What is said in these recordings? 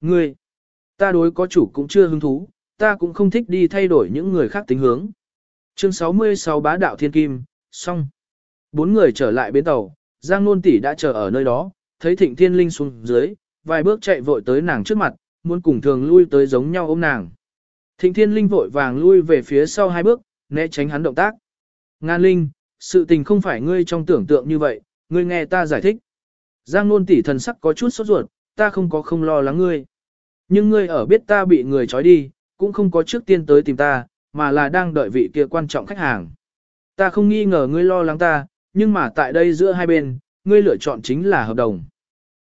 ngươi, ta đối có chủ cũng chưa hứng thú, ta cũng không thích đi thay đổi những người khác tính hướng. Chương 66 bá đạo thiên kim, xong. Bốn người trở lại bến tàu, Giang Nôn tỷ đã chờ ở nơi đó, thấy Thịnh Thiên Linh xuống dưới, vài bước chạy vội tới nàng trước mặt, muốn cùng thường lui tới giống nhau ôm nàng. Thịnh Thiên Linh vội vàng lui về phía sau hai bước, né tránh hắn động tác. Ngan Linh, sự tình không phải ngươi trong tưởng tượng như vậy, ngươi nghe ta giải thích. Giang Nôn tỷ thần sắc có chút sốt ruột, ta không có không lo lắng ngươi. Nhưng ngươi ở biết ta bị người trói đi, cũng không có trước tiên tới tìm ta, mà là đang đợi vị kia quan trọng khách hàng. Ta không nghi ngờ ngươi lo lắng ta, nhưng mà tại đây giữa hai bên, ngươi lựa chọn chính là hợp đồng.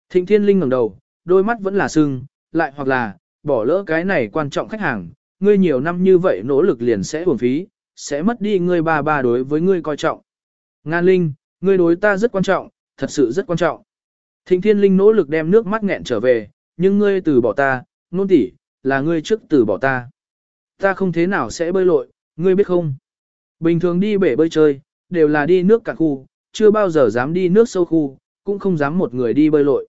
Thịnh Thiên Linh ngẩng đầu, đôi mắt vẫn là sưng, lại hoặc là, bỏ lỡ cái này quan trọng khách hàng, ngươi nhiều năm như vậy nỗ lực liền sẽ uổng phí, sẽ mất đi ngươi ba ba đối với ngươi coi trọng. Ngan Linh, ngươi đối ta rất quan trọng, thật sự rất quan trọng. Thịnh Thiên Linh nỗ lực đem nước mắt nghẹn trở về, nhưng ngươi từ bỏ ta, nôn tỷ, là ngươi trước từ bỏ ta. Ta không thế nào sẽ bơi lội, ngươi biết không? Bình thường đi bể bơi chơi, đều là đi nước cạn khu, chưa bao giờ dám đi nước sâu khu, cũng không dám một người đi bơi lội.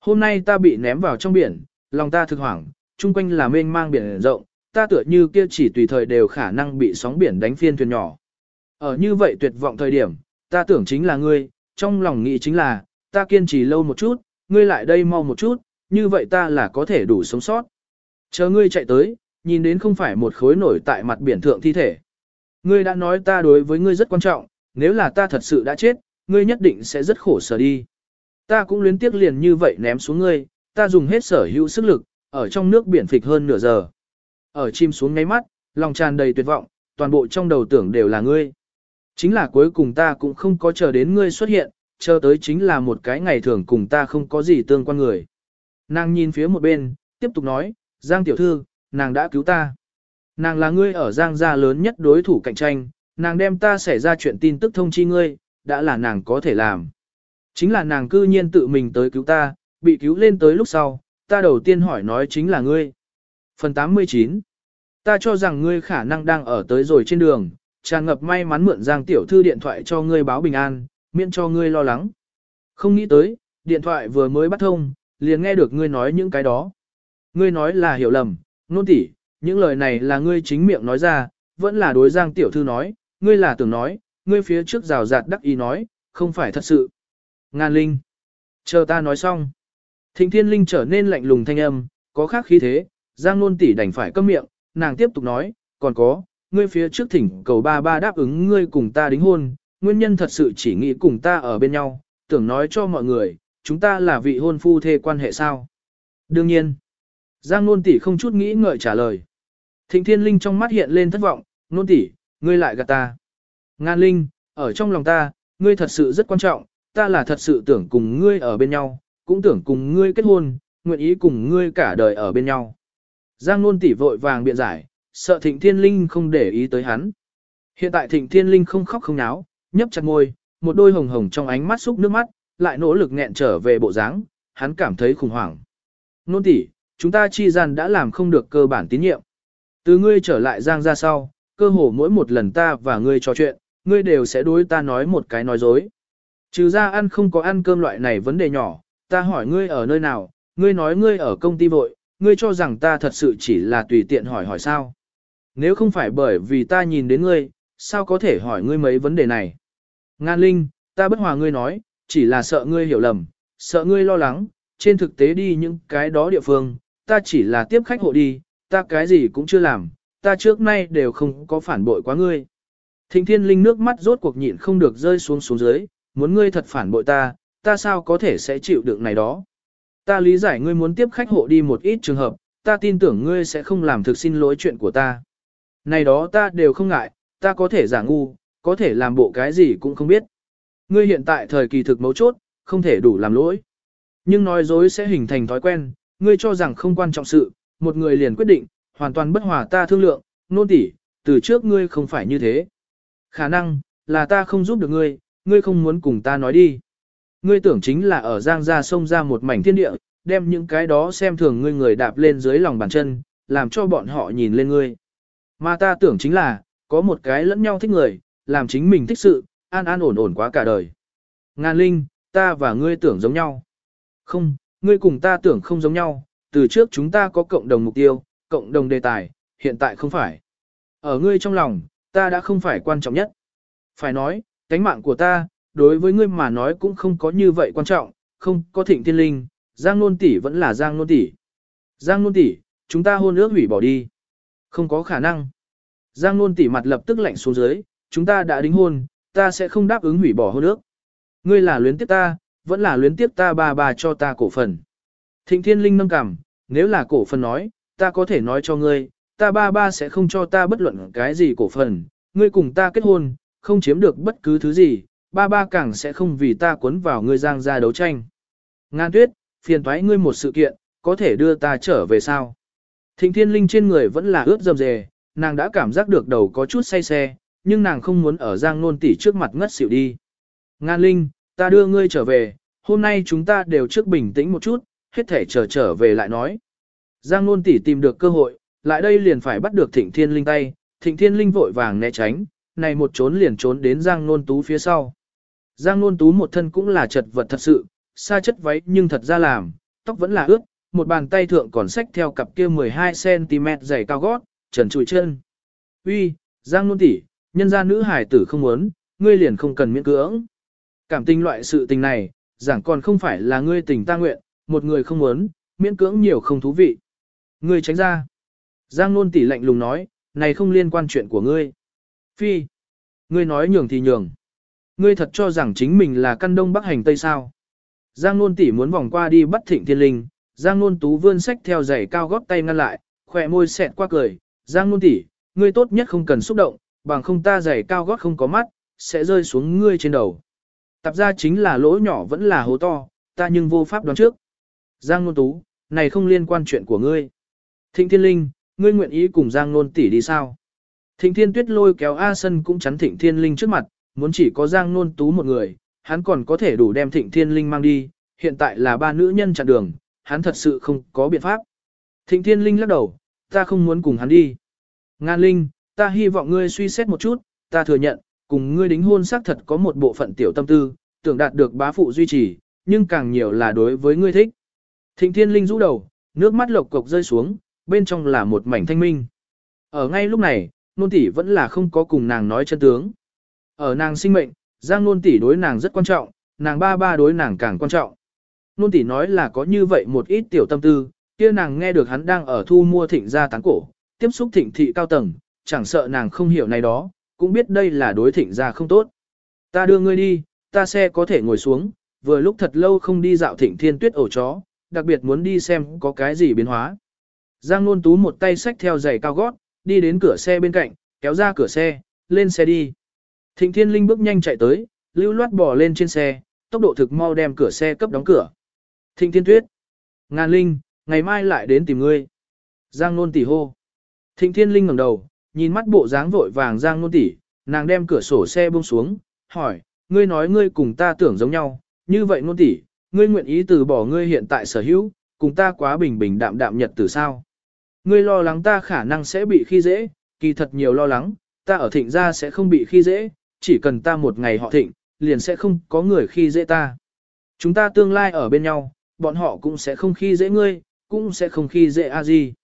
Hôm nay ta bị ném vào trong biển, lòng ta thực hoảng, chung quanh là mênh mang biển rộng, ta tựa như kia chỉ tùy thời đều khả năng bị sóng biển đánh phiên thuyền nhỏ. Ở như vậy tuyệt vọng thời điểm, ta tưởng chính là ngươi, trong lòng nghĩ chính là, ta kiên trì lâu một chút, ngươi lại đây mau một chút, như vậy ta là có thể đủ sống sót. Chờ ngươi chạy tới, nhìn đến không phải một khối nổi tại mặt biển thượng thi thể. Ngươi đã nói ta đối với ngươi rất quan trọng, nếu là ta thật sự đã chết, ngươi nhất định sẽ rất khổ sở đi. Ta cũng luyến tiếc liền như vậy ném xuống ngươi, ta dùng hết sở hữu sức lực, ở trong nước biển phịch hơn nửa giờ. Ở chim xuống ngay mắt, lòng tràn đầy tuyệt vọng, toàn bộ trong đầu tưởng đều là ngươi. Chính là cuối cùng ta cũng không có chờ đến ngươi xuất hiện, chờ tới chính là một cái ngày thường cùng ta không có gì tương quan người. Nàng nhìn phía một bên, tiếp tục nói, Giang tiểu thư, nàng đã cứu ta. Nàng là ngươi ở Giang gia lớn nhất đối thủ cạnh tranh, nàng đem ta xảy ra chuyện tin tức thông chi ngươi, đã là nàng có thể làm. Chính là nàng cư nhiên tự mình tới cứu ta, bị cứu lên tới lúc sau, ta đầu tiên hỏi nói chính là ngươi. Phần 89 Ta cho rằng ngươi khả năng đang ở tới rồi trên đường, tràn ngập may mắn mượn Giang tiểu thư điện thoại cho ngươi báo bình an, miễn cho ngươi lo lắng. Không nghĩ tới, điện thoại vừa mới bắt thông, liền nghe được ngươi nói những cái đó. Ngươi nói là hiểu lầm, nôn tỉ, những lời này là ngươi chính miệng nói ra, vẫn là đối Giang tiểu thư nói, ngươi là tưởng nói, ngươi phía trước rào rạt đắc ý nói, không phải thật sự. Ngan Linh. Chờ ta nói xong. Thịnh Thiên Linh trở nên lạnh lùng thanh âm, có khác khí thế, Giang Nôn tỷ đành phải câm miệng, nàng tiếp tục nói, còn có, ngươi phía trước thỉnh cầu ba ba đáp ứng ngươi cùng ta đính hôn, nguyên nhân thật sự chỉ nghĩ cùng ta ở bên nhau, tưởng nói cho mọi người, chúng ta là vị hôn phu thê quan hệ sao. Đương nhiên, Giang Nôn tỷ không chút nghĩ ngợi trả lời. Thịnh Thiên Linh trong mắt hiện lên thất vọng, Nôn tỷ, ngươi lại gạt ta. Ngan Linh, ở trong lòng ta, ngươi thật sự rất quan trọng, ta là thật sự tưởng cùng ngươi ở bên nhau, cũng tưởng cùng ngươi kết hôn, nguyện ý cùng ngươi cả đời ở bên nhau. Giang Nôn tỷ vội vàng biện giải, sợ Thịnh Thiên Linh không để ý tới hắn. Hiện tại Thịnh Thiên Linh không khóc không náo, nhấp chặt môi, một đôi hồng hồng trong ánh mắt xúc nước mắt, lại nỗ lực nghẹn trở về bộ dáng, hắn cảm thấy khủng hoảng. Nôn tỷ, chúng ta chi gian đã làm không được cơ bản tín nhiệm. Từ ngươi trở lại Giang ra sau, cơ hồ mỗi một lần ta và ngươi trò chuyện, ngươi đều sẽ đối ta nói một cái nói dối. Trừ ra ăn không có ăn cơm loại này vấn đề nhỏ, ta hỏi ngươi ở nơi nào, ngươi nói ngươi ở công ty vội, ngươi cho rằng ta thật sự chỉ là tùy tiện hỏi hỏi sao. Nếu không phải bởi vì ta nhìn đến ngươi, sao có thể hỏi ngươi mấy vấn đề này. Ngan Linh, ta bất hòa ngươi nói, chỉ là sợ ngươi hiểu lầm, sợ ngươi lo lắng, trên thực tế đi những cái đó địa phương, ta chỉ là tiếp khách hộ đi, ta cái gì cũng chưa làm, ta trước nay đều không có phản bội quá ngươi. Thịnh thiên linh nước mắt rốt cuộc nhịn không được rơi xuống xuống dưới, muốn ngươi thật phản bội ta, ta sao có thể sẽ chịu đựng này đó. Ta lý giải ngươi muốn tiếp khách hộ đi một ít trường hợp, ta tin tưởng ngươi sẽ không làm thực xin lỗi chuyện của ta. Này đó ta đều không ngại, ta có thể giả ngu, có thể làm bộ cái gì cũng không biết. Ngươi hiện tại thời kỳ thực mấu chốt, không thể đủ làm lỗi. Nhưng nói dối sẽ hình thành thói quen, ngươi cho rằng không quan trọng sự, một người liền quyết định, hoàn toàn bất hòa ta thương lượng, nôn tỉ, từ trước ngươi không phải như thế. Khả năng, là ta không giúp được ngươi, ngươi không muốn cùng ta nói đi. Ngươi tưởng chính là ở giang ra sông ra một mảnh thiên địa, đem những cái đó xem thường ngươi người đạp lên dưới lòng bàn chân, làm cho bọn họ nhìn lên ngươi. Mà ta tưởng chính là, có một cái lẫn nhau thích người, làm chính mình thích sự, an an ổn ổn quá cả đời. Ngàn linh, ta và ngươi tưởng giống nhau. Không, ngươi cùng ta tưởng không giống nhau, từ trước chúng ta có cộng đồng mục tiêu, cộng đồng đề tài, hiện tại không phải. Ở ngươi trong lòng, ta đã không phải quan trọng nhất. Phải nói, cánh mạng của ta, đối với ngươi mà nói cũng không có như vậy quan trọng, không có thịnh thiên linh, Giang Nôn tỷ vẫn là Giang Nôn tỷ. Giang Nôn tỷ, chúng ta hôn ước hủy bỏ đi. Không có khả năng. Giang Nôn tỷ mặt lập tức lạnh xuống dưới, chúng ta đã đính hôn, ta sẽ không đáp ứng hủy bỏ hôn ước. Ngươi là luyến tiếp ta, vẫn là luyến tiếp ta bà bà cho ta cổ phần. Thịnh Thiên Linh nâng cằm, nếu là cổ phần nói, ta có thể nói cho ngươi, ta ba ba sẽ không cho ta bất luận cái gì cổ phần, ngươi cùng ta kết hôn, không chiếm được bất cứ thứ gì, ba ba càng sẽ không vì ta cuốn vào ngươi giang ra đấu tranh. Ngan tuyết, phiền thoái ngươi một sự kiện, có thể đưa ta trở về sao? Thịnh thiên linh trên người vẫn là ướt dầm dề, nàng đã cảm giác được đầu có chút say xe, nhưng nàng không muốn ở giang nôn tỷ trước mặt ngất xỉu đi. Ngan linh, ta đưa ngươi trở về, hôm nay chúng ta đều trước bình tĩnh một chút, hết thể trở trở về lại nói. Giang nôn tỷ tìm được cơ hội, lại đây liền phải bắt được thịnh thiên linh tay, thịnh thiên linh vội vàng né tránh, này một trốn liền trốn đến giang nôn tú phía sau. Giang nôn tú một thân cũng là chật vật thật sự, xa chất váy nhưng thật ra làm, tóc vẫn là ướt, một bàn tay thượng còn xách theo cặp kia 12cm dày cao gót, trần trụi chân. Uy, Giang nôn tỷ, nhân gia nữ hải tử không muốn, ngươi liền không cần miễn cưỡng. Cảm tình loại sự tình này, giảng còn không phải là ngươi tình ta nguyện, một người không muốn, miễn cưỡng nhiều không thú vị. Ngươi tránh ra. Giang nôn tỷ lạnh lùng nói, này không liên quan chuyện của ngươi. Phi. Ngươi nói nhường thì nhường. Ngươi thật cho rằng chính mình là căn đông bắc hành tây sao. Giang nôn tỷ muốn vòng qua đi bắt thịnh thiên linh, Giang nôn tú vươn sách theo giày cao gót tay ngăn lại, khỏe môi xẹt qua cười. Giang nôn tỷ, ngươi tốt nhất không cần xúc động, bằng không ta giày cao gót không có mắt, sẽ rơi xuống ngươi trên đầu. Tập ra chính là lỗ nhỏ vẫn là hố to, ta nhưng vô pháp đoán trước. Giang nôn tú, này không liên quan chuyện của ngươi. Thịnh thiên linh, ngươi nguyện ý cùng Giang nôn tỷ đi sao? Thịnh thiên tuyết lôi kéo A Sân cũng chắn thịnh thiên linh trước mặt, muốn chỉ có Giang nôn tú một người, hắn còn có thể đủ đem thịnh thiên linh mang đi, hiện tại là ba nữ nhân chặn đường, hắn thật sự không có biện pháp. Thịnh thiên linh lắc đầu, ta không muốn cùng hắn đi. Ngan linh, ta hy vọng ngươi suy xét một chút, ta thừa nhận, cùng ngươi đính hôn xác thật có một bộ phận tiểu tâm tư, tưởng đạt được bá phụ duy trì, nhưng càng nhiều là đối với ngươi thích. Thịnh thiên linh rũ đầu, nước mắt lộc cộc rơi xuống, bên trong là một mảnh thanh minh. Ở ngay lúc này, nôn tỷ vẫn là không có cùng nàng nói chân tướng. Ở nàng sinh mệnh, Giang nôn tỷ đối nàng rất quan trọng, nàng ba ba đối nàng càng quan trọng. Nôn tỷ nói là có như vậy một ít tiểu tâm tư, kia nàng nghe được hắn đang ở thu mua thịnh gia tán cổ, tiếp xúc thịnh thị cao tầng, chẳng sợ nàng không hiểu này đó, cũng biết đây là đối thịnh ra không tốt. Ta đưa ngươi đi, ta xe có thể ngồi xuống, vừa lúc thật lâu không đi dạo thịnh thiên tuyết ổ chó, đặc biệt muốn đi xem có cái gì biến hóa. Giang Nôn Tú một tay xách theo giày cao gót, đi đến cửa xe bên cạnh, kéo ra cửa xe, lên xe đi. Thịnh Thiên Linh bước nhanh chạy tới, lưu loát bò lên trên xe, tốc độ thực mau đem cửa xe cấp đóng cửa. Thịnh Thiên Tuyết, Ngàn Linh, ngày mai lại đến tìm ngươi. Giang Nôn tỷ hô. Thịnh Thiên Linh ngẩng đầu, nhìn mắt bộ dáng vội vàng Giang Nôn tỷ, nàng đem cửa sổ xe buông xuống, hỏi, ngươi nói ngươi cùng ta tưởng giống nhau, như vậy Nôn tỷ, ngươi nguyện ý từ bỏ ngươi hiện tại sở hữu, cùng ta quá bình bình đạm đạm nhật từ sao? Ngươi lo lắng ta khả năng sẽ bị khi dễ, kỳ thật nhiều lo lắng, ta ở thịnh gia sẽ không bị khi dễ, chỉ cần ta một ngày họ thịnh, liền sẽ không có người khi dễ ta. Chúng ta tương lai ở bên nhau, bọn họ cũng sẽ không khi dễ ngươi, cũng sẽ không khi dễ a gì.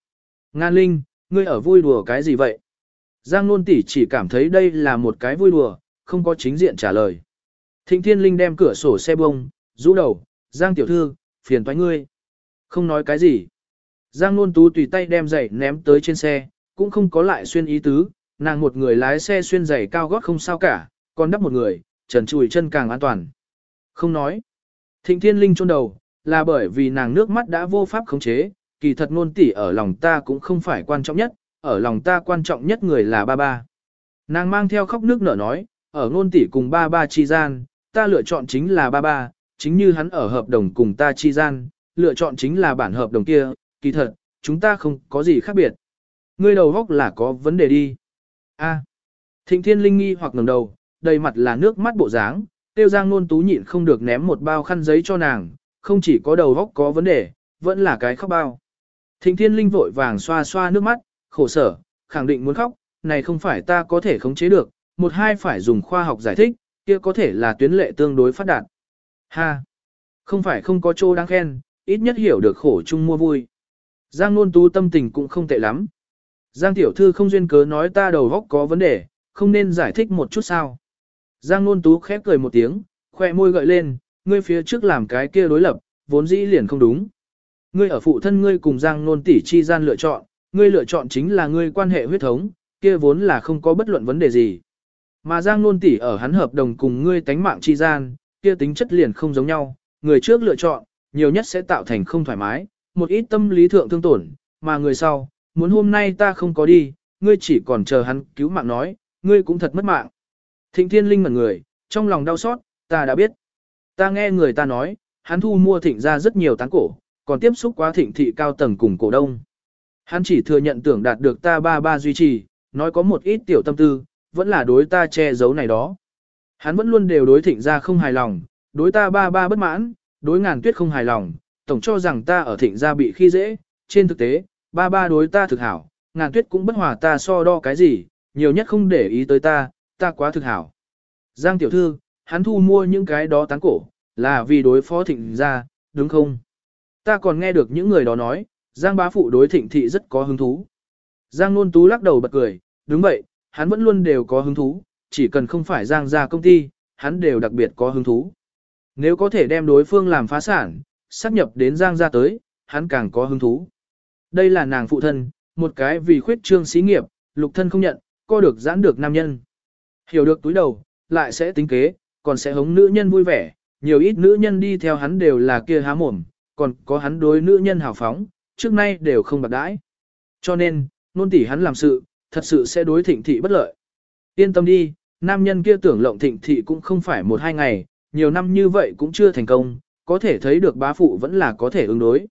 Ngan Linh, ngươi ở vui đùa cái gì vậy? Giang Nôn tỷ chỉ cảm thấy đây là một cái vui đùa, không có chính diện trả lời. Thịnh Thiên Linh đem cửa sổ xe bông, rũ đầu, Giang tiểu thư, phiền toái ngươi. Không nói cái gì. Giang Nôn Tú tùy tay đem giày ném tới trên xe, cũng không có lại xuyên ý tứ, nàng một người lái xe xuyên giày cao gót không sao cả, còn đắp một người, trần chùi chân càng an toàn. Không nói. Thịnh Thiên Linh chôn đầu, là bởi vì nàng nước mắt đã vô pháp khống chế, kỳ thật nôn tỷ ở lòng ta cũng không phải quan trọng nhất, ở lòng ta quan trọng nhất người là ba ba. Nàng mang theo khóc nước nở nói, ở ngôn tỷ cùng ba ba chi gian, ta lựa chọn chính là ba ba, chính như hắn ở hợp đồng cùng ta chi gian, lựa chọn chính là bản hợp đồng kia, kỳ thật, chúng ta không có gì khác biệt. Ngươi đầu góc là có vấn đề đi. A. Thịnh Thiên Linh nghi hoặc ngẩng đầu, đầy mặt là nước mắt bộ dáng, tiêu giang nôn tú nhịn không được ném một bao khăn giấy cho nàng, không chỉ có đầu góc có vấn đề, vẫn là cái khóc bao. Thịnh Thiên Linh vội vàng xoa xoa nước mắt, khổ sở, khẳng định muốn khóc, này không phải ta có thể khống chế được, một hai phải dùng khoa học giải thích, kia có thể là tuyến lệ tương đối phát đạt. Ha! Không phải không có chỗ đáng khen, ít nhất hiểu được khổ chung mua vui. Giang Nôn Tú tâm tình cũng không tệ lắm. Giang Tiểu Thư không duyên cớ nói ta đầu góc có vấn đề, không nên giải thích một chút sao. Giang Nôn Tú khép cười một tiếng, khoe môi gợi lên, ngươi phía trước làm cái kia đối lập, vốn dĩ liền không đúng. Ngươi ở phụ thân ngươi cùng Giang Nôn tỷ chi gian lựa chọn, ngươi lựa chọn chính là ngươi quan hệ huyết thống, kia vốn là không có bất luận vấn đề gì. Mà Giang Nôn tỷ ở hắn hợp đồng cùng ngươi tánh mạng chi gian, kia tính chất liền không giống nhau, người trước lựa chọn, nhiều nhất sẽ tạo thành không thoải mái, một ít tâm lý thượng thương tổn, mà người sau, muốn hôm nay ta không có đi, ngươi chỉ còn chờ hắn cứu mạng nói, ngươi cũng thật mất mạng. Thịnh Thiên Linh ngẩn người, trong lòng đau xót, ta đã biết. Ta nghe người ta nói, hắn thu mua thịnh ra rất nhiều tán cổ, còn tiếp xúc quá thịnh thị cao tầng cùng cổ đông. Hắn chỉ thừa nhận tưởng đạt được ta ba ba duy trì, nói có một ít tiểu tâm tư, vẫn là đối ta che giấu này đó. Hắn vẫn luôn đều đối thịnh ra không hài lòng, đối ta ba ba bất mãn, đối ngàn tuyết không hài lòng, tổng cho rằng ta ở thịnh gia bị khi dễ, trên thực tế, ba ba đối ta thực hảo, ngàn tuyết cũng bất hòa ta so đo cái gì, nhiều nhất không để ý tới ta, ta quá thực hảo. Giang tiểu thư, hắn thu mua những cái đó tán cổ, là vì đối phó thịnh gia, đúng không? Ta còn nghe được những người đó nói, Giang bá phụ đối thịnh thị rất có hứng thú. Giang nôn tú lắc đầu bật cười, đúng vậy, hắn vẫn luôn đều có hứng thú, chỉ cần không phải Giang gia công ty, hắn đều đặc biệt có hứng thú. Nếu có thể đem đối phương làm phá sản, sắp nhập đến Giang gia tới, hắn càng có hứng thú. Đây là nàng phụ thân, một cái vì khuyết trương xí nghiệp, lục thân không nhận, co được giãn được nam nhân. Hiểu được túi đầu, lại sẽ tính kế, còn sẽ hống nữ nhân vui vẻ, nhiều ít nữ nhân đi theo hắn đều là kia há mồm, còn có hắn đối nữ nhân hào phóng, trước nay đều không bạc đãi. Cho nên, nôn tỉ hắn làm sự, thật sự sẽ đối thịnh thị bất lợi. Yên tâm đi, nam nhân kia tưởng lộng thịnh thị cũng không phải một hai ngày, nhiều năm như vậy cũng chưa thành công, có thể thấy được bá phụ vẫn là có thể ứng đối.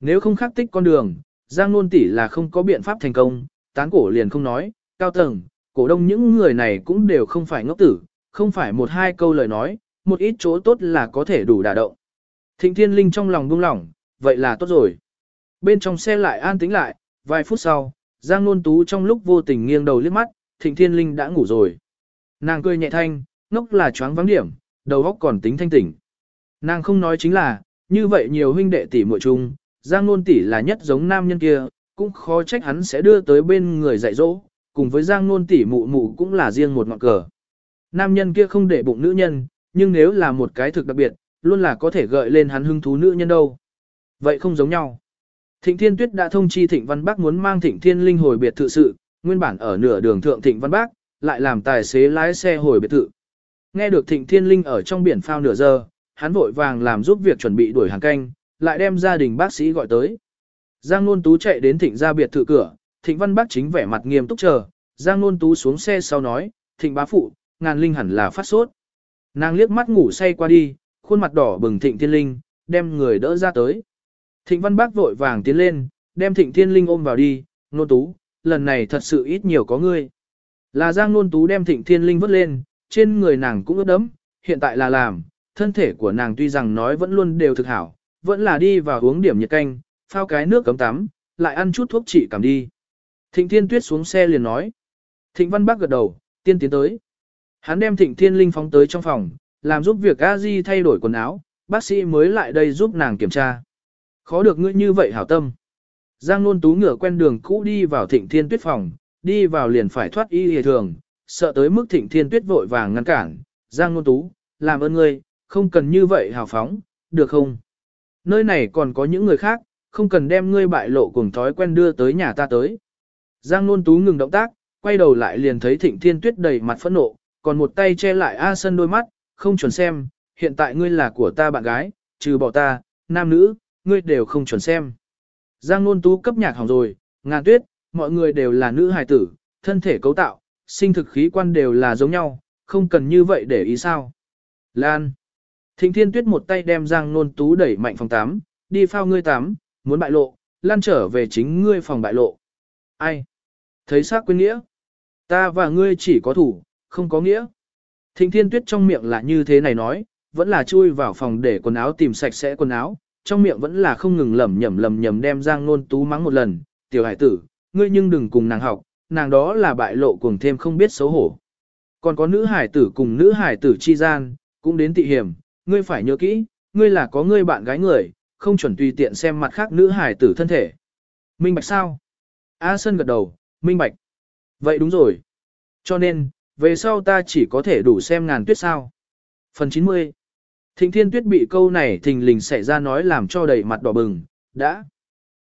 Nếu không khắc tích con đường, Giang Nôn tỷ là không có biện pháp thành công, tán cổ liền không nói, cao tầng, cổ đông những người này cũng đều không phải ngốc tử, không phải một hai câu lời nói, một ít chỗ tốt là có thể đủ đả động. Thịnh Thiên Linh trong lòng buông lỏng, vậy là tốt rồi. Bên trong xe lại an tĩnh lại, vài phút sau, Giang Nôn Tú trong lúc vô tình nghiêng đầu liếc mắt, Thịnh Thiên Linh đã ngủ rồi. Nàng cười nhẹ thanh, ngốc là choáng vắng điểm, đầu óc còn tính thanh tỉnh. Nàng không nói chính là, như vậy nhiều huynh đệ tỷ muội chung, Giang Nôn tỷ là nhất giống nam nhân kia, cũng khó trách hắn sẽ đưa tới bên người dạy dỗ, cùng với Giang Nôn tỷ mụ mụ cũng là riêng một ngọn cờ. Nam nhân kia không để bụng nữ nhân, nhưng nếu là một cái thực đặc biệt, luôn là có thể gợi lên hắn hứng thú nữ nhân đâu. Vậy không giống nhau. Thịnh Thiên Tuyết đã thông chi Thịnh Văn Bác muốn mang Thịnh Thiên Linh hồi biệt thự sự, nguyên bản ở nửa đường thượng Thịnh Văn Bác, lại làm tài xế lái xe hồi biệt thự. Nghe được Thịnh Thiên Linh ở trong biển phao nửa giờ, hắn vội vàng làm giúp việc chuẩn bị đuổi hàng canh, lại đem gia đình bác sĩ gọi tới. Giang Nôn Tú chạy đến Thịnh gia biệt thự cửa, Thịnh Văn Bác chính vẻ mặt nghiêm túc chờ, Giang Nôn Tú xuống xe sau nói, Thịnh bá phụ, ngàn linh hẳn là phát sốt. Nàng liếc mắt ngủ say qua đi, khuôn mặt đỏ bừng Thịnh Thiên Linh, đem người đỡ ra tới. Thịnh Văn Bác vội vàng tiến lên, đem Thịnh Thiên Linh ôm vào đi, Nôn Tú, lần này thật sự ít nhiều có ngươi. Là Giang Nôn Tú đem Thịnh Thiên Linh vứt lên, trên người nàng cũng ướt đẫm, hiện tại là làm, thân thể của nàng tuy rằng nói vẫn luôn đều thực hảo, vẫn là đi vào uống điểm nhiệt canh, phao cái nước cấm tắm, lại ăn chút thuốc trị cảm đi. Thịnh Thiên Tuyết xuống xe liền nói. Thịnh Văn Bác gật đầu, tiên tiến tới. Hắn đem Thịnh Thiên Linh phóng tới trong phòng, làm giúp việc a di thay đổi quần áo, bác sĩ mới lại đây giúp nàng kiểm tra. Khó được ngươi như vậy hảo tâm. Giang Nôn Tú ngửa quen đường cũ đi vào Thịnh Thiên Tuyết phòng, đi vào liền phải thoát y hề thường, sợ tới mức Thịnh Thiên Tuyết vội vàng ngăn cản. Giang Nôn Tú, làm ơn ngươi, không cần như vậy hào phóng, được không? Nơi này còn có những người khác, không cần đem ngươi bại lộ cùng thói quen đưa tới nhà ta tới. Giang Nôn Tú ngừng động tác, quay đầu lại liền thấy Thịnh Thiên Tuyết đầy mặt phẫn nộ, còn một tay che lại A Sân đôi mắt, không chuẩn xem, hiện tại ngươi là của ta bạn gái, trừ bỏ ta, nam nữ, ngươi đều không chuẩn xem. Giang Nôn Tú cấp nhạc hỏng rồi, ngàn tuyết, mọi người đều là nữ hài tử, thân thể cấu tạo, sinh thực khí quan đều là giống nhau, không cần như vậy để ý sao. Lan. Thịnh Thiên Tuyết một tay đem Giang Nôn Tú đẩy mạnh phòng 8, đi phao ngươi tắm, muốn bại lộ, lan trở về chính ngươi phòng bại lộ. Ai? Thấy xác quên nghĩa. Ta và ngươi chỉ có thủ, không có nghĩa. Thịnh Thiên Tuyết trong miệng là như thế này nói, vẫn là chui vào phòng để quần áo tìm sạch sẽ quần áo, trong miệng vẫn là không ngừng lẩm nhẩm lẩm nhẩm đem Giang Nôn Tú mắng một lần, "Tiểu hải tử, ngươi nhưng đừng cùng nàng học, nàng đó là bại lộ cuồng thêm không biết xấu hổ." Còn có nữ hải tử cùng nữ hải tử chi gian, cũng đến tị hiểm, ngươi phải nhớ kỹ, ngươi là có ngươi bạn gái người, không chuẩn tùy tiện xem mặt khác nữ hải tử thân thể. Minh bạch sao? A Sơn gật đầu, minh bạch. Vậy đúng rồi. Cho nên, về sau ta chỉ có thể đủ xem ngàn tuyết sao. Phần 90 Thịnh Thiên Tuyết bị câu này thình lình xảy ra nói làm cho đầy mặt đỏ bừng, đã.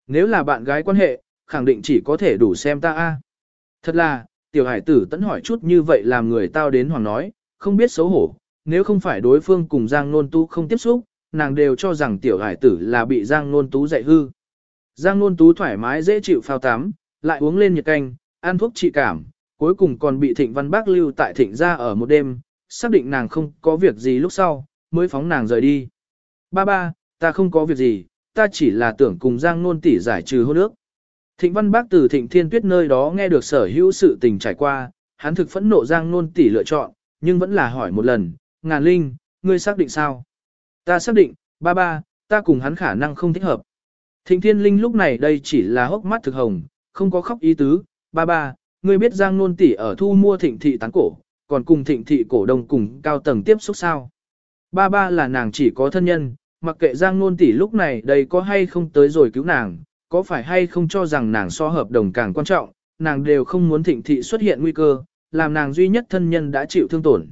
Nếu là bạn gái quan hệ, khẳng định chỉ có thể đủ xem ta a. Thật là, tiểu hải tử tẫn hỏi chút như vậy làm người tao đến hoàng nói, không biết xấu hổ, nếu không phải đối phương cùng Giang Nôn Tú không tiếp xúc, nàng đều cho rằng tiểu hải tử là bị Giang Nôn Tú dạy hư. Giang Nôn Tú thoải mái dễ chịu phao tắm, lại uống lên nhiệt canh, ăn thuốc trị cảm, cuối cùng còn bị Thịnh Văn Bác lưu tại Thịnh gia ở một đêm, xác định nàng không có việc gì lúc sau, mới phóng nàng rời đi. Ba ba, ta không có việc gì, ta chỉ là tưởng cùng Giang Nôn tỷ giải trừ hôn ước. Thịnh Văn Bác từ Thịnh Thiên Tuyết nơi đó nghe được sở hữu sự tình trải qua, hắn thực phẫn nộ Giang Nôn tỷ lựa chọn, nhưng vẫn là hỏi một lần, ngàn linh, ngươi xác định sao? Ta xác định, ba ba, ta cùng hắn khả năng không thích hợp. Thịnh Thiên Linh lúc này đây chỉ là hốc mắt thực hồng, không có khóc ý tứ, ba ba, ngươi biết Giang Nôn tỷ ở thu mua thịnh thị tán cổ, còn cùng thịnh thị cổ đông cùng cao tầng tiếp xúc sao? Ba ba là nàng chỉ có thân nhân, mặc kệ Giang Nôn tỷ lúc này đây có hay không tới rồi cứu nàng, có phải hay không cho rằng nàng so hợp đồng càng quan trọng, nàng đều không muốn thịnh thị xuất hiện nguy cơ, làm nàng duy nhất thân nhân đã chịu thương tổn.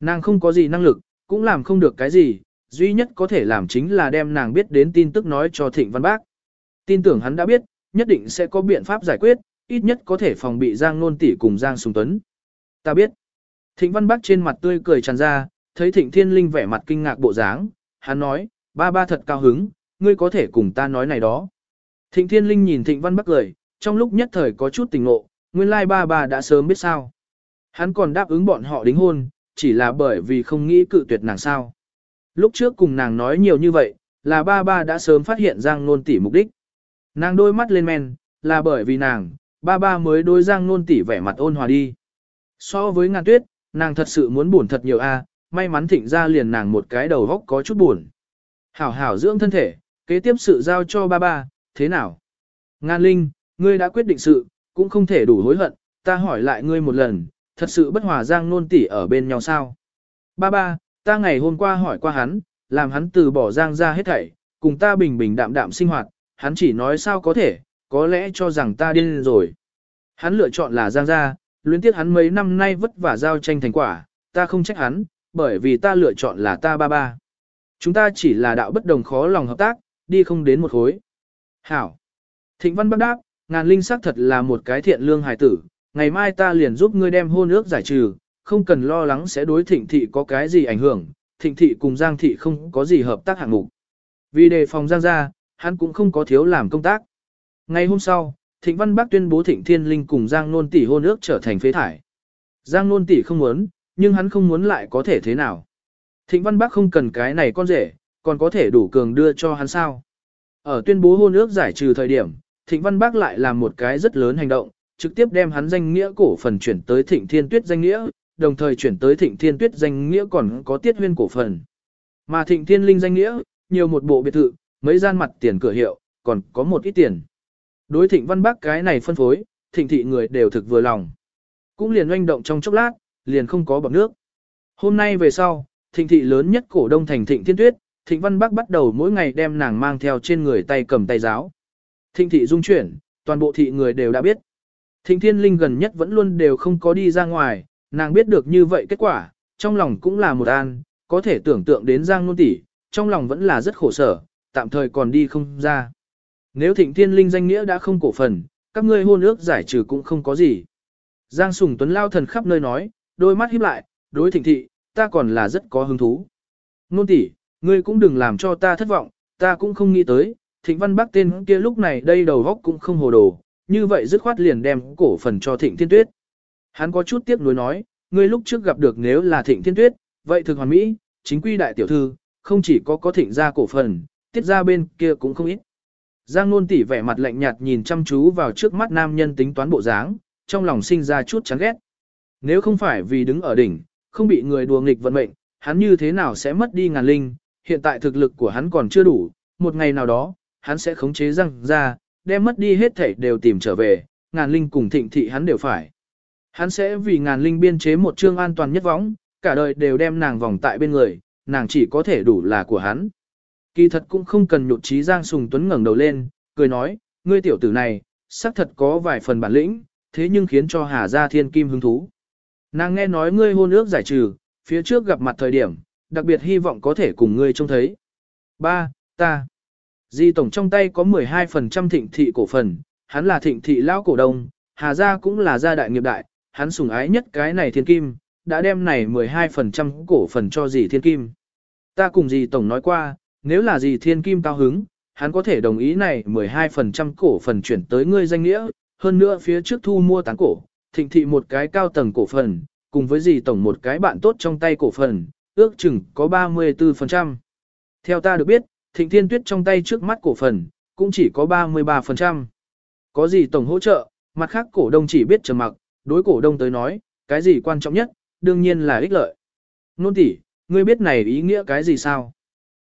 Nàng không có gì năng lực, cũng làm không được cái gì, duy nhất có thể làm chính là đem nàng biết đến tin tức nói cho Thịnh Văn Bác. Tin tưởng hắn đã biết, nhất định sẽ có biện pháp giải quyết, ít nhất có thể phòng bị Giang Nôn tỷ cùng Giang Sùng Tuấn. Ta biết. Thịnh Văn Bác trên mặt tươi cười tràn ra, thấy Thịnh Thiên Linh vẻ mặt kinh ngạc bộ dáng, hắn nói, ba ba thật cao hứng, ngươi có thể cùng ta nói này đó. Thịnh Thiên Linh nhìn Thịnh Văn Bắc cười, trong lúc nhất thời có chút tình ngộ, nguyên lai ba ba đã sớm biết sao. Hắn còn đáp ứng bọn họ đính hôn, chỉ là bởi vì không nghĩ cự tuyệt nàng sao. Lúc trước cùng nàng nói nhiều như vậy, là ba ba đã sớm phát hiện Giang Nôn tỷ mục đích. Nàng đôi mắt lên men, là bởi vì nàng, ba ba mới đôi Giang Nôn tỷ vẻ mặt ôn hòa đi. So với ngàn tuyết, nàng thật sự muốn buồn thật nhiều a, may mắn thịnh ra liền nàng một cái đầu góc có chút buồn. Hảo hảo dưỡng thân thể, kế tiếp sự giao cho ba ba, thế nào? Ngan Linh, ngươi đã quyết định sự, cũng không thể đủ hối hận, ta hỏi lại ngươi một lần, thật sự bất hòa Giang Nôn tỷ ở bên nhau sao? Ba ba, ta ngày hôm qua hỏi qua hắn, làm hắn từ bỏ Giang ra hết thảy, cùng ta bình bình đạm đạm sinh hoạt, hắn chỉ nói sao có thể, có lẽ cho rằng ta điên rồi. Hắn lựa chọn là Giang gia, luyến tiếc hắn mấy năm nay vất vả giao tranh thành quả, ta không trách hắn, bởi vì ta lựa chọn là ta ba ba. Chúng ta chỉ là đạo bất đồng khó lòng hợp tác, đi không đến một khối. Hảo. Thịnh Văn bác đáp, ngàn linh sắc thật là một cái thiện lương hài tử, ngày mai ta liền giúp ngươi đem hôn ước giải trừ, không cần lo lắng sẽ đối thịnh thị có cái gì ảnh hưởng, thịnh thị cùng Giang thị không có gì hợp tác hạng mục. Vì đề phòng Giang ra, hắn cũng không có thiếu làm công tác. Ngày hôm sau, Thịnh Văn bác tuyên bố Thịnh Thiên Linh cùng Giang Nôn tỷ hôn ước trở thành phế thải. Giang Nôn tỷ không muốn, nhưng hắn không muốn lại có thể thế nào. Thịnh Văn Bắc không cần cái này con rể, còn có thể đủ cường đưa cho hắn sao. Ở tuyên bố hôn ước giải trừ thời điểm, Thịnh Văn Bắc lại làm một cái rất lớn hành động, trực tiếp đem hắn danh nghĩa cổ phần chuyển tới Thịnh Thiên Tuyết danh nghĩa, đồng thời chuyển tới Thịnh Thiên Tuyết danh nghĩa còn có tiết huyên cổ phần. Mà Thịnh Thiên Linh danh nghĩa, nhiều một bộ biệt thự, mấy gian mặt tiền cửa hiệu, còn có một ít tiền. Đối Thịnh Văn Bắc cái này phân phối, Thịnh thị người đều thực vừa lòng. Cũng liền oanh động trong chốc lát, liền không có bọc nước. Hôm nay về sau, Thịnh thị lớn nhất cổ đông thành Thịnh Thiên Tuyết, Thịnh Văn Bắc bắt đầu mỗi ngày đem nàng mang theo trên người tay cầm tay giáo. Thịnh thị dung chuyển, toàn bộ thị người đều đã biết. Thịnh Thiên Linh gần nhất vẫn luôn đều không có đi ra ngoài, nàng biết được như vậy kết quả, trong lòng cũng là một an, có thể tưởng tượng đến Giang Nôn tỷ, trong lòng vẫn là rất khổ sở, tạm thời còn đi không ra. Nếu Thịnh Thiên Linh danh nghĩa đã không cổ phần, các ngươi hôn ước giải trừ cũng không có gì. Giang Sùng Tuấn lao thần khắp nơi nói, đôi mắt híp lại, đối Thịnh thị, ta còn là rất có hứng thú. Nôn tỷ, ngươi cũng đừng làm cho ta thất vọng, ta cũng không nghĩ tới, Thịnh Văn Bắc tên kia lúc này đây đầu góc cũng không hồ đồ, như vậy dứt khoát liền đem cổ phần cho Thịnh Thiên Tuyết. Hắn có chút tiếc nuối nói, ngươi lúc trước gặp được nếu là Thịnh Thiên Tuyết, vậy thực hoàn mỹ, chính quy đại tiểu thư, không chỉ có có thịnh ra cổ phần, tiết ra bên kia cũng không ít. Giang Nôn tỷ vẻ mặt lạnh nhạt nhìn chăm chú vào trước mắt nam nhân tính toán bộ dáng, trong lòng sinh ra chút chán ghét. Nếu không phải vì đứng ở đỉnh, không bị người đùa nghịch vận mệnh, hắn như thế nào sẽ mất đi ngàn linh, hiện tại thực lực của hắn còn chưa đủ, một ngày nào đó, hắn sẽ khống chế răng ra, đem mất đi hết thảy đều tìm trở về, ngàn linh cùng thịnh thị hắn đều phải. Hắn sẽ vì ngàn linh biên chế một chương an toàn nhất võng, cả đời đều đem nàng vòng tại bên người, nàng chỉ có thể đủ là của hắn. Kỳ thật cũng không cần nhụt chí Giang Sùng Tuấn ngẩng đầu lên, cười nói, ngươi tiểu tử này, xác thật có vài phần bản lĩnh, thế nhưng khiến cho Hà Gia Thiên Kim hứng thú. Nàng nghe nói ngươi hôn ước giải trừ, phía trước gặp mặt thời điểm, đặc biệt hy vọng có thể cùng ngươi trông thấy. Ba, ta. Di Tổng trong tay có 12% thịnh thị cổ phần, hắn là thịnh thị lão cổ đông, Hà Gia cũng là gia đại nghiệp đại, hắn sủng ái nhất cái này thiên kim, đã đem này 12% cổ phần cho dì thiên kim. Ta cùng dì Tổng nói qua, nếu là dì thiên kim cao hứng, hắn có thể đồng ý này 12% cổ phần chuyển tới ngươi danh nghĩa, hơn nữa phía trước thu mua tán cổ, thịnh thị một cái cao tầng cổ phần, cùng với dì Tổng một cái bạn tốt trong tay cổ phần, ước chừng có 34%. Theo ta được biết, thịnh thiên tuyết trong tay trước mắt cổ phần, cũng chỉ có 33%. Có gì tổng hỗ trợ, mặt khác cổ đông chỉ biết trầm mặc, đối cổ đông tới nói, cái gì quan trọng nhất, đương nhiên là ích lợi. Nôn tỷ, ngươi biết này ý nghĩa cái gì sao?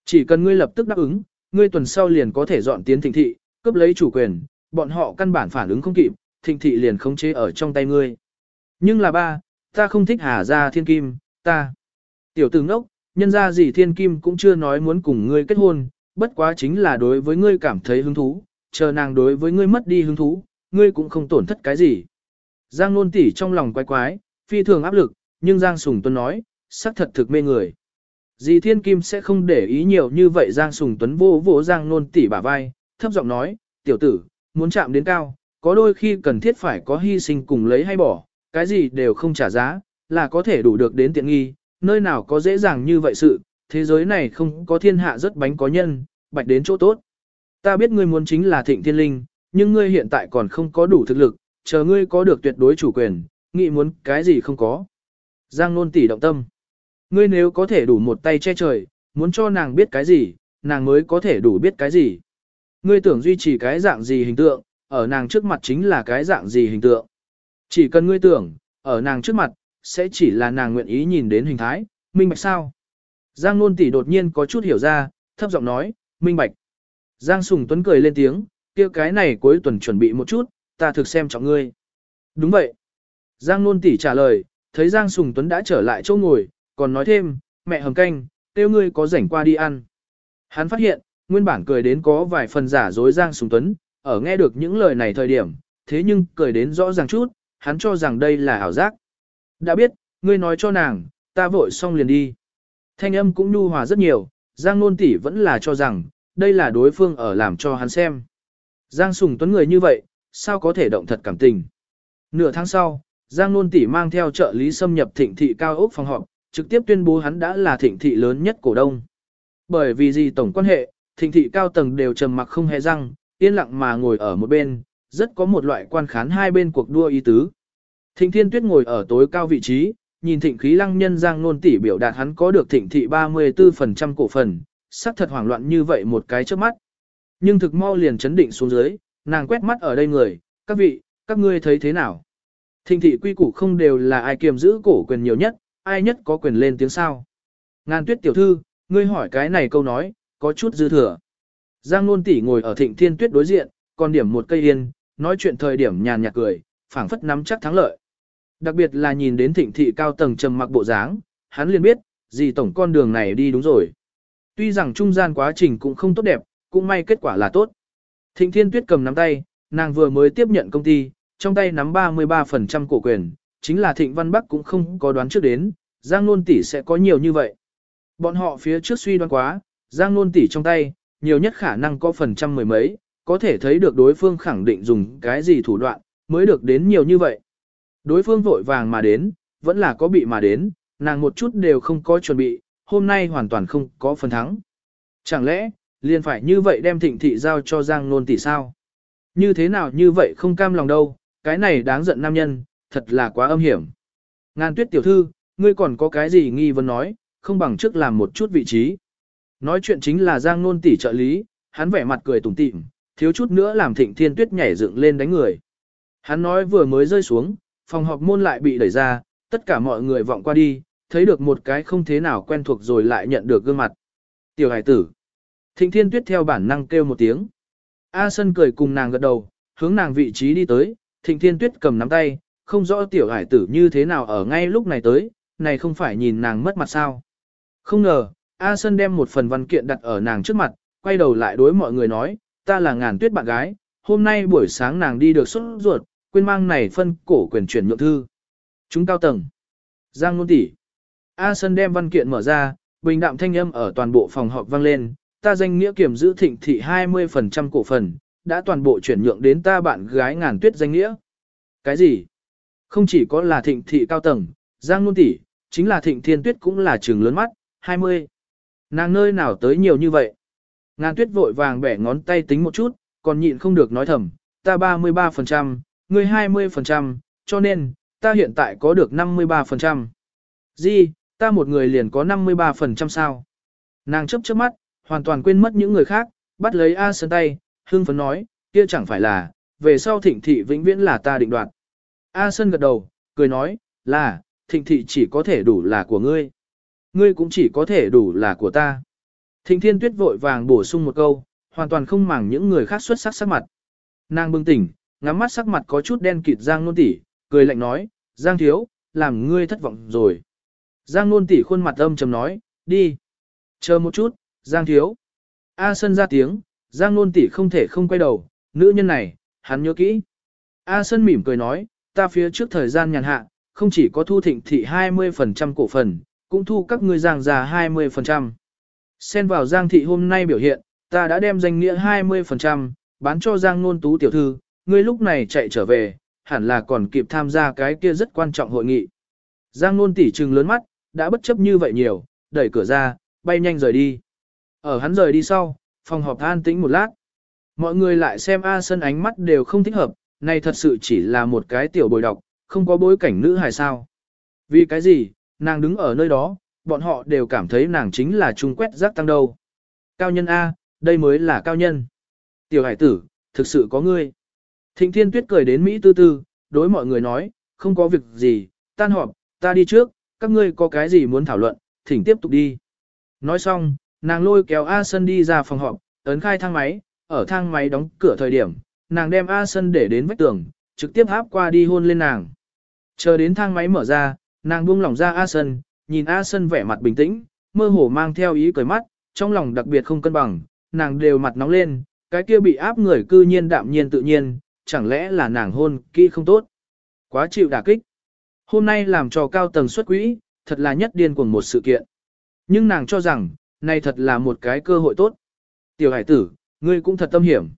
Chỉ cần ngươi lập tức đáp ứng, ngươi tuần sau liền có thể dọn tiến thịnh thị, cướp lấy chủ quyền, bọn họ căn bản phản ứng không kịp, thịnh thị liền khống chế ở trong tay ngươi. Nhưng là ba, ta không thích hà ra thiên kim, ta. Tiểu tử ngốc, nhân ra gì thiên kim cũng chưa nói muốn cùng ngươi kết hôn, bất quá chính là đối với ngươi cảm thấy hứng thú, chờ nàng đối với ngươi mất đi hứng thú, ngươi cũng không tổn thất cái gì. Giang nôn tỉ trong lòng quái quái, phi thường áp lực, nhưng Giang Sùng Tuấn nói, sắc thật thực mê người. Dì Thiên Kim sẽ không để ý nhiều như vậy Giang Sùng Tuấn vô vô Giang nôn tỉ bả vai, thấp giọng nói, tiểu tử, muốn chạm đến cao, có đôi khi cần thiết phải có hy sinh cùng lấy hay bỏ, cái gì đều không trả giá, là có thể đủ được đến tiện nghi, nơi nào có dễ dàng như vậy sự, thế giới này không có thiên hạ rất bánh có nhân, bạch đến chỗ tốt. Ta biết ngươi muốn chính là thịnh thiên linh, nhưng ngươi hiện tại còn không có đủ thực lực, chờ ngươi có được tuyệt đối chủ quyền, nghĩ muốn cái gì không có. Giang nôn tỉ động tâm. Ngươi nếu có thể đủ một tay che trời, muốn cho nàng biết cái gì, nàng mới có thể đủ biết cái gì. Ngươi tưởng duy trì cái dạng gì hình tượng, ở nàng trước mặt chính là cái dạng gì hình tượng. Chỉ cần ngươi tưởng, ở nàng trước mặt, sẽ chỉ là nàng nguyện ý nhìn đến hình thái, minh bạch sao. Giang nôn tỷ đột nhiên có chút hiểu ra, thấp giọng nói, minh bạch. Giang Sùng Tuấn cười lên tiếng, kia cái này cuối tuần chuẩn bị một chút, ta thực xem trọng ngươi. Đúng vậy. Giang nôn tỷ trả lời, thấy Giang Sùng Tuấn đã trở lại chỗ ngồi, còn nói thêm, mẹ hầm canh, tiêu ngươi có rảnh qua đi ăn. Hắn phát hiện, nguyên bản cười đến có vài phần giả dối Giang Sùng Tuấn, ở nghe được những lời này thời điểm, thế nhưng cười đến rõ ràng chút, hắn cho rằng đây là ảo giác. Đã biết, ngươi nói cho nàng, ta vội xong liền đi. Thanh âm cũng nhu hòa rất nhiều, Giang Nôn Tỷ vẫn là cho rằng, đây là đối phương ở làm cho hắn xem. Giang Sùng Tuấn người như vậy, sao có thể động thật cảm tình. Nửa tháng sau, Giang Nôn Tỷ mang theo trợ lý xâm nhập thịnh thị cao ốc phòng họp, trực tiếp tuyên bố hắn đã là thịnh thị lớn nhất cổ đông. Bởi vì gì tổng quan hệ, thịnh thị cao tầng đều trầm mặc không hề răng, yên lặng mà ngồi ở một bên, rất có một loại quan khán hai bên cuộc đua ý tứ. Thịnh Thiên Tuyết ngồi ở tối cao vị trí, nhìn thịnh khí lăng nhân Giang Nôn Tỷ biểu đạt hắn có được thịnh thị 34% cổ phần, sắc thật hoảng loạn như vậy một cái trước mắt. Nhưng thực mau liền chấn định xuống dưới, nàng quét mắt ở đây người, các vị, các ngươi thấy thế nào? Thịnh thị quy củ không đều là ai kiềm giữ cổ quyền nhiều nhất, ai nhất có quyền lên tiếng sao. Ngàn tuyết tiểu thư, ngươi hỏi cái này câu nói, có chút dư thừa. Giang Nôn tỷ ngồi ở thịnh thiên tuyết đối diện, còn điểm một cây yên, nói chuyện thời điểm nhàn nhạt cười, phảng phất nắm chắc thắng lợi. Đặc biệt là nhìn đến thịnh thị cao tầng trầm mặc bộ dáng, hắn liền biết, gì tổng con đường này đi đúng rồi. Tuy rằng trung gian quá trình cũng không tốt đẹp, cũng may kết quả là tốt. Thịnh Thiên Tuyết cầm nắm tay, nàng vừa mới tiếp nhận công ty, trong tay nắm 33% cổ quyền, chính là Thịnh Văn Bắc cũng không có đoán trước đến, Giang Nôn tỷ sẽ có nhiều như vậy. Bọn họ phía trước suy đoán quá, Giang Nôn tỷ trong tay, nhiều nhất khả năng có phần trăm mười mấy, có thể thấy được đối phương khẳng định dùng cái gì thủ đoạn, mới được đến nhiều như vậy. Đối phương vội vàng mà đến, vẫn là có bị mà đến, nàng một chút đều không có chuẩn bị, hôm nay hoàn toàn không có phần thắng. Chẳng lẽ, liền phải như vậy đem thịnh thị giao cho Giang Nôn tỷ sao? Như thế nào như vậy không cam lòng đâu, cái này đáng giận nam nhân, thật là quá âm hiểm. Ngàn tuyết tiểu thư, ngươi còn có cái gì nghi vấn nói, không bằng trước làm một chút vị trí. Nói chuyện chính là Giang Nôn tỷ trợ lý, hắn vẻ mặt cười tủm tỉm, thiếu chút nữa làm thịnh thiên tuyết nhảy dựng lên đánh người. Hắn nói vừa mới rơi xuống, phòng họp môn lại bị đẩy ra, tất cả mọi người vọng qua đi, thấy được một cái không thế nào quen thuộc rồi lại nhận được gương mặt. Tiểu hải tử. Thịnh thiên tuyết theo bản năng kêu một tiếng. A Sân cười cùng nàng gật đầu, hướng nàng vị trí đi tới, thịnh thiên tuyết cầm nắm tay, không rõ tiểu hải tử như thế nào ở ngay lúc này tới, này không phải nhìn nàng mất mặt sao. Không ngờ, A Sân đem một phần văn kiện đặt ở nàng trước mặt, quay đầu lại đối mọi người nói, ta là ngàn tuyết bạn gái, hôm nay buổi sáng nàng đi được xuất ruột, quên mang này phân cổ quyền chuyển nhượng thư. Chúng cao tầng. Giang Nôn tỷ. A Sân đem văn kiện mở ra, bình đạm thanh âm ở toàn bộ phòng họp vang lên, ta danh nghĩa kiểm giữ thịnh thị 20% cổ phần, đã toàn bộ chuyển nhượng đến ta bạn gái ngàn tuyết danh nghĩa. Cái gì? Không chỉ có là thịnh thị cao tầng, Giang Nôn tỷ, chính là thịnh thiên tuyết cũng là trường lớn mắt, 20. Nàng nơi nào tới nhiều như vậy? Ngàn tuyết vội vàng bẻ ngón tay tính một chút, còn nhịn không được nói thầm, ta 33%, ngươi 20%, cho nên, ta hiện tại có được 53%. Gì, ta một người liền có 53% sao? Nàng chấp chớp mắt, hoàn toàn quên mất những người khác, bắt lấy A Sơn tay, hưng phấn nói, kia chẳng phải là, về sau thịnh thị vĩnh viễn là ta định đoạt. A Sơn gật đầu, cười nói, là, thịnh thị chỉ có thể đủ là của ngươi. Ngươi cũng chỉ có thể đủ là của ta. Thịnh thiên tuyết vội vàng bổ sung một câu, hoàn toàn không màng những người khác xuất sắc sắc mặt. Nàng bừng tỉnh, ngắm mắt sắc mặt có chút đen kịt Giang Nôn tỷ, cười lạnh nói, Giang thiếu, làm ngươi thất vọng rồi. Giang Nôn tỷ khuôn mặt âm trầm nói, đi. Chờ một chút, Giang thiếu. A Sân ra tiếng, Giang Nôn tỷ không thể không quay đầu, nữ nhân này, hắn nhớ kỹ. A Sân mỉm cười nói, ta phía trước thời gian nhàn hạ, không chỉ có thu thịnh thị 20% cổ phần, cũng thu các ngươi giang già 20%. Xen vào giang thị hôm nay biểu hiện, ta đã đem danh nghĩa 20%, bán cho giang nôn tú tiểu thư, ngươi lúc này chạy trở về, hẳn là còn kịp tham gia cái kia rất quan trọng hội nghị. Giang nôn tỉ trừng lớn mắt, đã bất chấp như vậy nhiều, đẩy cửa ra, bay nhanh rời đi. Ở hắn rời đi sau, phòng họp an tĩnh một lát. Mọi người lại xem A Sân ánh mắt đều không thích hợp, này thật sự chỉ là một cái tiểu bồi đọc, không có bối cảnh nữ hài sao. Vì cái gì, nàng đứng ở nơi đó, bọn họ đều cảm thấy nàng chính là trung quét rác tăng đâu. Cao nhân A, đây mới là cao nhân. Tiểu hải tử, thực sự có ngươi. Thịnh thiên tuyết cười đến Mỹ tư tư, đối mọi người nói, không có việc gì, tan họp, ta đi trước, các ngươi có cái gì muốn thảo luận, thỉnh tiếp tục đi. Nói xong, nàng lôi kéo A Sân đi ra phòng họp, ấn khai thang máy, ở thang máy đóng cửa thời điểm, nàng đem A Sân để đến vách tường, trực tiếp áp qua đi hôn lên nàng. Chờ đến thang máy mở ra, nàng buông lỏng ra A Sân, nhìn A Sân vẻ mặt bình tĩnh, mơ hồ mang theo ý cười mắt, trong lòng đặc biệt không cân bằng, nàng đều mặt nóng lên, cái kia bị áp người cư nhiên đạm nhiên tự nhiên, chẳng lẽ là nàng hôn kỹ không tốt. Quá chịu đả kích. Hôm nay làm cho cao tầng xuất quỹ, thật là nhất điên cuồng một sự kiện. Nhưng nàng cho rằng, này thật là một cái cơ hội tốt. Tiểu hải tử, ngươi cũng thật tâm hiểm.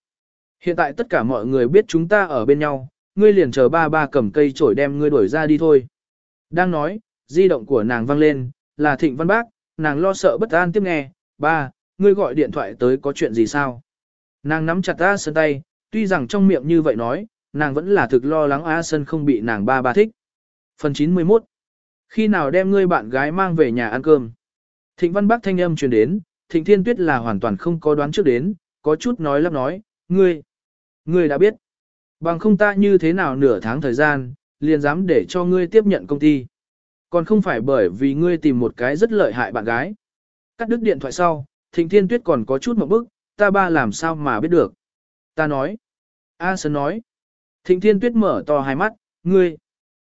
Hiện tại tất cả mọi người biết chúng ta ở bên nhau, ngươi liền chờ ba ba cầm cây chổi đem ngươi đuổi ra đi thôi. Đang nói, di động của nàng vang lên, là Thịnh Văn Bác, nàng lo sợ bất an tiếp nghe, ba, ngươi gọi điện thoại tới có chuyện gì sao? Nàng nắm chặt A Sơn tay, tuy rằng trong miệng như vậy nói, nàng vẫn là thực lo lắng A Sơn không bị nàng ba ba thích. Phần 91 Khi nào đem ngươi bạn gái mang về nhà ăn cơm? Thịnh Văn Bác thanh âm truyền đến, Thịnh Thiên Tuyết là hoàn toàn không có đoán trước đến, có chút nói lắp nói, ngươi, ngươi đã biết. Bằng không ta như thế nào nửa tháng thời gian, liền dám để cho ngươi tiếp nhận công ty. Còn không phải bởi vì ngươi tìm một cái rất lợi hại bạn gái. Cắt đứt điện thoại sau, Thịnh Thiên Tuyết còn có chút một bức, ta ba làm sao mà biết được. Ta nói. A Sơn nói. Thịnh Thiên Tuyết mở to hai mắt, ngươi.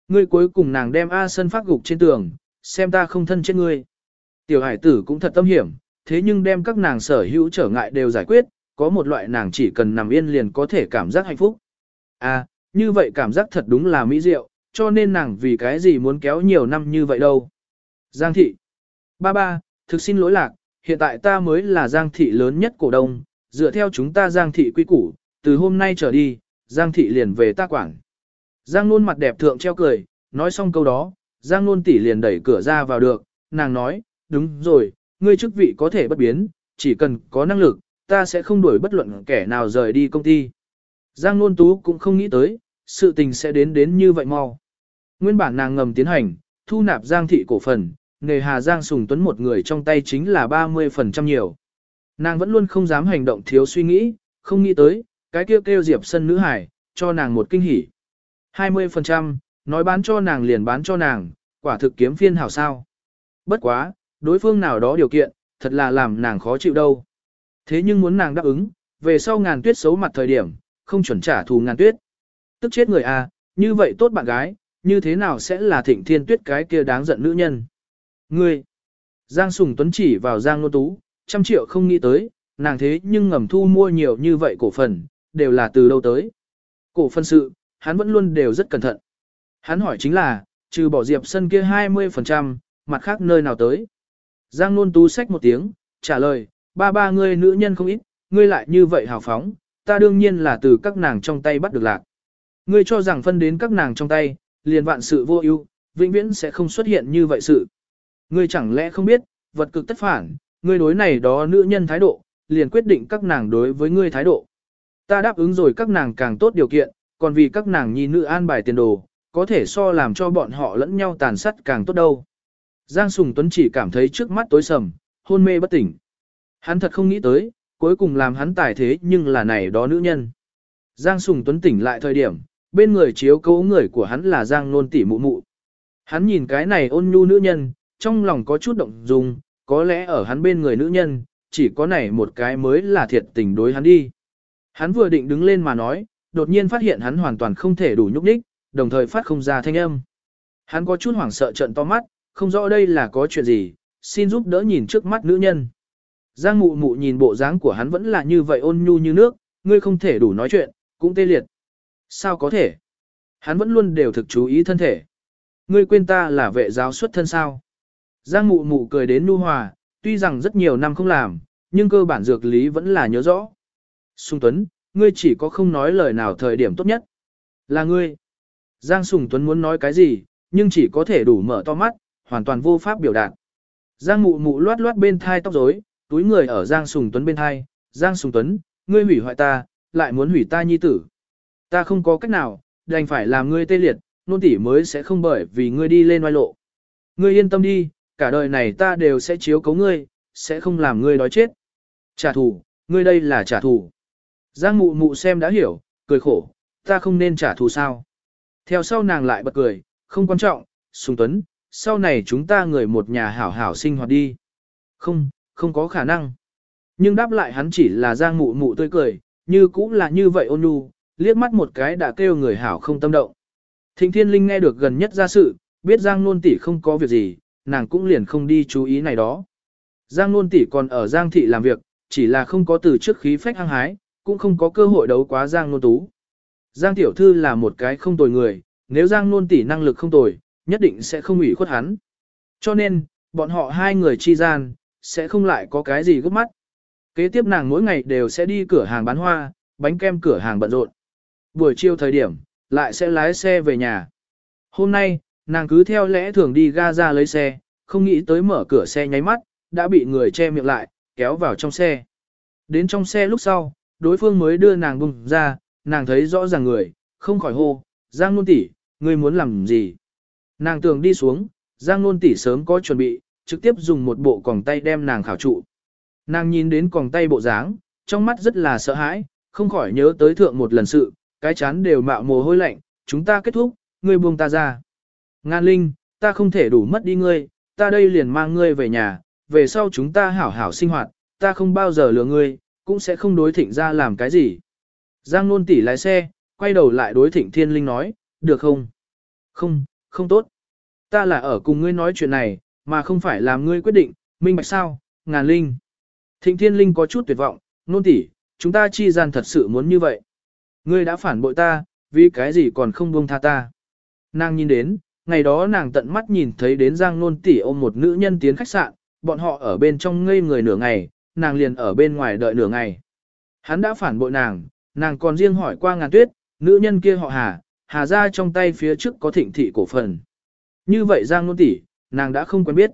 Ngươi cuối cùng nàng đem A Sơn phát gục trên tường, xem ta không thân chết ngươi. Tiểu hải tử cũng thật tâm hiểm, thế nhưng đem các nàng sở hữu trở ngại đều giải quyết, có một loại nàng chỉ cần nằm yên liền có thể cảm giác hạnh phúc. À, như vậy cảm giác thật đúng là mỹ diệu, cho nên nàng vì cái gì muốn kéo nhiều năm như vậy đâu. Giang thị. Ba ba, thực xin lỗi lạc, hiện tại ta mới là Giang thị lớn nhất cổ đông, dựa theo chúng ta Giang thị quy củ, từ hôm nay trở đi, Giang thị liền về ta quản. Giang luôn mặt đẹp thượng treo cười, nói xong câu đó, Giang luôn tỷ liền đẩy cửa ra vào được, nàng nói, đúng rồi, ngươi chức vị có thể bất biến, chỉ cần có năng lực, ta sẽ không đuổi bất luận kẻ nào rời đi công ty. Giang nôn tú cũng không nghĩ tới, sự tình sẽ đến đến như vậy mau. Nguyên bản nàng ngầm tiến hành, thu nạp Giang thị cổ phần, nghề hà Giang Sùng Tuấn một người trong tay chính là 30% nhiều. Nàng vẫn luôn không dám hành động thiếu suy nghĩ, không nghĩ tới, cái kêu kêu Diệp Sân nữ hải, cho nàng một kinh hỉ. 20%, nói bán cho nàng liền bán cho nàng, quả thực kiếm phiên hảo sao. Bất quá, đối phương nào đó điều kiện, thật là làm nàng khó chịu đâu. Thế nhưng muốn nàng đáp ứng, về sau ngàn tuyết xấu mặt thời điểm, không chuẩn trả thù ngàn tuyết. Tức chết người à, như vậy tốt bạn gái, như thế nào sẽ là thịnh thiên tuyết cái kia đáng giận nữ nhân. Ngươi, Giang Sùng Tuấn chỉ vào Giang Nô Tú, trăm triệu không nghĩ tới, nàng thế nhưng ngầm thu mua nhiều như vậy cổ phần, đều là từ đâu tới. Cổ phần sự, hắn vẫn luôn đều rất cẩn thận. Hắn hỏi chính là, trừ bỏ Diệp Sân kia 20%, mặt khác nơi nào tới. Giang Nôn Tú xách một tiếng, trả lời, ba ba ngươi nữ nhân không ít, ngươi lại như vậy hào phóng, ta đương nhiên là từ các nàng trong tay bắt được lạc. Ngươi cho rằng phân đến các nàng trong tay, liền vạn sự vô ưu, vĩnh viễn sẽ không xuất hiện như vậy sự. Ngươi chẳng lẽ không biết, vật cực tất phản, ngươi đối này đó nữ nhân thái độ, liền quyết định các nàng đối với ngươi thái độ. Ta đáp ứng rồi các nàng càng tốt điều kiện, còn vì các nàng nhi nữ an bài tiền đồ, có thể so làm cho bọn họ lẫn nhau tàn sát càng tốt đâu. Giang Sùng Tuấn chỉ cảm thấy trước mắt tối sầm, hôn mê bất tỉnh. Hắn thật không nghĩ tới, cuối cùng làm hắn tài thế nhưng là này đó nữ nhân. Giang Sùng Tuấn tỉnh lại thời điểm, bên người chiếu cố người của hắn là Giang Nôn tỷ mụ mụ. Hắn nhìn cái này ôn nhu nữ nhân, trong lòng có chút động dung, có lẽ ở hắn bên người nữ nhân, chỉ có này một cái mới là thiệt tình đối hắn đi. Hắn vừa định đứng lên mà nói, đột nhiên phát hiện hắn hoàn toàn không thể đủ nhúc nhích, đồng thời phát không ra thanh âm. Hắn có chút hoảng sợ trận to mắt, không rõ đây là có chuyện gì, xin giúp đỡ nhìn trước mắt nữ nhân. Giang mụ mụ nhìn bộ dáng của hắn vẫn là như vậy ôn nhu như nước, ngươi không thể đủ nói chuyện, cũng tê liệt. Sao có thể? Hắn vẫn luôn đều thực chú ý thân thể. Ngươi quên ta là vệ giáo xuất thân sao? Giang mụ mụ cười đến nu hòa, tuy rằng rất nhiều năm không làm, nhưng cơ bản dược lý vẫn là nhớ rõ. Sùng Tuấn, ngươi chỉ có không nói lời nào thời điểm tốt nhất. Là ngươi. Giang Sùng Tuấn muốn nói cái gì, nhưng chỉ có thể đủ mở to mắt, hoàn toàn vô pháp biểu đạt. Giang mụ mụ loát loát bên thai tóc rối, túi người ở Giang Sùng Tuấn bên hai, Giang Sùng Tuấn, ngươi hủy hoại ta, lại muốn hủy ta nhi tử. Ta không có cách nào, đành phải làm ngươi tê liệt, nôn tỉ mới sẽ không bởi vì ngươi đi lên oai lộ. Ngươi yên tâm đi, cả đời này ta đều sẽ chiếu cấu ngươi, sẽ không làm ngươi đói chết. Trả thù, ngươi đây là trả thù. Giang mụ mụ xem đã hiểu, cười khổ, ta không nên trả thù sao. Theo sau nàng lại bật cười, không quan trọng, Sùng Tuấn, sau này chúng ta người một nhà hảo hảo sinh hoạt đi. Không, không có khả năng. Nhưng đáp lại hắn chỉ là Giang mụ mụ tươi cười, như cũng là như vậy ôn nhu, liếc mắt một cái đã kêu người hảo không tâm động. Thịnh Thiên Linh nghe được gần nhất ra sự, biết Giang Nôn tỷ không có việc gì, nàng cũng liền không đi chú ý này đó. Giang Nôn tỷ còn ở Giang thị làm việc, chỉ là không có từ trước khí phách hăng hái, cũng không có cơ hội đấu quá Giang Nôn tú. Giang tiểu thư là một cái không tồi người, nếu Giang Nôn tỷ năng lực không tồi, nhất định sẽ không ủy khuất hắn. Cho nên, bọn họ hai người chi gian, sẽ không lại có cái gì gấp mắt. Kế tiếp nàng mỗi ngày đều sẽ đi cửa hàng bán hoa, bánh kem cửa hàng bận rộn. Buổi chiều thời điểm, lại sẽ lái xe về nhà. Hôm nay, nàng cứ theo lẽ thường đi ga ra lấy xe, không nghĩ tới mở cửa xe nháy mắt, đã bị người che miệng lại, kéo vào trong xe. Đến trong xe lúc sau, đối phương mới đưa nàng bùng ra, nàng thấy rõ ràng người, không khỏi hô, Giang Nôn tỷ, ngươi muốn làm gì? Nàng tưởng đi xuống, Giang Nôn tỷ sớm có chuẩn bị, trực tiếp dùng một bộ còng tay đem nàng khảo trụ. Nàng nhìn đến còng tay bộ dáng, trong mắt rất là sợ hãi, không khỏi nhớ tới thượng một lần sự, cái chán đều mạo mồ hôi lạnh, chúng ta kết thúc, ngươi buông ta ra. Ngan Linh, ta không thể đủ mất đi ngươi, ta đây liền mang ngươi về nhà, về sau chúng ta hảo hảo sinh hoạt, ta không bao giờ lừa ngươi, cũng sẽ không đối thịnh ra làm cái gì. Giang Nôn tỷ lái xe, quay đầu lại đối thịnh thiên linh nói, được không? Không, không tốt. Ta là ở cùng ngươi nói chuyện này, mà không phải làm ngươi quyết định, minh bạch sao, ngàn linh. Thịnh thiên linh có chút tuyệt vọng, nôn tỷ, chúng ta chi gian thật sự muốn như vậy. Ngươi đã phản bội ta, vì cái gì còn không buông tha ta. Nàng nhìn đến, ngày đó nàng tận mắt nhìn thấy đến Giang Nôn tỷ ôm một nữ nhân tiến khách sạn, bọn họ ở bên trong ngây người nửa ngày, nàng liền ở bên ngoài đợi nửa ngày. Hắn đã phản bội nàng, nàng còn riêng hỏi qua ngàn tuyết, nữ nhân kia họ Hà, Hà ra trong tay phía trước có thịnh thị cổ phần. Như vậy Giang Nôn tỷ, nàng đã không quen biết.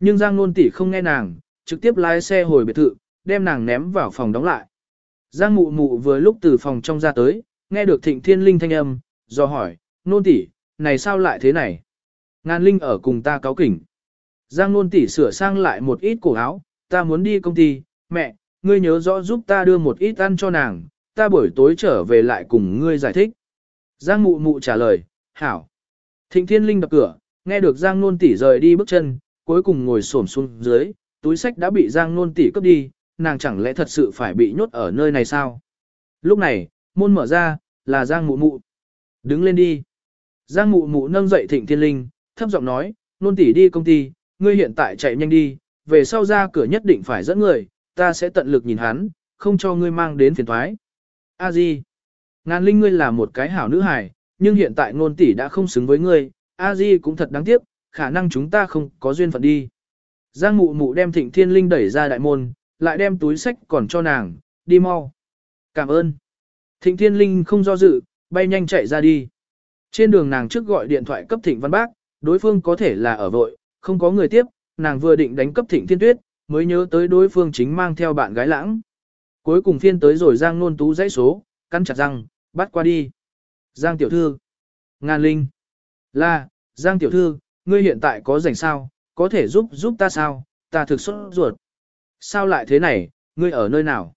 Nhưng Giang Nôn tỷ không nghe nàng, trực tiếp lái xe hồi biệt thự, đem nàng ném vào phòng đóng lại. Giang mụ mụ vừa lúc từ phòng trong ra tới, nghe được thịnh thiên linh thanh âm, do hỏi, nôn tỷ, này sao lại thế này? Ngàn linh ở cùng ta cáo kỉnh. Giang nôn tỷ sửa sang lại một ít cổ áo, ta muốn đi công ty, mẹ, ngươi nhớ rõ giúp ta đưa một ít ăn cho nàng, ta buổi tối trở về lại cùng ngươi giải thích. Giang mụ mụ trả lời, hảo. Thịnh thiên linh đập cửa, nghe được Giang nôn tỷ rời đi bước chân, cuối cùng ngồi xổm xuống dưới, túi sách đã bị Giang nôn tỷ cướp đi, nàng chẳng lẽ thật sự phải bị nhốt ở nơi này sao? Lúc này, môn mở ra, là Giang mụ mụ. Đứng lên đi. Giang mụ mụ nâng dậy thịnh thiên linh, thấp giọng nói, nôn tỷ đi công ty, ngươi hiện tại chạy nhanh đi, về sau ra cửa nhất định phải dẫn người, ta sẽ tận lực nhìn hắn, không cho ngươi mang đến phiền thoái. A Di, ngàn linh ngươi là một cái hảo nữ hài, nhưng hiện tại Nôn tỷ đã không xứng với ngươi, A Di cũng thật đáng tiếc, khả năng chúng ta không có duyên phận đi. Giang mụ mụ đem thịnh thiên linh đẩy ra đại môn, lại đem túi sách còn cho nàng, đi mau. Cảm ơn. Thịnh thiên linh không do dự, bay nhanh chạy ra đi. Trên đường nàng trước gọi điện thoại cấp thịnh văn bác, đối phương có thể là ở vội, không có người tiếp, nàng vừa định đánh cấp thịnh thiên tuyết, mới nhớ tới đối phương chính mang theo bạn gái lãng. Cuối cùng phiên tới rồi Giang nôn tú dãy số, căn chặt răng, bắt qua đi. Giang tiểu thư. Ngàn linh. Là, Giang tiểu thư, ngươi hiện tại có rảnh sao, có thể giúp giúp ta sao, ta thực xuất ruột. Sao lại thế này, ngươi ở nơi nào?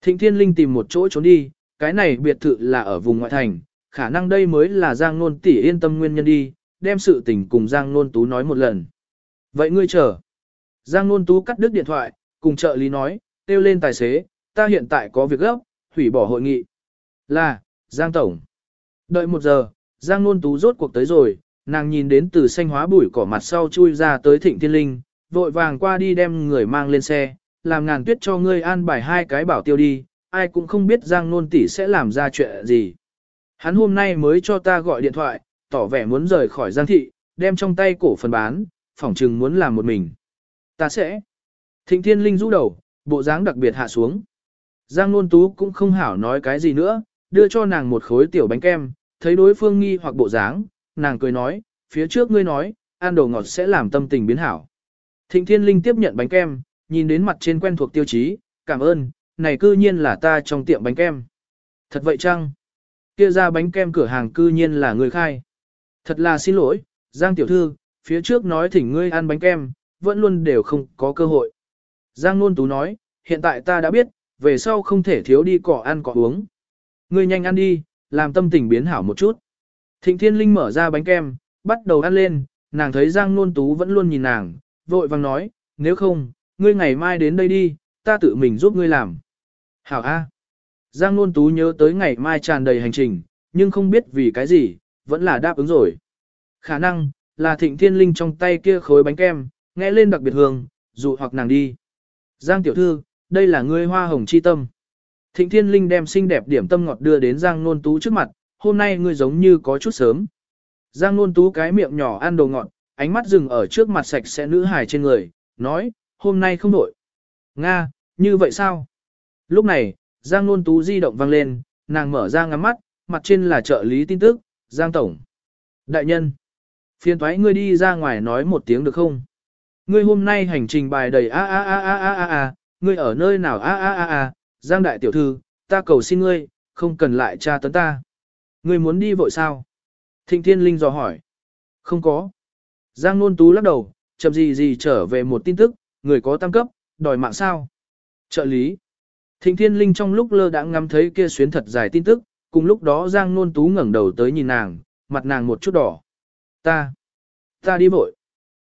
Thịnh thiên linh tìm một chỗ trốn đi, cái này biệt thự là ở vùng ngoại thành, khả năng đây mới là Giang nôn tỷ yên tâm nguyên nhân đi, đem sự tình cùng Giang nôn tú nói một lần. Vậy ngươi chờ. Giang nôn tú cắt đứt điện thoại, cùng trợ lý nói, kêu lên tài xế, ta hiện tại có việc gấp, hủy bỏ hội nghị. Là, Giang Tổng. Đợi một giờ, Giang nôn tú rốt cuộc tới rồi, nàng nhìn đến từ xanh hóa bụi cỏ mặt sau chui ra tới thịnh thiên linh, vội vàng qua đi đem người mang lên xe, làm ngàn tuyết cho ngươi an bài hai cái bảo tiêu đi, ai cũng không biết Giang nôn tỷ sẽ làm ra chuyện gì. Hắn hôm nay mới cho ta gọi điện thoại, tỏ vẻ muốn rời khỏi Giang thị, đem trong tay cổ phần bán, phỏng chừng muốn làm một mình. Ta sẽ. Thịnh thiên linh rũ đầu, bộ dáng đặc biệt hạ xuống. Giang nôn tú cũng không hảo nói cái gì nữa, đưa cho nàng một khối tiểu bánh kem, thấy đối phương nghi hoặc bộ dáng, nàng cười nói, phía trước ngươi nói, ăn đồ ngọt sẽ làm tâm tình biến hảo. Thịnh Thiên Linh tiếp nhận bánh kem, nhìn đến mặt trên quen thuộc tiêu chí, cảm ơn, này cư nhiên là ta trong tiệm bánh kem. Thật vậy chăng? Kia ra bánh kem cửa hàng cư nhiên là người khai. Thật là xin lỗi, Giang tiểu thư, phía trước nói thỉnh ngươi ăn bánh kem, vẫn luôn đều không có cơ hội. Giang Nôn Tú nói, hiện tại ta đã biết, về sau không thể thiếu đi cỏ ăn cỏ uống. Ngươi nhanh ăn đi, làm tâm tình biến hảo một chút. Thịnh Thiên Linh mở ra bánh kem, bắt đầu ăn lên, nàng thấy Giang Nôn Tú vẫn luôn nhìn nàng, vội vàng nói, nếu không, ngươi ngày mai đến đây đi, ta tự mình giúp ngươi làm. Hảo A. Giang Nôn Tú nhớ tới ngày mai tràn đầy hành trình, nhưng không biết vì cái gì, vẫn là đáp ứng rồi. Khả năng, là thịnh thiên linh trong tay kia khối bánh kem, nghe lên đặc biệt hương, dụ hoặc nàng đi. Giang tiểu thư, đây là ngươi hoa hồng chi tâm. Thịnh thiên linh đem xinh đẹp điểm tâm ngọt đưa đến Giang Nôn Tú trước mặt, hôm nay ngươi giống như có chút sớm. Giang Nôn Tú cái miệng nhỏ ăn đồ ngọt, ánh mắt dừng ở trước mặt sạch sẽ nữ hài trên người, nói, hôm nay không đổi. Nga, như vậy sao? Lúc này, Giang Nôn Tú di động vang lên, nàng mở ra ngắm mắt, mặt trên là trợ lý tin tức, Giang Tổng. Đại nhân, phiền thoái ngươi đi ra ngoài nói một tiếng được không? Ngươi hôm nay hành trình bài đầy a a a a a a a, ngươi ở nơi nào a a a a, Giang Đại Tiểu Thư, ta cầu xin ngươi, không cần lại tra tấn ta. Ngươi muốn đi vội sao? Thịnh Thiên Linh dò hỏi. Không có. Giang Nôn Tú lắc đầu, chậm gì gì trở về một tin tức, người có tăng cấp, đòi mạng sao? Trợ lý. Thịnh Thiên Linh trong lúc lơ đãng ngắm thấy kia xuyến thật dài tin tức, cùng lúc đó Giang Nôn Tú ngẩng đầu tới nhìn nàng, mặt nàng một chút đỏ. Ta. Ta đi vội.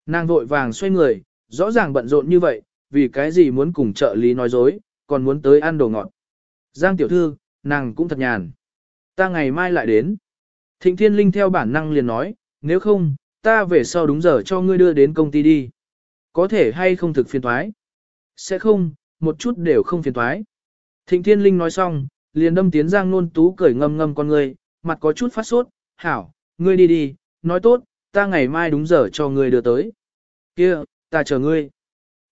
Nàng vội vàng xoay người, rõ ràng bận rộn như vậy, vì cái gì muốn cùng trợ lý nói dối, còn muốn tới ăn đồ ngọt. Giang tiểu thư, nàng cũng thật nhàn. Ta ngày mai lại đến. Thịnh Thiên Linh theo bản năng liền nói, nếu không, ta về sau đúng giờ cho ngươi đưa đến công ty đi. Có thể hay không thực phiền thoái? Sẽ không, một chút đều không phiền thoái. Thịnh Thiên Linh nói xong, liền đâm tiến Giang Nôn Tú cười ngâm ngâm con ngươi, mặt có chút phát sốt, hảo, ngươi đi đi, nói tốt, ta ngày mai đúng giờ cho ngươi đưa tới. Kia, ta chờ ngươi.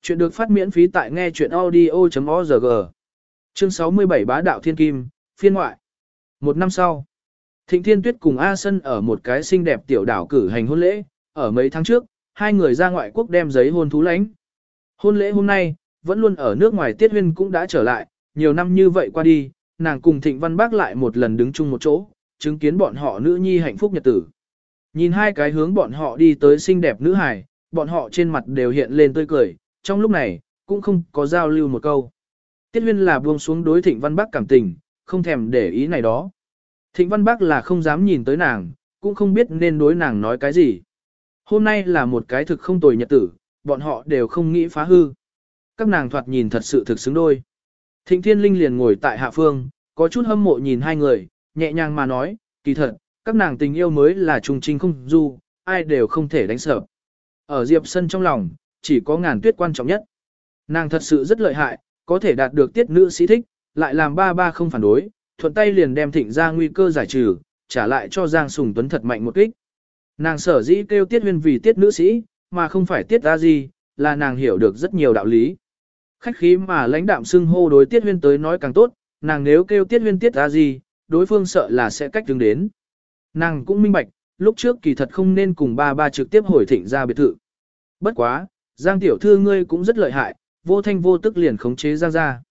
Chuyện được phát miễn phí tại nghe chuyện audio.org. Chương 67 Bá Đạo Thiên Kim, phiên ngoại. Một năm sau, Thịnh Thiên Tuyết cùng A Sân ở một cái xinh đẹp tiểu đảo cử hành hôn lễ, ở mấy tháng trước, hai người ra ngoại quốc đem giấy hôn thú lãnh. Hôn lễ hôm nay, vẫn luôn ở nước ngoài Tiết Huyên cũng đã trở lại, nhiều năm như vậy qua đi, nàng cùng Thịnh Văn Bác lại một lần đứng chung một chỗ, chứng kiến bọn họ nữ nhi hạnh phúc nhật tử. Nhìn hai cái hướng bọn họ đi tới xinh đẹp nữ hài, bọn họ trên mặt đều hiện lên tươi cười, trong lúc này, cũng không có giao lưu một câu. Tiết Huyên là buông xuống đối Thịnh Văn Bác cảm tình, không thèm để ý này đó. Thịnh Văn Bác là không dám nhìn tới nàng, cũng không biết nên đối nàng nói cái gì. Hôm nay là một cái thực không tồi nhật tử, bọn họ đều không nghĩ phá hư. Các nàng thoạt nhìn thật sự thực xứng đôi. Thịnh Thiên Linh liền ngồi tại hạ phương, có chút hâm mộ nhìn hai người, nhẹ nhàng mà nói, kỳ thật, các nàng tình yêu mới là trùng trinh không du, ai đều không thể đánh sợ. Ở Diệp Sân trong lòng, chỉ có ngàn tuyết quan trọng nhất. Nàng thật sự rất lợi hại, có thể đạt được tiết nữ sĩ thích, lại làm ba ba không phản đối, thuận tay liền đem thịnh ra nguy cơ giải trừ, trả lại cho Giang Sùng Tuấn thật mạnh một kích. Nàng sở dĩ kêu tiết huyên vì tiết nữ sĩ, mà không phải tiết ra gì, là nàng hiểu được rất nhiều đạo lý. Khách khí mà lãnh đạm xưng hô đối tiết huyên tới nói càng tốt, nàng nếu kêu tiết huyên tiết ra gì, đối phương sợ là sẽ cách đứng đến. Nàng cũng minh bạch, lúc trước kỳ thật không nên cùng ba ba trực tiếp hồi thịnh ra biệt thự. Bất quá, Giang tiểu thư ngươi cũng rất lợi hại, vô thanh vô tức liền khống chế Giang ra.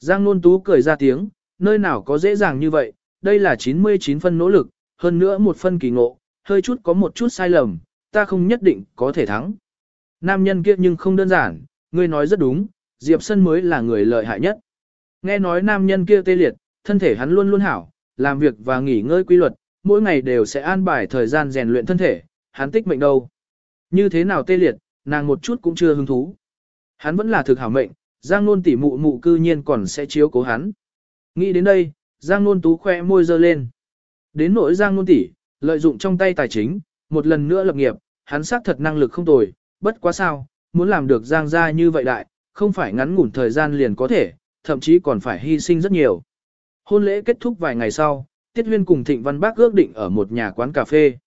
Giang nôn tú cười ra tiếng, nơi nào có dễ dàng như vậy, đây là 99 phân nỗ lực, hơn nữa một phân kỳ ngộ, hơi chút có một chút sai lầm, ta không nhất định có thể thắng. Nam nhân kia nhưng không đơn giản, ngươi nói rất đúng, Diệp Sân mới là người lợi hại nhất. Nghe nói nam nhân kia tê liệt, thân thể hắn luôn luôn hảo, làm việc và nghỉ ngơi quy luật, mỗi ngày đều sẽ an bài thời gian rèn luyện thân thể, hắn tích mệnh đâu. Như thế nào tê liệt, nàng một chút cũng chưa hứng thú. Hắn vẫn là thực hảo mệnh, Giang Nôn tỉ mụ mụ cư nhiên còn sẽ chiếu cố hắn. Nghĩ đến đây, Giang Nôn tú khoe môi dơ lên. Đến nỗi Giang Nôn tỉ, lợi dụng trong tay tài chính, một lần nữa lập nghiệp, hắn xác thật năng lực không tồi, bất quá sao, muốn làm được Giang gia như vậy đại, không phải ngắn ngủn thời gian liền có thể, thậm chí còn phải hy sinh rất nhiều. Hôn lễ kết thúc vài ngày sau, Tiết Huyên cùng Thịnh Văn Bác ước định ở một nhà quán cà phê.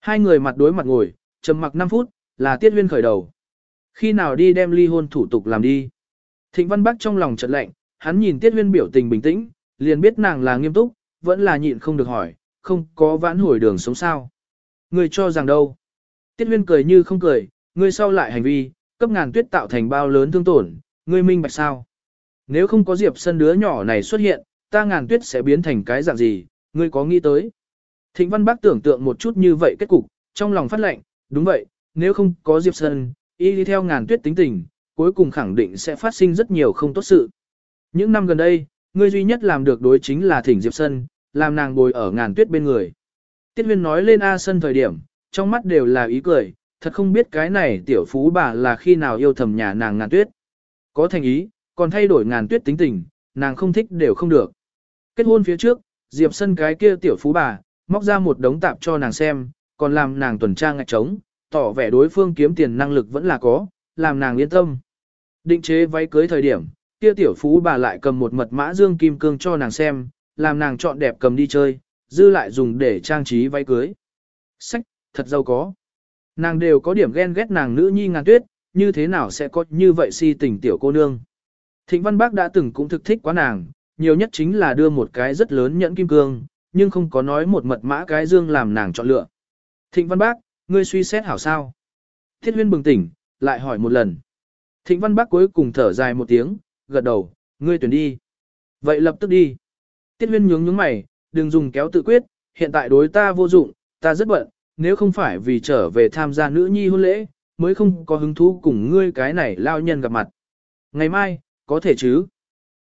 Hai người mặt đối mặt ngồi, trầm mặc 5 phút, là Tiết Huyên khởi đầu. Khi nào đi đem ly hôn thủ tục làm đi. Thịnh Văn Bác trong lòng chợt lạnh, hắn nhìn Tiết Huyên biểu tình bình tĩnh, liền biết nàng là nghiêm túc, vẫn là nhịn không được hỏi, không có vãn hồi đường sống sao. Người cho rằng đâu? Tiết Huyên cười như không cười, người sau lại hành vi, cấp ngàn tuyết tạo thành bao lớn thương tổn, ngươi minh bạch sao? Nếu không có Diệp Sân đứa nhỏ này xuất hiện, ta ngàn tuyết sẽ biến thành cái dạng gì, ngươi có nghĩ tới? Thịnh Văn Bác tưởng tượng một chút như vậy kết cục, trong lòng phát lệnh, đúng vậy, nếu không có Diệp Sân, y đi theo ngàn tuyết tính tình, cuối cùng khẳng định sẽ phát sinh rất nhiều không tốt sự. Những năm gần đây, ngươi duy nhất làm được đối chính là thỉnh Diệp Sân, làm nàng bồi ở ngàn tuyết bên người. Tiết huyên nói lên A Sân thời điểm, trong mắt đều là ý cười, thật không biết cái này tiểu phú bà là khi nào yêu thầm nhà nàng ngàn tuyết. Có thành ý, còn thay đổi ngàn tuyết tính tình, nàng không thích đều không được. Kết hôn phía trước, Diệp Sân cái kia tiểu phú bà, móc ra một đống tạp cho nàng xem, còn làm nàng tuần tra ngạch trống, tỏ vẻ đối phương kiếm tiền năng lực vẫn là có, làm nàng yên tâm. Định chế váy cưới thời điểm, kia tiểu phú bà lại cầm một mật mã dương kim cương cho nàng xem, làm nàng chọn đẹp cầm đi chơi, dư lại dùng để trang trí váy cưới. Sách, thật giàu có. Nàng đều có điểm ghen ghét nàng nữ nhi ngàn tuyết, như thế nào sẽ có như vậy si tình tiểu cô nương. Thịnh Văn Bác đã từng cũng thực thích quá nàng, nhiều nhất chính là đưa một cái rất lớn nhẫn kim cương, nhưng không có nói một mật mã cái dương làm nàng chọn lựa. Thịnh Văn Bác, ngươi suy xét hảo sao? Thiết huyên bừng tỉnh, lại hỏi một lần. Thịnh Văn Bác cuối cùng thở dài một tiếng, gật đầu, ngươi tuyển đi. Vậy lập tức đi. Tiết huyên nhướng nhướng mày, đừng dùng kéo tự quyết, hiện tại đối ta vô dụng, ta rất bận, nếu không phải vì trở về tham gia nữ nhi hôn lễ, mới không có hứng thú cùng ngươi cái này lao nhân gặp mặt. Ngày mai, có thể chứ.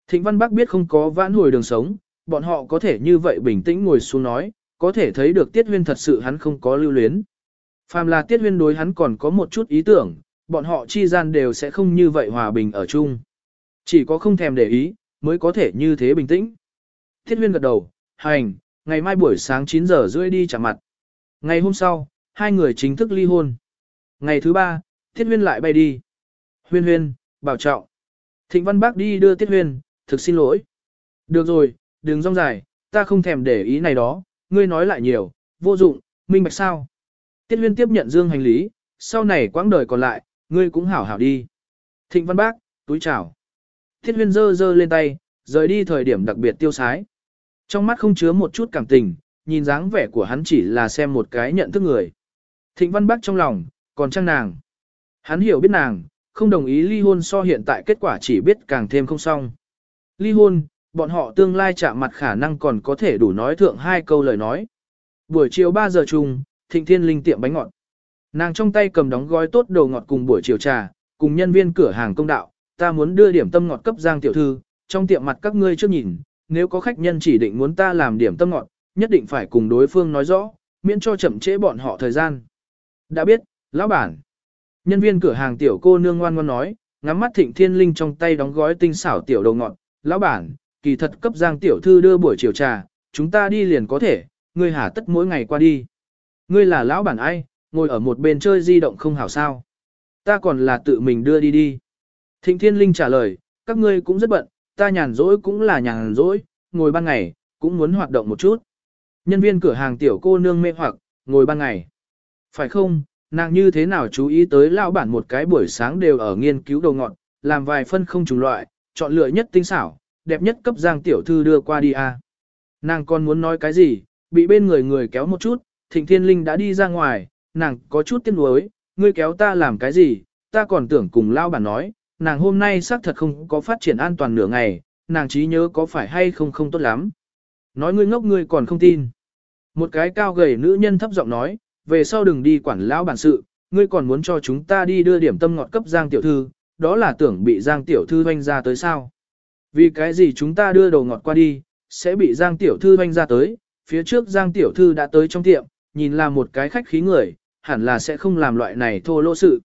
Thịnh Văn Bác biết không có vãn hồi đường sống, bọn họ có thể như vậy bình tĩnh ngồi xuống nói, có thể thấy được Tiết Huyên thật sự hắn không có lưu luyến. Phàm là Tiết Huyên đối hắn còn có một chút ý tưởng, bọn họ chi gian đều sẽ không như vậy hòa bình ở chung. Chỉ có không thèm để ý, mới có thể như thế bình tĩnh. Tiết Huyên gật đầu, hành, ngày mai buổi sáng 9 giờ rưỡi đi chạm mặt. Ngày hôm sau, hai người chính thức ly hôn. Ngày thứ ba, Tiết Huyên lại bay đi. Huyên huyên, bảo trọng. Thịnh Văn Bác đi đưa Tiết Huyên, thực xin lỗi. Được rồi, đừng rong dài, ta không thèm để ý này đó, ngươi nói lại nhiều, vô dụng, minh bạch sao. Tiết Huyên tiếp nhận dương hành lý, sau này quãng đời còn lại, ngươi cũng hảo hảo đi. Thịnh Văn Bác, túi chào. Tiết Huyên giơ giơ lên tay, rời đi thời điểm đặc biệt tiêu sái. Trong mắt không chứa một chút cảm tình, nhìn dáng vẻ của hắn chỉ là xem một cái nhận thức người. Thịnh Văn Bác trong lòng, còn trang nàng. Hắn hiểu biết nàng, không đồng ý ly hôn so hiện tại kết quả chỉ biết càng thêm không xong. Ly hôn, bọn họ tương lai chạm mặt khả năng còn có thể đủ nói thượng hai câu lời nói. Buổi chiều 3 giờ chung, Thịnh Thiên Linh tiệm bánh ngọt. Nàng trong tay cầm đóng gói tốt đồ ngọt cùng buổi chiều trà, cùng nhân viên cửa hàng công đạo, ta muốn đưa điểm tâm ngọt cấp Giang tiểu thư, trong tiệm mặt các ngươi trước nhìn, nếu có khách nhân chỉ định muốn ta làm điểm tâm ngọt, nhất định phải cùng đối phương nói rõ, miễn cho chậm trễ bọn họ thời gian. Đã biết, lão bản. Nhân viên cửa hàng tiểu cô nương ngoan ngoan nói, ngắm mắt thịnh thiên linh trong tay đóng gói tinh xảo tiểu đầu ngọt. Lão bản, kỳ thật cấp giang tiểu thư đưa buổi chiều trà, chúng ta đi liền có thể, ngươi hà tất mỗi ngày qua đi. Ngươi là lão bản ai, ngồi ở một bên chơi di động không hảo sao. Ta còn là tự mình đưa đi đi. Thịnh thiên linh trả lời, các ngươi cũng rất bận, ta nhàn rỗi cũng là nhàn rỗi, ngồi ban ngày, cũng muốn hoạt động một chút. Nhân viên cửa hàng tiểu cô nương mê hoặc, ngồi ban ngày. Phải không, nàng như thế nào chú ý tới lão bản một cái buổi sáng đều ở nghiên cứu đồ ngọn, làm vài phân không trùng loại, chọn lựa nhất tinh xảo, đẹp nhất cấp giang tiểu thư đưa qua đi à. Nàng còn muốn nói cái gì, bị bên người người kéo một chút, thịnh thiên linh đã đi ra ngoài, nàng có chút tiếc nuối, ngươi kéo ta làm cái gì, ta còn tưởng cùng lao bản nói, nàng hôm nay xác thật không có phát triển an toàn nửa ngày, nàng trí nhớ có phải hay không không tốt lắm. Nói ngươi ngốc ngươi còn không tin. Một cái cao gầy nữ nhân thấp giọng nói, về sau đừng đi quản lão bản sự, ngươi còn muốn cho chúng ta đi đưa điểm tâm ngọt cấp Giang tiểu thư, đó là tưởng bị Giang tiểu thư hoanh ra tới sao. Vì cái gì chúng ta đưa đồ ngọt qua đi, sẽ bị Giang tiểu thư hoanh ra tới, phía trước Giang tiểu thư đã tới trong tiệm, nhìn là một cái khách khí người, hẳn là sẽ không làm loại này thô lỗ sự.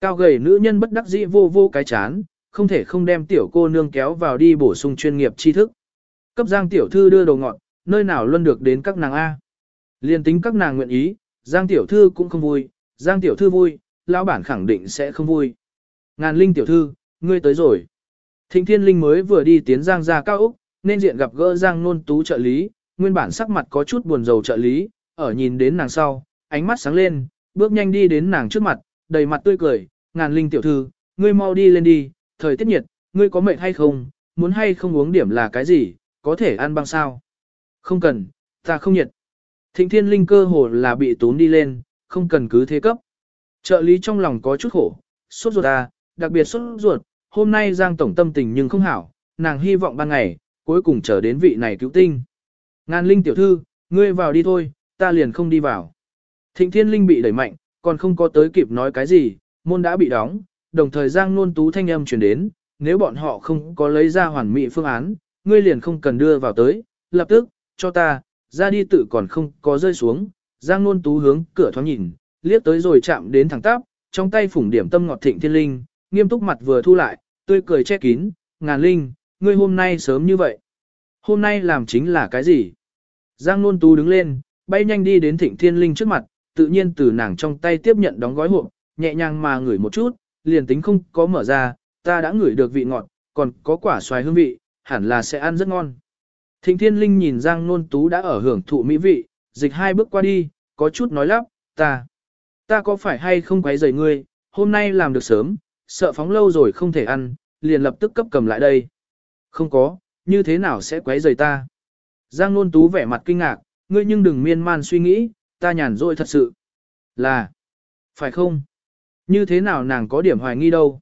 Cao gầy nữ nhân bất đắc dĩ vô vô cái chán, không thể không đem tiểu cô nương kéo vào đi bổ sung chuyên nghiệp tri thức. Cấp Giang tiểu thư đưa đồ ngọn, nơi nào luôn được đến các nàng A. Liên tính các nàng nguyện ý, Giang tiểu thư cũng không vui, Giang tiểu thư vui, lão bản khẳng định sẽ không vui. Ngàn linh tiểu thư, ngươi tới rồi. Thịnh thiên linh mới vừa đi tiến Giang ra cao Úc, nên diện gặp gỡ Giang nôn tú trợ lý, nguyên bản sắc mặt có chút buồn rầu trợ lý, ở nhìn đến nàng sau, ánh mắt sáng lên, bước nhanh đi đến nàng trước mặt, đầy mặt tươi cười, ngàn linh tiểu thư, ngươi mau đi lên đi, thời tiết nhiệt, ngươi có mệt hay không, muốn hay không uống điểm là cái gì, có thể ăn băng sao. Không cần, ta không nhiệt. Thịnh thiên linh cơ hồ là bị tốn đi lên, không cần cứ thế cấp. Trợ lý trong lòng có chút khổ, sốt ruột à, đặc biệt sốt ruột, hôm nay Giang Tổng tâm tình nhưng không hảo, nàng hy vọng ban ngày, cuối cùng chờ đến vị này cứu tinh. Ngàn linh tiểu thư, ngươi vào đi thôi, ta liền không đi vào. Thịnh thiên linh bị đẩy mạnh, còn không có tới kịp nói cái gì, môn đã bị đóng, đồng thời Giang Nôn Tú thanh âm truyền đến, nếu bọn họ không có lấy ra hoàn mỹ phương án, ngươi liền không cần đưa vào tới, lập tức, cho ta, ra đi tự còn không có rơi xuống, Giang Nôn Tú hướng cửa thoáng nhìn, liếc tới rồi chạm đến thẳng tắp, trong tay phủng điểm tâm ngọt thịnh thiên linh, nghiêm túc mặt vừa thu lại, tươi cười che kín, ngàn linh, ngươi hôm nay sớm như vậy. Hôm nay làm chính là cái gì? Giang Nôn Tú đứng lên, bay nhanh đi đến thịnh thiên linh trước mặt, tự nhiên từ nàng trong tay tiếp nhận đóng gói hộp, nhẹ nhàng mà ngửi một chút, liền tính không có mở ra, ta đã ngửi được vị ngọt, còn có quả xoài hương vị, hẳn là sẽ ăn rất ngon. Thịnh Thiên Linh nhìn Giang Nôn Tú đã ở hưởng thụ mỹ vị, dịch hai bước qua đi, có chút nói lắp, ta, ta có phải hay không quấy rầy ngươi, hôm nay làm được sớm, sợ phóng lâu rồi không thể ăn, liền lập tức cấp cầm lại đây. Không có, như thế nào sẽ quấy rầy ta? Giang Nôn Tú vẻ mặt kinh ngạc, ngươi nhưng đừng miên man suy nghĩ, ta nhàn rỗi thật sự. Là, phải không? Như thế nào nàng có điểm hoài nghi đâu?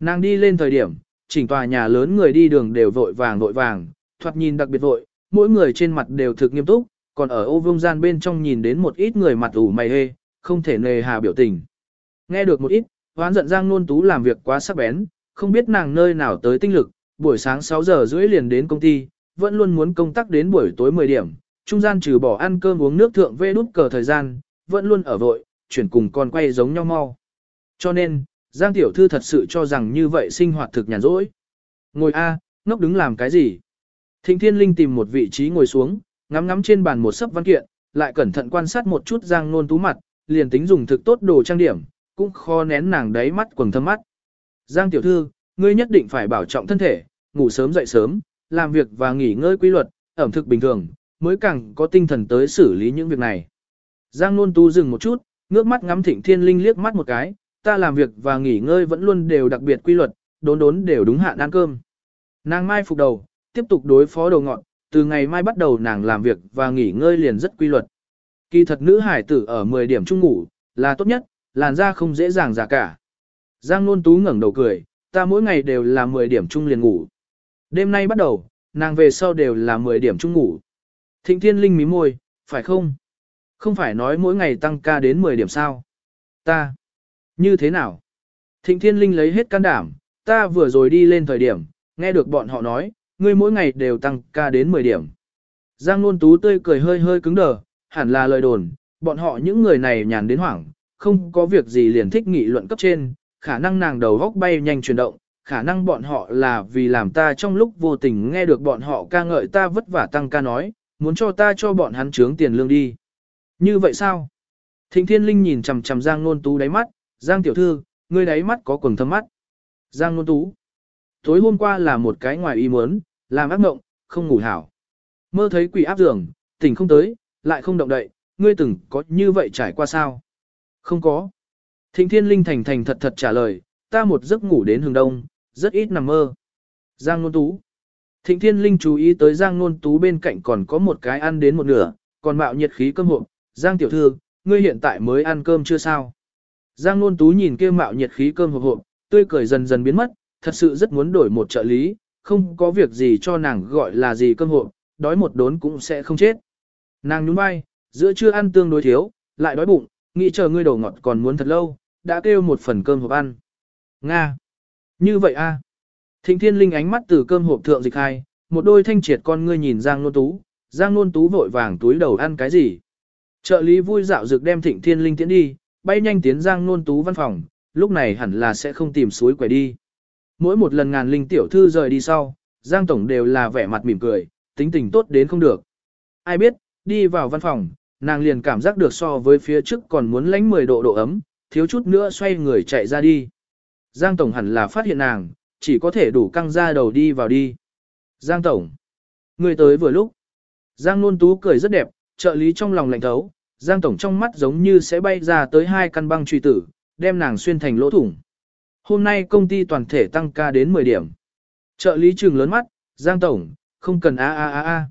Nàng đi lên thời điểm, chỉnh tòa nhà lớn người đi đường đều vội vàng vội vàng, thoạt nhìn đặc biệt vội, mỗi người trên mặt đều thực nghiêm túc, còn ở ô vương gian bên trong nhìn đến một ít người mặt ủ mày hê, không thể nề hà biểu tình. Nghe được một ít, hoán giận Giang Nôn Tú làm việc quá sắc bén, không biết nàng nơi nào tới tinh lực, buổi sáng 6 giờ rưỡi liền đến công ty, vẫn luôn muốn công tác đến buổi tối 10 điểm, trung gian trừ bỏ ăn cơm uống nước thượng vê đút cờ thời gian, vẫn luôn ở vội, chuyển cùng con quay giống nhau mau. Cho nên, Giang Tiểu Thư thật sự cho rằng như vậy sinh hoạt thực nhàn rỗi. Ngồi A, ngốc đứng làm cái gì? Thịnh Thiên Linh tìm một vị trí ngồi xuống, ngắm ngắm trên bàn một sấp văn kiện, lại cẩn thận quan sát một chút Giang Nôn Tú mặt, liền tính dùng thực tốt đồ trang điểm, cũng khó nén nàng đáy mắt quầng thâm mắt. Giang Tiểu Thư, ngươi nhất định phải bảo trọng thân thể, ngủ sớm dậy sớm, làm việc và nghỉ ngơi quy luật, ẩm thực bình thường, mới càng có tinh thần tới xử lý những việc này. Giang Nôn Tu dừng một chút, ngước mắt ngắm Thịnh Thiên Linh liếc mắt một cái, ta làm việc và nghỉ ngơi vẫn luôn đều đặc biệt quy luật, đốn đốn đều đúng hạn ăn cơm. Nàng mai phục đầu, tiếp tục đối phó đầu ngọn, từ ngày mai bắt đầu nàng làm việc và nghỉ ngơi liền rất quy luật. Kỳ thật nữ hải tử ở 10 điểm chung ngủ, là tốt nhất, làn da không dễ dàng già cả. Giang Nôn Tú ngẩng đầu cười, ta mỗi ngày đều là 10 điểm chung liền ngủ. Đêm nay bắt đầu, nàng về sau đều là 10 điểm chung ngủ. Thịnh Thiên Linh mí môi, phải không? Không phải nói mỗi ngày tăng ca đến 10 điểm sao? Ta. Như thế nào? Thịnh Thiên Linh lấy hết can đảm, ta vừa rồi đi lên thời điểm, nghe được bọn họ nói, ngươi mỗi ngày đều tăng ca đến 10 điểm. Giang Nôn Tú tươi cười hơi hơi cứng đờ, hẳn là lời đồn, bọn họ những người này nhàn đến hoảng, không có việc gì liền thích nghị luận cấp trên, khả năng nàng đầu góc bay nhanh chuyển động, khả năng bọn họ là vì làm ta trong lúc vô tình nghe được bọn họ ca ngợi ta vất vả tăng ca nói, muốn cho ta cho bọn hắn trướng tiền lương đi. Như vậy sao? Thịnh Thiên Linh nhìn chằm chằm Giang Nôn Tú đáy mắt, Giang tiểu thư, ngươi đáy mắt có quầng thâm mắt. Giang Nôn Tú. Tối hôm qua là một cái ngoài ý muốn, làm ác mộng, không ngủ hảo. Mơ thấy quỷ áp giường, tỉnh không tới, lại không động đậy, ngươi từng có như vậy trải qua sao? Không có. Thịnh thiên linh thành thành thật thật trả lời, ta một giấc ngủ đến hừng đông, rất ít nằm mơ. Giang Nôn Tú. Thịnh thiên linh chú ý tới Giang Nôn Tú bên cạnh còn có một cái ăn đến một nửa, còn mạo nhiệt khí cơm hộp. Giang tiểu thư, ngươi hiện tại mới ăn cơm chưa sao? Giang Nôn Tú nhìn kia mạo nhiệt khí cơm hộp hộp, tươi cười dần dần biến mất, thật sự rất muốn đổi một trợ lý, không có việc gì cho nàng gọi là gì cơm hộp, đói một đốn cũng sẽ không chết. Nàng nhún vai, giữa trưa ăn tương đối thiếu, lại đói bụng, nghĩ chờ ngươi đổ ngọt còn muốn thật lâu, đã kêu một phần cơm hộp ăn. Nga. Như vậy a. Thịnh Thiên Linh ánh mắt từ cơm hộp thượng dịch hai, một đôi thanh triệt con ngươi nhìn Giang Nôn Tú, Giang Nôn Tú vội vàng túi đầu ăn cái gì. Trợ lý vui dạo dược đem Thịnh Thiên Linh tiến đi, bay nhanh tiến Giang Nôn Tú văn phòng, lúc này hẳn là sẽ không tìm suối quẻ đi. Mỗi một lần ngàn linh tiểu thư rời đi sau, Giang Tổng đều là vẻ mặt mỉm cười, tính tình tốt đến không được. Ai biết, đi vào văn phòng, nàng liền cảm giác được so với phía trước còn muốn lánh 10 độ độ ấm, thiếu chút nữa xoay người chạy ra đi. Giang Tổng hẳn là phát hiện nàng, chỉ có thể đủ căng ra đầu đi vào đi. Giang Tổng. Người tới vừa lúc. Giang Nôn Tú cười rất đẹp, trợ lý trong lòng lạnh thấu, Giang Tổng trong mắt giống như sẽ bay ra tới hai căn băng truy tử, đem nàng xuyên thành lỗ thủng. Hôm nay công ty toàn thể tăng ca đến 10 điểm. Trợ lý trừng lớn mắt, Giang Tổng, không cần a a a a.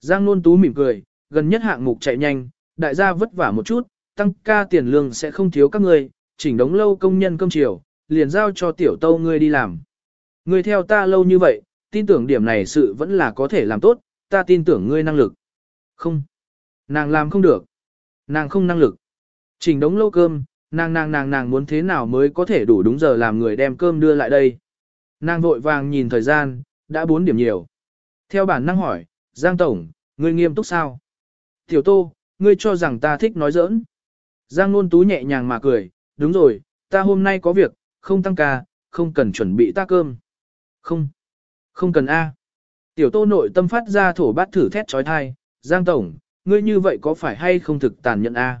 Giang Nôn Tú mỉm cười, gần nhất hạng mục chạy nhanh, đại gia vất vả một chút, tăng ca tiền lương sẽ không thiếu các người, chỉnh đống lâu công nhân cơm chiều, liền giao cho tiểu tâu ngươi đi làm. Ngươi theo ta lâu như vậy, tin tưởng điểm này sự vẫn là có thể làm tốt, ta tin tưởng ngươi năng lực. Không. Nàng làm không được. Nàng không năng lực. Chỉnh đống lâu cơm, nàng nàng nàng nàng muốn thế nào mới có thể đủ đúng giờ làm người đem cơm đưa lại đây. Nàng vội vàng nhìn thời gian, đã 4 điểm nhiều. Theo bản năng hỏi, Giang Tổng, ngươi nghiêm túc sao? Tiểu Tô, ngươi cho rằng ta thích nói giỡn. Giang Nôn Tú nhẹ nhàng mà cười, đúng rồi, ta hôm nay có việc, không tăng ca, không cần chuẩn bị ta cơm. Không, không cần A. Tiểu Tô nội tâm phát ra thổ bát thử thét trói thai, Giang Tổng, ngươi như vậy có phải hay không thực tàn nhẫn A?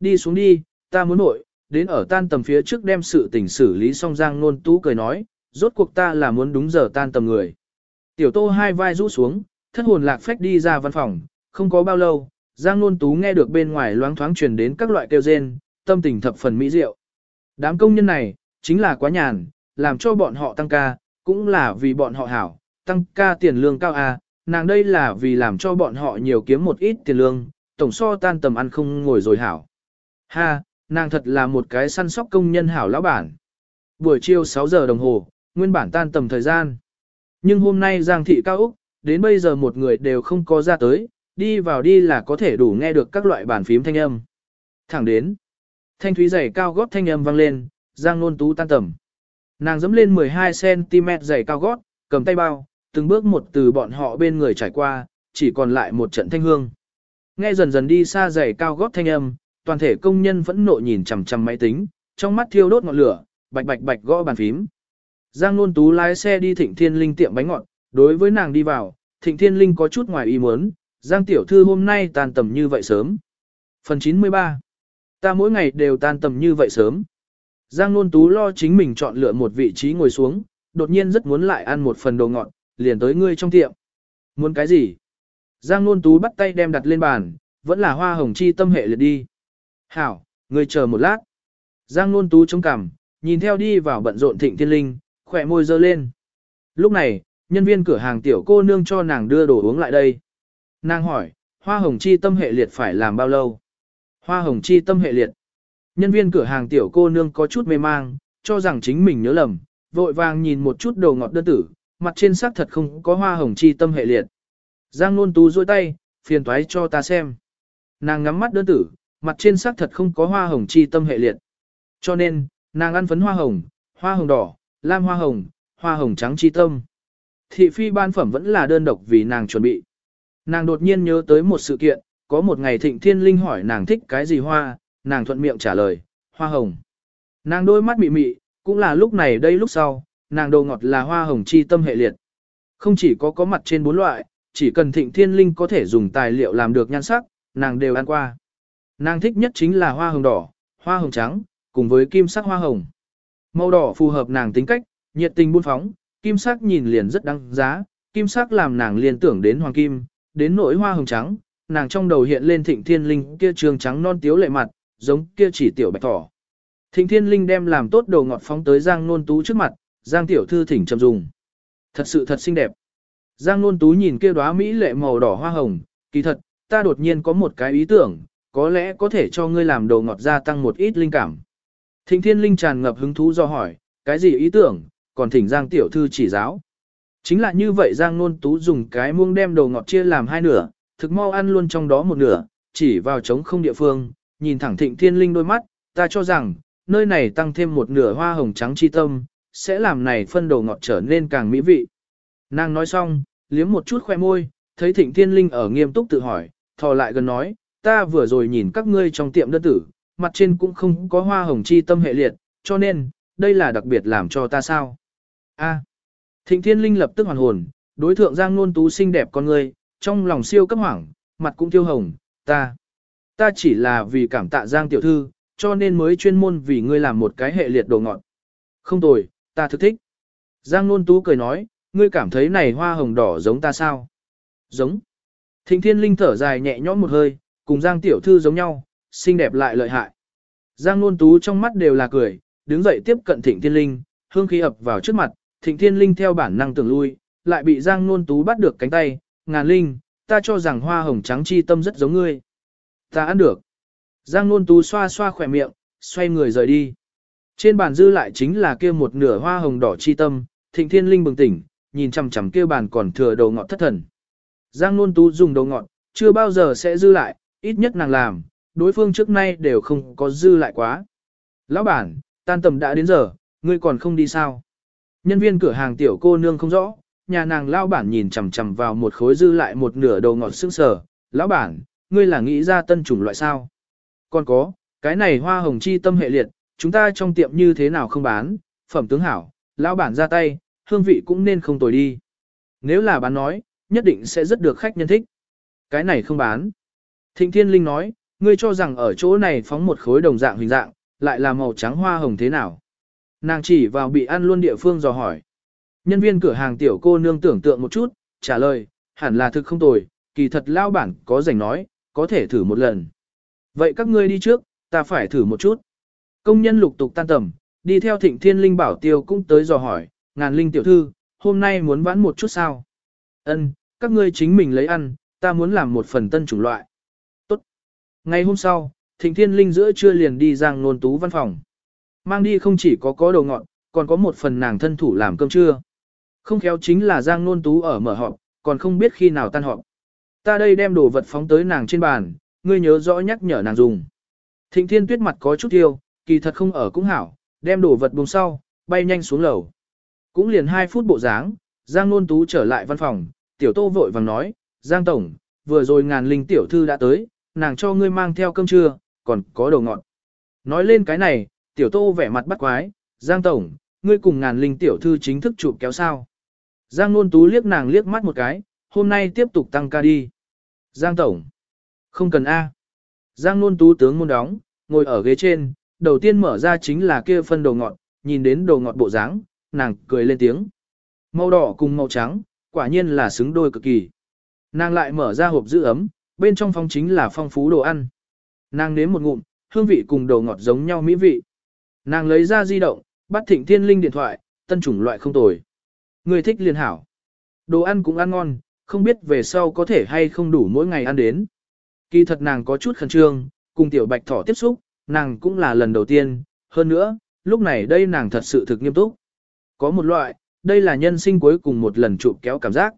Đi xuống đi, ta muốn nội, đến ở tan tầm phía trước đem sự tình xử lý xong Giang Nôn Tú cười nói, rốt cuộc ta là muốn đúng giờ tan tầm người. Tiểu Tô hai vai rũ xuống, thất hồn lạc phách đi ra văn phòng, không có bao lâu, Giang Nôn Tú nghe được bên ngoài loáng thoáng truyền đến các loại kêu rên, tâm tình thập phần mỹ diệu. Đám công nhân này, chính là quá nhàn, làm cho bọn họ tăng ca, cũng là vì bọn họ hảo, tăng ca tiền lương cao à, nàng đây là vì làm cho bọn họ nhiều kiếm một ít tiền lương, tổng so tan tầm ăn không ngồi rồi hảo. Ha, nàng thật là một cái săn sóc công nhân hảo lão bản. Buổi chiều 6 giờ đồng hồ, nguyên bản tan tầm thời gian. Nhưng hôm nay Giang thị cao Úc, đến bây giờ một người đều không có ra tới, đi vào đi là có thể đủ nghe được các loại bàn phím thanh âm. Thẳng đến, thanh thúy giày cao gót thanh âm vang lên, Giang Nôn Tú tan tầm. Nàng dẫm lên 12cm dày cao gót, cầm tay bao, từng bước một từ bọn họ bên người trải qua, chỉ còn lại một trận thanh hương. Nghe dần dần đi xa dày cao gót thanh âm, toàn thể công nhân vẫn nộ nhìn chằm chằm máy tính, trong mắt thiêu đốt ngọn lửa, bạch bạch bạch gõ bàn phím. Giang Nôn Tú lái xe đi Thịnh Thiên Linh tiệm bánh ngọt, đối với nàng đi vào, Thịnh Thiên Linh có chút ngoài ý muốn, Giang tiểu thư hôm nay tan tầm như vậy sớm. Phần 93. Ta mỗi ngày đều tan tầm như vậy sớm. Giang Nôn Tú lo chính mình chọn lựa một vị trí ngồi xuống, đột nhiên rất muốn lại ăn một phần đồ ngọt, liền tới ngươi trong tiệm. Muốn cái gì? Giang Nôn Tú bắt tay đem đặt lên bàn, vẫn là hoa hồng chi tâm hệ liệt đi. Hảo, ngươi chờ một lát. Giang Nôn Tú chống cằm, nhìn theo đi vào bận rộn thịnh thiên linh, khỏe môi dơ lên. Lúc này, nhân viên cửa hàng tiểu cô nương cho nàng đưa đồ uống lại đây. Nàng hỏi, hoa hồng chi tâm hệ liệt phải làm bao lâu? Hoa hồng chi tâm hệ liệt. Nhân viên cửa hàng tiểu cô nương có chút mê mang, cho rằng chính mình nhớ lầm, vội vàng nhìn một chút đồ ngọt đơn tử, mặt trên xác thật không có hoa hồng chi tâm hệ liệt. Giang nôn tú dôi tay, phiền toái cho ta xem. Nàng ngắm mắt đơn tử, mặt trên xác thật không có hoa hồng chi tâm hệ liệt. Cho nên, nàng ăn phấn hoa hồng, hoa hồng đỏ, lam hoa hồng, hoa hồng trắng chi tâm. Thị phi ban phẩm vẫn là đơn độc vì nàng chuẩn bị. Nàng đột nhiên nhớ tới một sự kiện, có một ngày thịnh thiên linh hỏi nàng thích cái gì hoa, nàng thuận miệng trả lời, hoa hồng. Nàng đôi mắt mị mị, cũng là lúc này đây lúc sau, nàng đồ ngọt là hoa hồng chi tâm hệ liệt. Không chỉ có có mặt trên bốn loại, chỉ cần thịnh thiên linh có thể dùng tài liệu làm được nhan sắc, nàng đều ăn qua. Nàng thích nhất chính là hoa hồng đỏ, hoa hồng trắng, cùng với kim sắc hoa hồng. Màu đỏ phù hợp nàng tính cách, nhiệt tình buôn phóng, kim sắc nhìn liền rất đáng giá, kim sắc làm nàng liên tưởng đến hoàng kim, đến nỗi hoa hồng trắng, nàng trong đầu hiện lên thịnh thiên linh kia trường trắng non tiếu lệ mặt, giống kia chỉ tiểu bạch thỏ. Thịnh thiên linh đem làm tốt đồ ngọt phóng tới Giang Nôn Tú trước mặt, Giang tiểu thư thỉnh trầm dùng. Thật sự thật xinh đẹp. Giang Nôn Tú nhìn kia đóa mỹ lệ màu đỏ hoa hồng, kỳ thật, ta đột nhiên có một cái ý tưởng, có lẽ có thể cho ngươi làm đồ ngọt gia tăng một ít linh cảm. Thịnh thiên linh tràn ngập hứng thú do hỏi, cái gì ý tưởng, còn thỉnh Giang tiểu thư chỉ giáo. Chính là như vậy Giang Nôn Tú dùng cái muông đem đồ ngọt chia làm hai nửa, thực mau ăn luôn trong đó một nửa, chỉ vào trống không địa phương, nhìn thẳng thịnh thiên linh đôi mắt, ta cho rằng, nơi này tăng thêm một nửa hoa hồng trắng chi tâm, sẽ làm này phân đồ ngọt trở nên càng mỹ vị. Nàng nói xong, liếm một chút khoe môi, thấy thịnh thiên linh ở nghiêm túc tự hỏi, thò lại gần nói, ta vừa rồi nhìn các ngươi trong tiệm đơn tử, mặt trên cũng không có hoa hồng chi tâm hệ liệt, cho nên, đây là đặc biệt làm cho ta sao. A. Thịnh thiên linh lập tức hoàn hồn, đối thượng giang nôn tú xinh đẹp con ngươi, trong lòng siêu cấp hoảng, mặt cũng tiêu hồng, ta. Ta chỉ là vì cảm tạ giang tiểu thư, cho nên mới chuyên môn vì ngươi làm một cái hệ liệt đồ ngọt. Không tồi, ta thực thích. Giang nôn tú cười nói, ngươi cảm thấy này hoa hồng đỏ giống ta sao? Giống. Thịnh thiên linh thở dài nhẹ nhõm một hơi, cùng Giang tiểu thư giống nhau, xinh đẹp lại lợi hại. Giang nôn tú trong mắt đều là cười, đứng dậy tiếp cận thịnh thiên linh, hương khí ập vào trước mặt, thịnh thiên linh theo bản năng tưởng lui, lại bị Giang nôn tú bắt được cánh tay, ngàn linh, ta cho rằng hoa hồng trắng chi tâm rất giống ngươi. Ta ăn được. Giang nôn tú xoa xoa khỏe miệng, xoay người rời đi. Trên bàn dư lại chính là kia một nửa hoa hồng đỏ chi tâm, thịnh thiên linh bừng tỉnh, nhìn chằm chằm kia bàn còn thừa đầu ngọt thất thần. Giang nôn tú dùng đầu ngọt, chưa bao giờ sẽ dư lại, ít nhất nàng làm, đối phương trước nay đều không có dư lại quá. Lão bản, tan tầm đã đến giờ, ngươi còn không đi sao? Nhân viên cửa hàng tiểu cô nương không rõ, nhà nàng lão bản nhìn chằm chằm vào một khối dư lại một nửa đầu ngọt sững sờ. Lão bản, ngươi là nghĩ ra tân chủng loại sao? Còn có, cái này hoa hồng chi tâm hệ liệt, chúng ta trong tiệm như thế nào không bán, phẩm tướng hảo, lão bản ra tay, hương vị cũng nên không tồi đi. Nếu là bán nói, nhất định sẽ rất được khách nhân thích. Cái này không bán. Thịnh Thiên Linh nói, ngươi cho rằng ở chỗ này phóng một khối đồng dạng hình dạng, lại là màu trắng hoa hồng thế nào. Nàng chỉ vào bị ăn luôn địa phương dò hỏi. Nhân viên cửa hàng tiểu cô nương tưởng tượng một chút, trả lời, hẳn là thực không tồi, kỳ thật lao bản có rảnh nói, có thể thử một lần. Vậy các ngươi đi trước, ta phải thử một chút. Công nhân lục tục tan tầm, đi theo thịnh thiên linh bảo tiêu cũng tới dò hỏi, ngàn linh tiểu thư, hôm nay muốn vãn một chút sao? Ân, các ngươi chính mình lấy ăn, ta muốn làm một phần tân chủng loại. Tốt. Ngày hôm sau, thịnh thiên linh giữa trưa liền đi giang nôn tú văn phòng. Mang đi không chỉ có có đồ ngọn, còn có một phần nàng thân thủ làm cơm trưa. Không khéo chính là giang nôn tú ở mở họp, còn không biết khi nào tan họp. Ta đây đem đồ vật phóng tới nàng trên bàn, ngươi nhớ rõ nhắc nhở nàng dùng. Thịnh thiên tuyết mặt có chút tiêu, kỳ thật không ở cũng hảo, đem đồ vật buông sau, bay nhanh xuống lầu. Cũng liền 2 phút bộ dáng, Giang Nôn Tú trở lại văn phòng, tiểu tô vội vàng nói, Giang Tổng, vừa rồi ngàn linh tiểu thư đã tới, nàng cho ngươi mang theo cơm trưa, còn có đồ ngọt. Nói lên cái này, tiểu tô vẻ mặt bắt quái, Giang Tổng, ngươi cùng ngàn linh tiểu thư chính thức chụp kéo sao. Giang Nôn Tú liếc nàng liếc mắt một cái, hôm nay tiếp tục tăng ca đi. Giang Tổng, không cần A. Giang Nôn Tú tướng môn đóng, ngồi ở ghế trên, đầu tiên mở ra chính là kia phân đồ ngọt, nhìn đến đồ ngọt bộ dáng, nàng cười lên tiếng. Màu đỏ cùng màu trắng, quả nhiên là xứng đôi cực kỳ. Nàng lại mở ra hộp giữ ấm, bên trong phong chính là phong phú đồ ăn. Nàng nếm một ngụm, hương vị cùng đồ ngọt giống nhau mỹ vị. Nàng lấy ra di động, bắt thịnh thiên linh điện thoại, tân chủng loại không tồi. Người thích liền hảo. Đồ ăn cũng ăn ngon, không biết về sau có thể hay không đủ mỗi ngày ăn đến. Kỳ thật nàng có chút khẩn trương, cùng tiểu bạch thỏ tiếp xúc, nàng cũng là lần đầu tiên, hơn nữa, lúc này đây nàng thật sự thực nghiêm túc. Có một loại, đây là nhân sinh cuối cùng một lần chụp kéo cảm giác.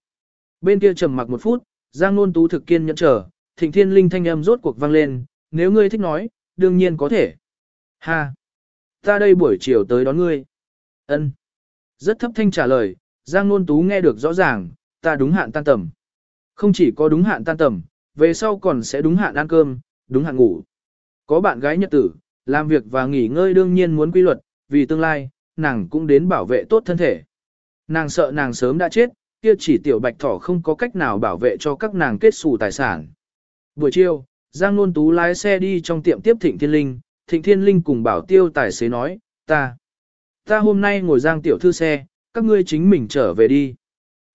Bên kia trầm mặc một phút, Giang Nôn Tú thực kiên nhẫn chờ, Thịnh Thiên Linh thanh âm rốt cuộc vang lên, nếu ngươi thích nói, đương nhiên có thể. Ha! Ta đây buổi chiều tới đón ngươi. Ân. Rất thấp thanh trả lời, Giang Nôn Tú nghe được rõ ràng, ta đúng hạn tan tầm. Không chỉ có đúng hạn tan tầm, về sau còn sẽ đúng hạn ăn cơm, đúng hạn ngủ. Có bạn gái nhật tử, làm việc và nghỉ ngơi đương nhiên muốn quy luật, vì tương lai, nàng cũng đến bảo vệ tốt thân thể. Nàng sợ nàng sớm đã chết, kia chỉ tiểu bạch thỏ không có cách nào bảo vệ cho các nàng kết xù tài sản. Buổi chiều, Giang Nôn Tú lái xe đi trong tiệm tiếp Thịnh Thiên Linh, Thịnh Thiên Linh cùng bảo tiêu tài xế nói, ta, ta hôm nay ngồi Giang tiểu thư xe, các ngươi chính mình trở về đi.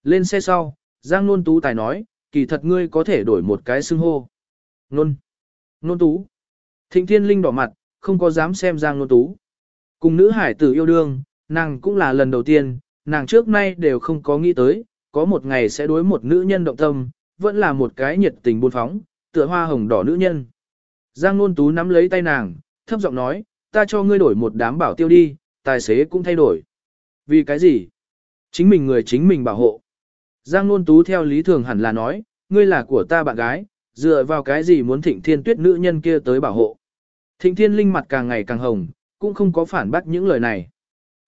Lên xe sau, Giang Nôn Tú tài nói, kỳ thật ngươi có thể đổi một cái xưng hô. Nôn. Nôn tú. Thịnh thiên linh đỏ mặt, không có dám xem Giang nôn tú. Cùng nữ hải tử yêu đương, nàng cũng là lần đầu tiên, nàng trước nay đều không có nghĩ tới, có một ngày sẽ đối một nữ nhân động tâm, vẫn là một cái nhiệt tình buôn phóng, tựa hoa hồng đỏ nữ nhân. Giang nôn tú nắm lấy tay nàng, thấp giọng nói, ta cho ngươi đổi một đám bảo tiêu đi, tài xế cũng thay đổi. Vì cái gì? Chính mình người chính mình bảo hộ. Giang nôn tú theo lý thường hẳn là nói, ngươi là của ta bạn gái, dựa vào cái gì muốn thịnh thiên tuyết nữ nhân kia tới bảo hộ. Thịnh thiên linh mặt càng ngày càng hồng, cũng không có phản bác những lời này.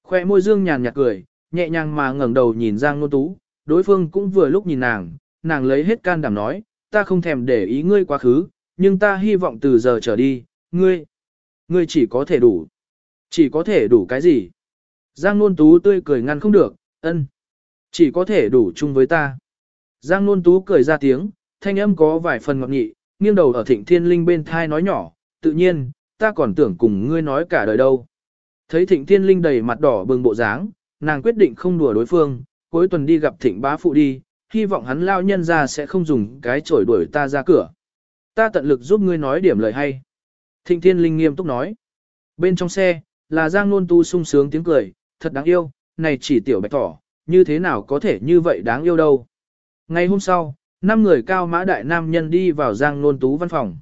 Khoe môi dương nhàn nhạt cười, nhẹ nhàng mà ngẩng đầu nhìn Giang nôn tú, đối phương cũng vừa lúc nhìn nàng, nàng lấy hết can đảm nói, ta không thèm để ý ngươi quá khứ, nhưng ta hy vọng từ giờ trở đi, ngươi, ngươi chỉ có thể đủ. Chỉ có thể đủ cái gì? Giang Nôn Tú tươi cười ngăn không được, ân. Chỉ có thể đủ chung với ta. Giang Nôn Tú cười ra tiếng, thanh âm có vài phần ngọt nghị, nghiêng đầu ở thịnh thiên linh bên thai nói nhỏ, tự nhiên, ta còn tưởng cùng ngươi nói cả đời đâu. Thấy thịnh thiên linh đầy mặt đỏ bừng bộ dáng, nàng quyết định không đùa đối phương, cuối tuần đi gặp thịnh bá phụ đi, hy vọng hắn lao nhân ra sẽ không dùng cái chổi đuổi ta ra cửa. Ta tận lực giúp ngươi nói điểm lời hay. Thịnh thiên linh nghiêm túc nói. Bên trong xe, là Giang Nôn Tu sung sướng tiếng cười, thật đáng yêu, này chỉ tiểu bạch thỏ, như thế nào có thể như vậy đáng yêu đâu. Ngày hôm sau, năm người cao mã đại nam nhân đi vào Giang Nôn Tú văn phòng.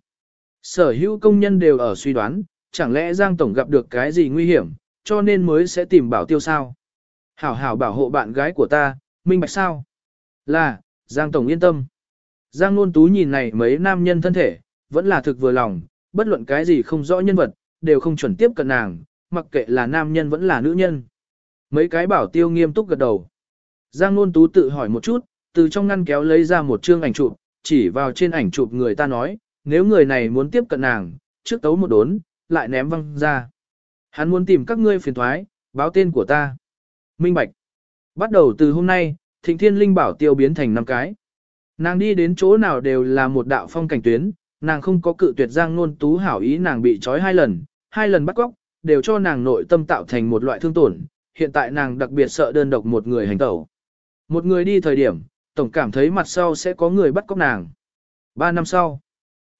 Sở hữu công nhân đều ở suy đoán, chẳng lẽ Giang Tổng gặp được cái gì nguy hiểm, cho nên mới sẽ tìm bảo tiêu sao. Hảo hảo bảo hộ bạn gái của ta, minh bạch sao? Là, Giang Tổng yên tâm. Giang Nôn Tú nhìn này mấy nam nhân thân thể, vẫn là thực vừa lòng, bất luận cái gì không rõ nhân vật, đều không chuẩn tiếp cận nàng, mặc kệ là nam nhân vẫn là nữ nhân. Mấy cái bảo tiêu nghiêm túc gật đầu. Giang Nôn Tú tự hỏi một chút, từ trong ngăn kéo lấy ra một chương ảnh chụp, chỉ vào trên ảnh chụp người ta nói, nếu người này muốn tiếp cận nàng, trước tấu một đốn, lại ném văng ra. Hắn muốn tìm các ngươi phiền thoái, báo tên của ta. Minh Bạch. Bắt đầu từ hôm nay, thịnh thiên linh bảo tiêu biến thành năm cái. Nàng đi đến chỗ nào đều là một đạo phong cảnh tuyến, nàng không có cự tuyệt giang nôn tú hảo ý nàng bị trói hai lần, hai lần bắt cóc, đều cho nàng nội tâm tạo thành một loại thương tổn, hiện tại nàng đặc biệt sợ đơn độc một người hành tẩu. Một người đi thời điểm, tổng cảm thấy mặt sau sẽ có người bắt cóc nàng. Ba năm sau,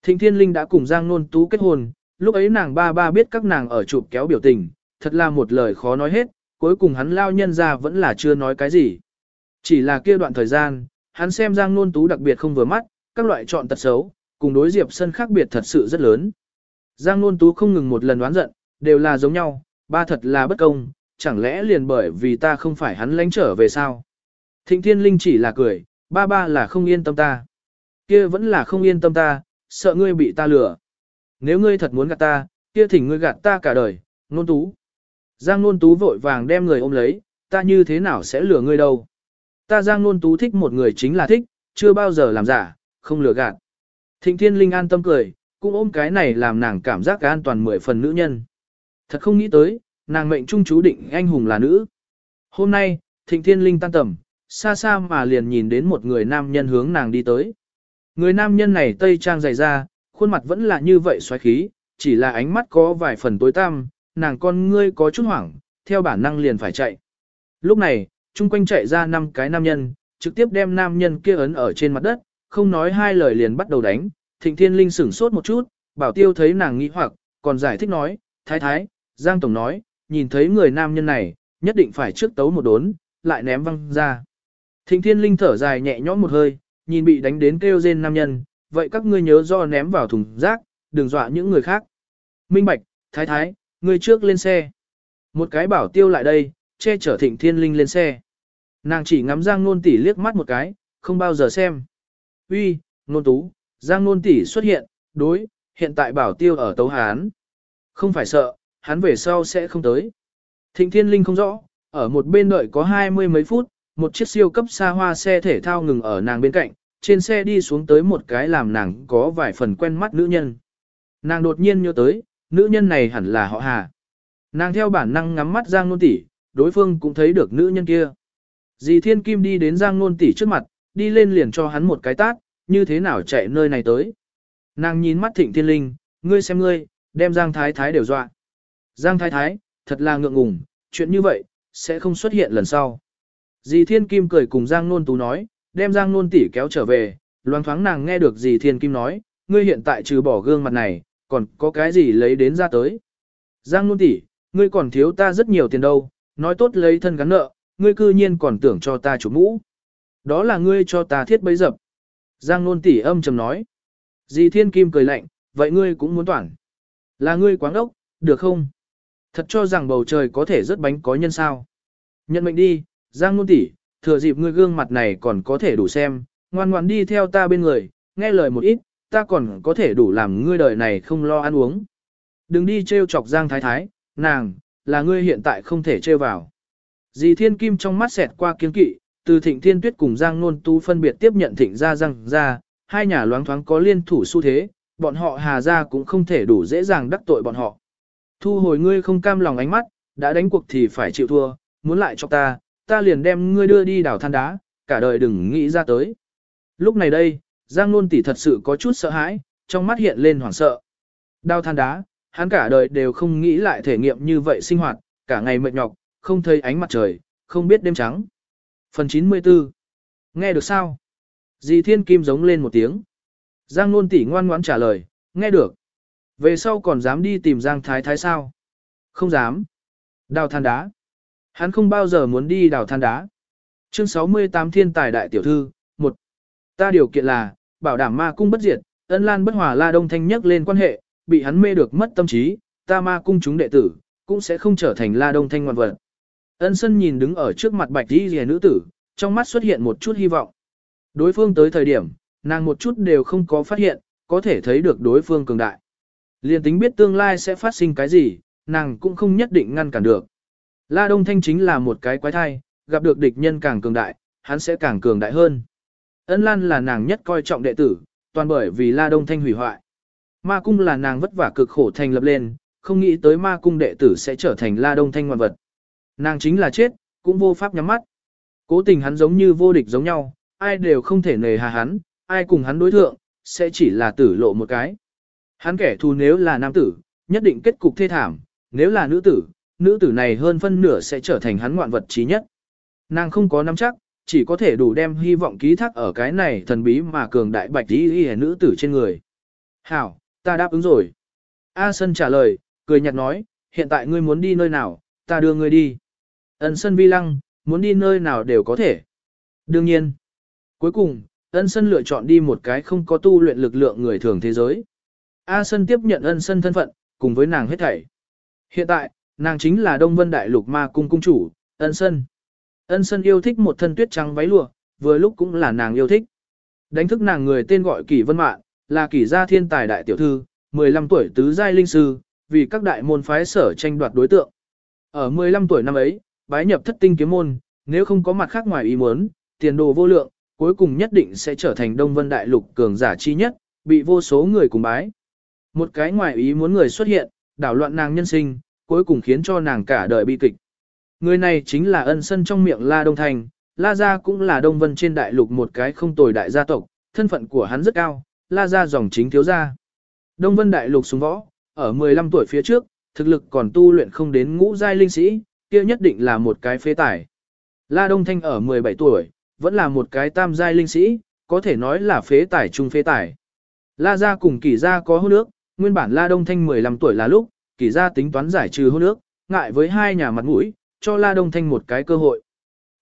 Thịnh Thiên Linh đã cùng Giang Nôn Tú kết hôn, lúc ấy nàng ba ba biết các nàng ở chụp kéo biểu tình, thật là một lời khó nói hết, cuối cùng hắn lao nhân ra vẫn là chưa nói cái gì. Chỉ là kia đoạn thời gian, hắn xem Giang Nôn Tú đặc biệt không vừa mắt, các loại chọn tật xấu, cùng đối Diệp Sân khác biệt thật sự rất lớn. Giang Nôn Tú không ngừng một lần đoán giận, đều là giống nhau, ba thật là bất công, chẳng lẽ liền bởi vì ta không phải hắn lánh trở về sao? Thịnh Thiên Linh chỉ là cười, ba ba là không yên tâm ta. Kia vẫn là không yên tâm ta, sợ ngươi bị ta lừa. Nếu ngươi thật muốn gạt ta, kia thỉnh ngươi gạt ta cả đời, Nôn Tú. Giang Nôn Tú vội vàng đem người ôm lấy, ta như thế nào sẽ lừa ngươi đâu? Ta Giang Nôn Tú thích một người chính là thích, chưa bao giờ làm giả, không lừa gạt. Thịnh Thiên Linh an tâm cười, cũng ôm cái này làm nàng cảm giác an toàn mười phần nữ nhân. Thật không nghĩ tới, nàng mệnh trung chú định anh hùng là nữ. Hôm nay, Thịnh Thiên Linh tan tầm, xa xa mà liền nhìn đến một người nam nhân hướng nàng đi tới. Người nam nhân này tây trang dày ra, khuôn mặt vẫn là như vậy xoáy khí, chỉ là ánh mắt có vài phần tối tăm, nàng con ngươi có chút hoảng, theo bản năng liền phải chạy. Lúc này, chung quanh chạy ra năm cái nam nhân, trực tiếp đem nam nhân kia ấn ở trên mặt đất, không nói hai lời liền bắt đầu đánh. Thịnh Thiên Linh sửng sốt một chút, bảo tiêu thấy nàng nghĩ hoặc, còn giải thích nói, thái thái, Giang Tổng nói, nhìn thấy người nam nhân này, nhất định phải trước tấu một đốn, lại ném văng ra. Thịnh Thiên Linh thở dài nhẹ nhõm một hơi, nhìn bị đánh đến kêu rên nam nhân, vậy các ngươi nhớ do ném vào thùng rác, đừng dọa những người khác. Minh Bạch, Thái Thái, ngươi trước lên xe. Một cái bảo tiêu lại đây, che chở Thịnh Thiên Linh lên xe. Nàng chỉ ngắm Giang Nôn Tỷ liếc mắt một cái, không bao giờ xem. Uy, Nôn Tú, Giang Nôn Tỷ xuất hiện, đối, hiện tại bảo tiêu ở Tấu Hán. Không phải sợ, hắn về sau sẽ không tới. Thịnh Thiên Linh không rõ, ở một bên đợi có hai mươi mấy phút, một chiếc siêu cấp xa hoa xe thể thao ngừng ở nàng bên cạnh, trên xe đi xuống tới một cái làm nàng có vài phần quen mắt nữ nhân. Nàng đột nhiên nhớ tới, nữ nhân này hẳn là họ Hà. Nàng theo bản năng ngắm mắt Giang Nôn Tỷ, đối phương cũng thấy được nữ nhân kia. Dì Thiên Kim đi đến Giang Nôn Tỷ trước mặt, đi lên liền cho hắn một cái tát, như thế nào chạy nơi này tới. Nàng nhìn mắt Thịnh Thiên Linh, ngươi xem ngươi, đem Giang Thái Thái đều dọa. Giang Thái Thái, thật là ngượng ngùng, chuyện như vậy, sẽ không xuất hiện lần sau. Dì Thiên Kim cười cùng Giang Nôn Tú nói, đem Giang Nôn tỷ kéo trở về, loáng thoáng nàng nghe được Dì thiên kim nói, ngươi hiện tại trừ bỏ gương mặt này, còn có cái gì lấy đến ra tới. Giang Nôn tỷ, ngươi còn thiếu ta rất nhiều tiền đâu, nói tốt lấy thân gắn nợ, ngươi cư nhiên còn tưởng cho ta chủ mũ. Đó là ngươi cho ta thiết bấy dập. Giang Nôn tỷ âm trầm nói. Dì Thiên Kim cười lạnh, vậy ngươi cũng muốn toàn. Là ngươi quáng ốc, được không? Thật cho rằng bầu trời có thể rớt bánh có nhân sao. Nhận mệnh đi, Giang Nôn tỷ, thừa dịp ngươi gương mặt này còn có thể đủ xem, ngoan ngoan đi theo ta bên người, nghe lời một ít, ta còn có thể đủ làm ngươi đời này không lo ăn uống. Đừng đi trêu chọc Giang Thái Thái, nàng, là ngươi hiện tại không thể trêu vào. Dì Thiên Kim trong mắt xẹt qua kiên kỵ, từ Thịnh Thiên Tuyết cùng Giang Nôn Tu phân biệt tiếp nhận Thịnh gia Giang gia, hai nhà loáng thoáng có liên thủ xu thế, bọn họ Hà gia cũng không thể đủ dễ dàng đắc tội bọn họ. Thu hồi ngươi không cam lòng ánh mắt, đã đánh cuộc thì phải chịu thua, muốn lại cho ta, ta liền đem ngươi đưa đi đảo than đá, cả đời đừng nghĩ ra tới. Lúc này đây, Giang Nôn tỷ thật sự có chút sợ hãi, trong mắt hiện lên hoảng sợ. Đao than đá, hắn cả đời đều không nghĩ lại thể nghiệm như vậy sinh hoạt, cả ngày mệt nhọc, không thấy ánh mặt trời, không biết đêm trắng. Phần 94 Nghe được sao? Dì Thiên Kim giống lên một tiếng. Giang Nôn tỷ ngoan ngoãn trả lời, nghe được. Về sau còn dám đi tìm Giang Thái Thái sao? Không dám. Đào than đá. Hắn không bao giờ muốn đi đào than đá. Chương 68 Thiên Tài Đại Tiểu Thư, 1. Ta điều kiện là, bảo đảm ma cung bất diệt, ân lan bất hòa la đông thanh nhất lên quan hệ, bị hắn mê được mất tâm trí, ta ma cung chúng đệ tử, cũng sẽ không trở thành la đông thanh ngoan vật. Ân sân nhìn đứng ở trước mặt bạch đi rìa nữ tử, trong mắt xuất hiện một chút hy vọng. Đối phương tới thời điểm, nàng một chút đều không có phát hiện, có thể thấy được đối phương cường đại. Liên tính biết tương lai sẽ phát sinh cái gì, nàng cũng không nhất định ngăn cản được. La Đông Thanh chính là một cái quái thai, gặp được địch nhân càng cường đại, hắn sẽ càng cường đại hơn. Ân Lan là nàng nhất coi trọng đệ tử, toàn bởi vì La Đông Thanh hủy hoại. Ma cung là nàng vất vả cực khổ thành lập lên, không nghĩ tới ma cung đệ tử sẽ trở thành La Đông Thanh ngoan vật. Nàng chính là chết, cũng vô pháp nhắm mắt. Cố tình hắn giống như vô địch giống nhau, ai đều không thể nề hà hắn, ai cùng hắn đối thượng, sẽ chỉ là tử lộ một cái. Hắn kẻ thù nếu là nam tử, nhất định kết cục thê thảm, nếu là nữ tử, nữ tử này hơn phân nửa sẽ trở thành hắn ngoạn vật trí nhất. Nàng không có nắm chắc, chỉ có thể đủ đem hy vọng ký thác ở cái này thần bí mà cường đại bạch y y nữ tử trên người. Hảo, ta đáp ứng rồi. A Sân trả lời, cười nhạt nói, hiện tại ngươi muốn đi nơi nào, ta đưa ngươi đi. Ân Sân vi lăng, muốn đi nơi nào đều có thể. Đương nhiên. Cuối cùng, ân Sân lựa chọn đi một cái không có tu luyện lực lượng người thường thế giới. A Sân tiếp nhận ân Sân thân phận, cùng với nàng hết thảy. Hiện tại, nàng chính là Đông Vân Đại Lục Ma Cung Cung Chủ, ân Sân. Ân Sân yêu thích một thân tuyết trắng váy lụa, vừa lúc cũng là nàng yêu thích. Đánh thức nàng người tên gọi Kỷ Vân Mạn, là Kỷ gia thiên tài đại tiểu thư, 15 tuổi tứ giai linh sư, vì các đại môn phái sở tranh đoạt đối tượng. Ở 15 tuổi năm ấy, bái nhập thất tinh kiếm môn, nếu không có mặt khác ngoài ý muốn, tiền đồ vô lượng, cuối cùng nhất định sẽ trở thành Đông Vân Đại Lục cường giả chi nhất, bị vô số người cùng bái. Một cái ngoài ý muốn người xuất hiện, đảo loạn nàng nhân sinh, cuối cùng khiến cho nàng cả đời bi kịch. Người này chính là ân sân trong miệng La Đông Thành, La Gia cũng là Đông Vân trên đại lục một cái không tồi đại gia tộc, thân phận của hắn rất cao, La Gia dòng chính thiếu gia. Đông Vân đại lục xuống võ, ở 15 tuổi phía trước, thực lực còn tu luyện không đến ngũ giai linh sĩ, kia nhất định là một cái phế tải. La Đông Thanh ở 17 tuổi, vẫn là một cái tam giai linh sĩ, có thể nói là phế tải trung phế tải. La Gia cùng Kỷ Gia có hôn nước, nguyên bản La Đông Thanh 15 tuổi là lúc, Kỳ Gia tính toán giải trừ hôn nước, ngại với hai nhà mặt mũi, cho La Đông Thanh một cái cơ hội.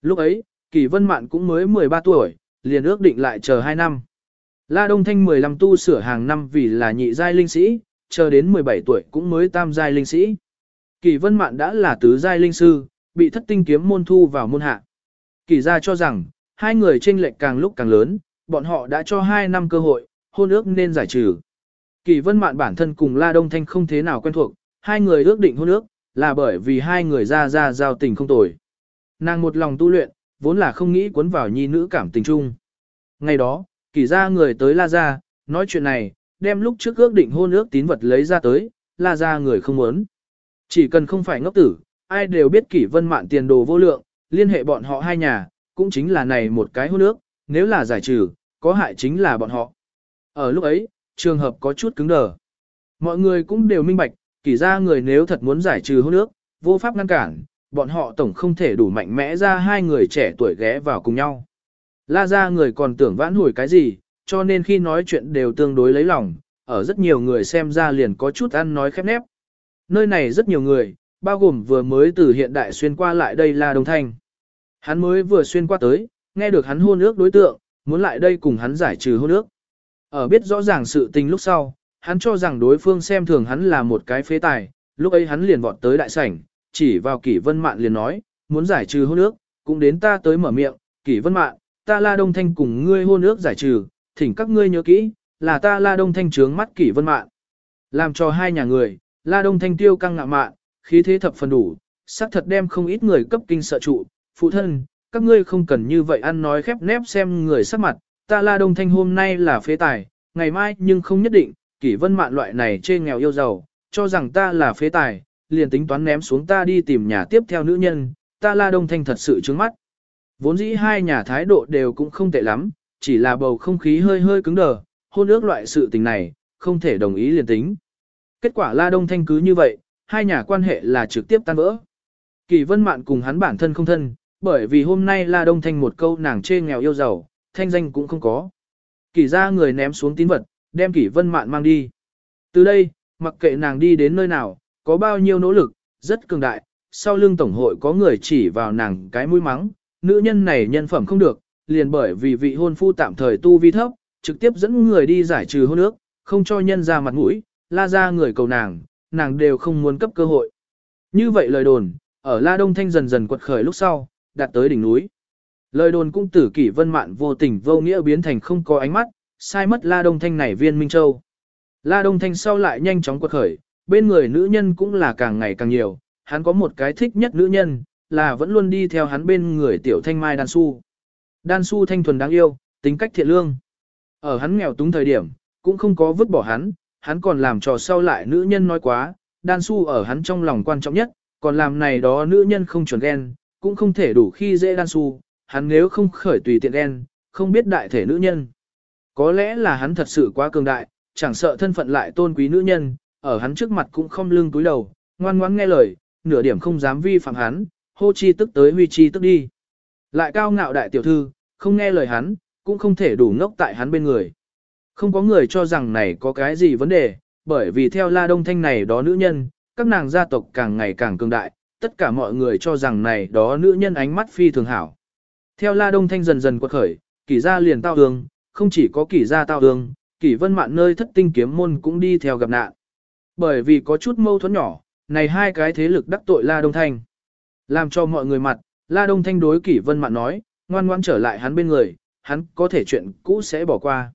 Lúc ấy, Kỳ Vân Mạn cũng mới 13 tuổi, liền ước định lại chờ 2 năm. La Đông Thanh 15 tu sửa hàng năm vì là nhị giai linh sĩ, chờ đến 17 tuổi cũng mới tam giai linh sĩ. Kỳ Vân Mạn đã là tứ giai linh sư, bị thất tinh kiếm môn thu vào môn hạ. Kỳ gia cho rằng, hai người tranh lệch càng lúc càng lớn, bọn họ đã cho hai năm cơ hội, hôn ước nên giải trừ. Kỳ Vân Mạn bản thân cùng La Đông Thanh không thế nào quen thuộc, hai người ước định hôn ước, là bởi vì hai người ra ra giao tình không tồi. Nàng một lòng tu luyện, vốn là không nghĩ cuốn vào nhi nữ cảm tình chung. Ngày đó, kỳ ra người tới La Gia, nói chuyện này, đem lúc trước ước định hôn ước tín vật lấy ra tới, La Gia người không muốn. Chỉ cần không phải ngốc tử, ai đều biết kỷ vân mạn tiền đồ vô lượng, liên hệ bọn họ hai nhà, cũng chính là này một cái hôn ước, nếu là giải trừ, có hại chính là bọn họ. Ở lúc ấy, trường hợp có chút cứng đờ. Mọi người cũng đều minh bạch, kỷ ra người nếu thật muốn giải trừ hôn ước, vô pháp ngăn cản, bọn họ tổng không thể đủ mạnh mẽ ra hai người trẻ tuổi ghé vào cùng nhau. La ra người còn tưởng vãn hồi cái gì, cho nên khi nói chuyện đều tương đối lấy lòng, ở rất nhiều người xem ra liền có chút ăn nói khép nép. Nơi này rất nhiều người, bao gồm vừa mới từ hiện đại xuyên qua lại đây là Đồng Thanh. Hắn mới vừa xuyên qua tới, nghe được hắn hôn ước đối tượng, muốn lại đây cùng hắn giải trừ hôn ước. Ở biết rõ ràng sự tình lúc sau, hắn cho rằng đối phương xem thường hắn là một cái phế tài, lúc ấy hắn liền vọt tới đại sảnh, chỉ vào kỷ vân mạn liền nói, muốn giải trừ hôn ước, cũng đến ta tới mở miệng, kỷ vân mạn, ta la đông thanh cùng ngươi hôn ước giải trừ, thỉnh các ngươi nhớ kỹ, là ta la đông thanh trướng mắt kỷ vân mạn. Làm cho hai nhà người, la đông thanh tiêu căng ngạo mạn, khí thế thập phần đủ, xác thật đem không ít người cấp kinh sợ trụ, phụ thân, các ngươi không cần như vậy ăn nói khép nép xem người sắc mặt, ta la đông thanh hôm nay là phế tài, ngày mai nhưng không nhất định, kỷ vân mạn loại này chê nghèo yêu giàu, cho rằng ta là phế tài, liền tính toán ném xuống ta đi tìm nhà tiếp theo nữ nhân, ta la đông thanh thật sự trướng mắt. Vốn dĩ hai nhà thái độ đều cũng không tệ lắm, chỉ là bầu không khí hơi hơi cứng đờ, hôn ước loại sự tình này, không thể đồng ý liền tính. Kết quả la đông thanh cứ như vậy, hai nhà quan hệ là trực tiếp tan vỡ. Kỳ vân mạn cùng hắn bản thân không thân, bởi vì hôm nay la đông thanh một câu nàng chê nghèo yêu giàu, thanh danh cũng không có. Kỷ ra người ném xuống tín vật, đem kỷ vân mạn mang đi. Từ đây, mặc kệ nàng đi đến nơi nào, có bao nhiêu nỗ lực, rất cường đại, sau lưng tổng hội có người chỉ vào nàng cái mũi mắng, nữ nhân này nhân phẩm không được, liền bởi vì vị hôn phu tạm thời tu vi thấp, trực tiếp dẫn người đi giải trừ hôn ước, không cho nhân ra mặt mũi, la ra người cầu nàng, nàng đều không muốn cấp cơ hội. Như vậy lời đồn, ở La Đông Thanh dần dần quật khởi lúc sau, đạt tới đỉnh núi. Lời đồn cung tử kỷ vân mạn vô tình vô nghĩa biến thành không có ánh mắt, sai mất La Đông Thanh này viên Minh Châu. La Đông Thanh sau lại nhanh chóng quật khởi, bên người nữ nhân cũng là càng ngày càng nhiều, hắn có một cái thích nhất nữ nhân, là vẫn luôn đi theo hắn bên người tiểu thanh mai đan su. Đan su thanh thuần đáng yêu, tính cách thiện lương. Ở hắn nghèo túng thời điểm, cũng không có vứt bỏ hắn, hắn còn làm trò sau lại nữ nhân nói quá, đan su ở hắn trong lòng quan trọng nhất, còn làm này đó nữ nhân không chuẩn ghen, cũng không thể đủ khi dễ đan su, hắn nếu không khởi tùy tiện đen, không biết đại thể nữ nhân. Có lẽ là hắn thật sự quá cường đại, chẳng sợ thân phận lại tôn quý nữ nhân, ở hắn trước mặt cũng không lưng túi đầu, ngoan ngoãn nghe lời, nửa điểm không dám vi phạm hắn, hô chi tức tới huy chi tức đi. Lại cao ngạo đại tiểu thư, không nghe lời hắn, cũng không thể đủ ngốc tại hắn bên người. Không có người cho rằng này có cái gì vấn đề, bởi vì theo La Đông Thanh này đó nữ nhân, các nàng gia tộc càng ngày càng cường đại, tất cả mọi người cho rằng này đó nữ nhân ánh mắt phi thường hảo. Theo La Đông Thanh dần dần quật khởi, kỷ gia liền tao hương, không chỉ có kỷ gia tao hương, kỷ vân mạn nơi thất tinh kiếm môn cũng đi theo gặp nạn. Bởi vì có chút mâu thuẫn nhỏ, này hai cái thế lực đắc tội La Đông Thanh. Làm cho mọi người mặt, La Đông Thanh đối kỷ vân mạn nói, ngoan ngoan trở lại hắn bên người, hắn có thể chuyện cũ sẽ bỏ qua.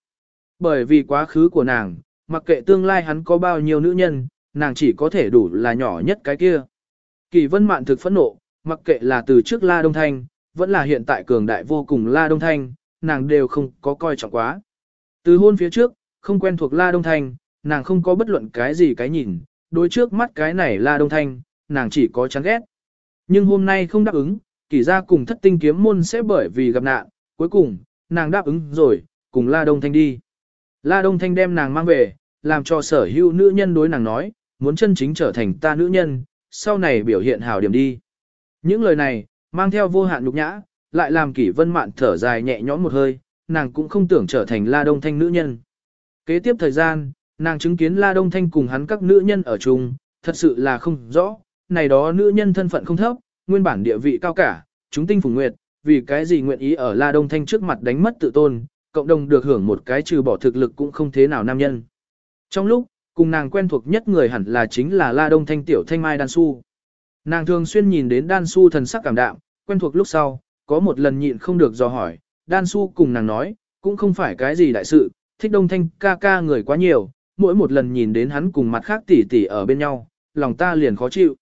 Bởi vì quá khứ của nàng, mặc kệ tương lai hắn có bao nhiêu nữ nhân, nàng chỉ có thể đủ là nhỏ nhất cái kia. Kỳ vân mạn thực phẫn nộ, mặc kệ là từ trước La Đông Thanh, vẫn là hiện tại cường đại vô cùng La Đông Thanh, nàng đều không có coi trọng quá. Từ hôn phía trước, không quen thuộc La Đông Thanh, nàng không có bất luận cái gì cái nhìn, đối trước mắt cái này La Đông Thanh, nàng chỉ có chán ghét. Nhưng hôm nay không đáp ứng, kỳ ra cùng thất tinh kiếm môn sẽ bởi vì gặp nạn, cuối cùng, nàng đáp ứng rồi, cùng La Đông Thanh đi. La Đông Thanh đem nàng mang về, làm cho sở hữu nữ nhân đối nàng nói, muốn chân chính trở thành ta nữ nhân, sau này biểu hiện hảo điểm đi. Những lời này, mang theo vô hạn nhục nhã, lại làm kỷ vân mạn thở dài nhẹ nhõm một hơi, nàng cũng không tưởng trở thành La Đông Thanh nữ nhân. Kế tiếp thời gian, nàng chứng kiến La Đông Thanh cùng hắn các nữ nhân ở chung, thật sự là không rõ, này đó nữ nhân thân phận không thấp, nguyên bản địa vị cao cả, chúng tinh phùng nguyệt, vì cái gì nguyện ý ở La Đông Thanh trước mặt đánh mất tự tôn, cộng đồng được hưởng một cái trừ bỏ thực lực cũng không thế nào nam nhân. Trong lúc, cùng nàng quen thuộc nhất người hẳn là chính là La Đông Thanh tiểu thanh mai đan su. Nàng thường xuyên nhìn đến đan su thần sắc cảm đạm, quen thuộc lúc sau, có một lần nhịn không được dò hỏi, đan su cùng nàng nói, cũng không phải cái gì đại sự, thích đông thanh ca ca người quá nhiều, mỗi một lần nhìn đến hắn cùng mặt khác tỉ tỉ ở bên nhau, lòng ta liền khó chịu.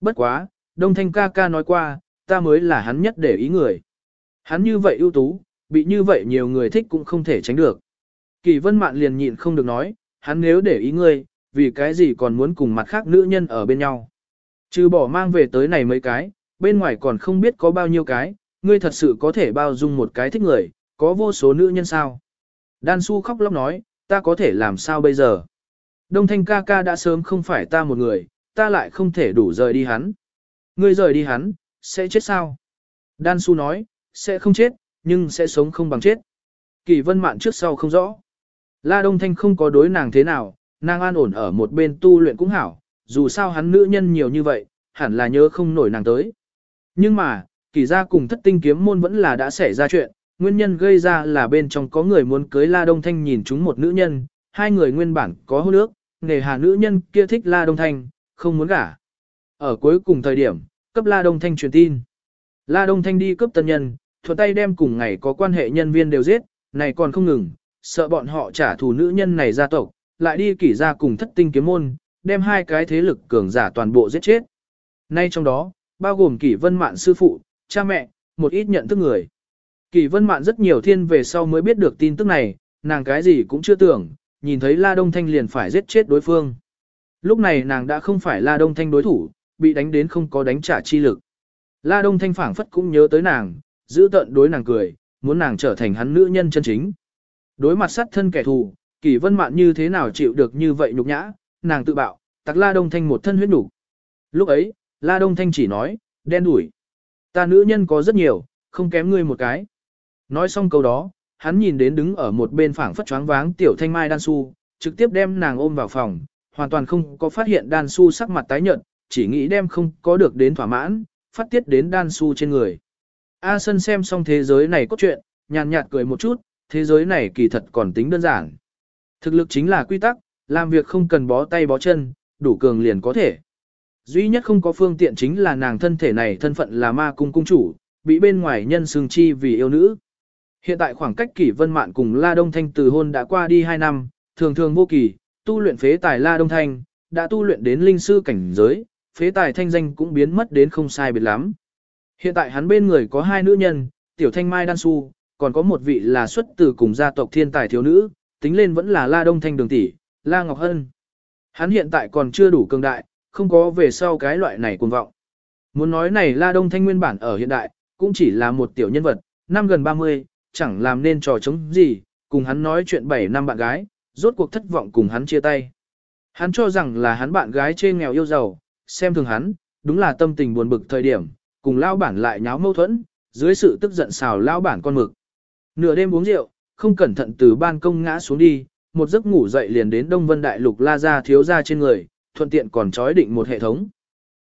Bất quá, đông thanh ca ca nói qua, ta mới là hắn nhất để ý người. Hắn như vậy ưu tú, bị như vậy nhiều người thích cũng không thể tránh được. Kỳ vân mạn liền nhịn không được nói, hắn nếu để ý ngươi, vì cái gì còn muốn cùng mặt khác nữ nhân ở bên nhau. Trừ bỏ mang về tới này mấy cái, bên ngoài còn không biết có bao nhiêu cái, ngươi thật sự có thể bao dung một cái thích người, có vô số nữ nhân sao. Đan Su khóc lóc nói, ta có thể làm sao bây giờ? Đông Thanh ca ca đã sớm không phải ta một người, ta lại không thể đủ rời đi hắn. Ngươi rời đi hắn, sẽ chết sao? Đan Su nói, sẽ không chết, nhưng sẽ sống không bằng chết. Kỳ vân mạn trước sau không rõ. La Đông Thanh không có đối nàng thế nào, nàng an ổn ở một bên tu luyện cũng hảo, dù sao hắn nữ nhân nhiều như vậy, hẳn là nhớ không nổi nàng tới. Nhưng mà, kỳ ra cùng thất tinh kiếm môn vẫn là đã xảy ra chuyện, nguyên nhân gây ra là bên trong có người muốn cưới La Đông Thanh nhìn chúng một nữ nhân, hai người nguyên bản có hôn ước, nghề hà nữ nhân kia thích La Đông Thanh, không muốn gả. Ở cuối cùng thời điểm, cấp La Đông Thanh truyền tin. La Đông Thanh đi cấp tân nhân, thuận tay đem cùng ngày có quan hệ nhân viên đều giết, này còn không ngừng, sợ bọn họ trả thù nữ nhân này gia tộc, lại đi kỷ ra cùng thất tinh kiếm môn, đem hai cái thế lực cường giả toàn bộ giết chết. Nay trong đó, bao gồm kỷ vân mạn sư phụ, cha mẹ, một ít nhận thức người. Kỷ vân mạn rất nhiều thiên về sau mới biết được tin tức này, nàng cái gì cũng chưa tưởng, nhìn thấy La Đông Thanh liền phải giết chết đối phương. Lúc này nàng đã không phải La Đông Thanh đối thủ, bị đánh đến không có đánh trả chi lực. La Đông Thanh phảng phất cũng nhớ tới nàng, giữ tận đối nàng cười, muốn nàng trở thành hắn nữ nhân chân chính. Đối mặt sát thân kẻ thù, Kỷ Vân Mạn như thế nào chịu được như vậy nhục nhã, nàng tự bạo, tặc La Đông Thanh một thân huyết đủ. Lúc ấy, La Đông Thanh chỉ nói, đen đủi. Ta nữ nhân có rất nhiều, không kém ngươi một cái. Nói xong câu đó, hắn nhìn đến đứng ở một bên phảng phất choáng váng tiểu thanh mai đan su, trực tiếp đem nàng ôm vào phòng, hoàn toàn không có phát hiện đan su sắc mặt tái nhợt, chỉ nghĩ đem không có được đến thỏa mãn, phát tiết đến đan su trên người. A Sân xem xong thế giới này có chuyện, nhàn nhạt cười một chút, thế giới này kỳ thật còn tính đơn giản. Thực lực chính là quy tắc, làm việc không cần bó tay bó chân, đủ cường liền có thể. Duy nhất không có phương tiện chính là nàng thân thể này thân phận là ma cung cung chủ, bị bên ngoài nhân xương chi vì yêu nữ. Hiện tại khoảng cách kỷ vân mạn cùng La Đông Thanh từ hôn đã qua đi 2 năm, thường thường vô kỳ, tu luyện phế tài La Đông Thanh, đã tu luyện đến linh sư cảnh giới, phế tài thanh danh cũng biến mất đến không sai biệt lắm. Hiện tại hắn bên người có hai nữ nhân, Tiểu Thanh Mai Đan Su, còn có một vị là xuất từ cùng gia tộc thiên tài thiếu nữ, tính lên vẫn là La Đông Thanh Đường tỷ, La Ngọc Hân. Hắn hiện tại còn chưa đủ cường đại, không có về sau cái loại này cuồng vọng. Muốn nói này La Đông Thanh nguyên bản ở hiện đại, cũng chỉ là một tiểu nhân vật, năm gần 30, chẳng làm nên trò chống gì, cùng hắn nói chuyện 7 năm bạn gái, rốt cuộc thất vọng cùng hắn chia tay. Hắn cho rằng là hắn bạn gái trên nghèo yêu giàu, xem thường hắn, đúng là tâm tình buồn bực thời điểm, cùng lao bản lại nháo mâu thuẫn, dưới sự tức giận xào lao bản con mực. Nửa đêm uống rượu, không cẩn thận từ ban công ngã xuống đi, một giấc ngủ dậy liền đến Đông Vân Đại Lục la Gia thiếu gia trên người, thuận tiện còn trói định một hệ thống.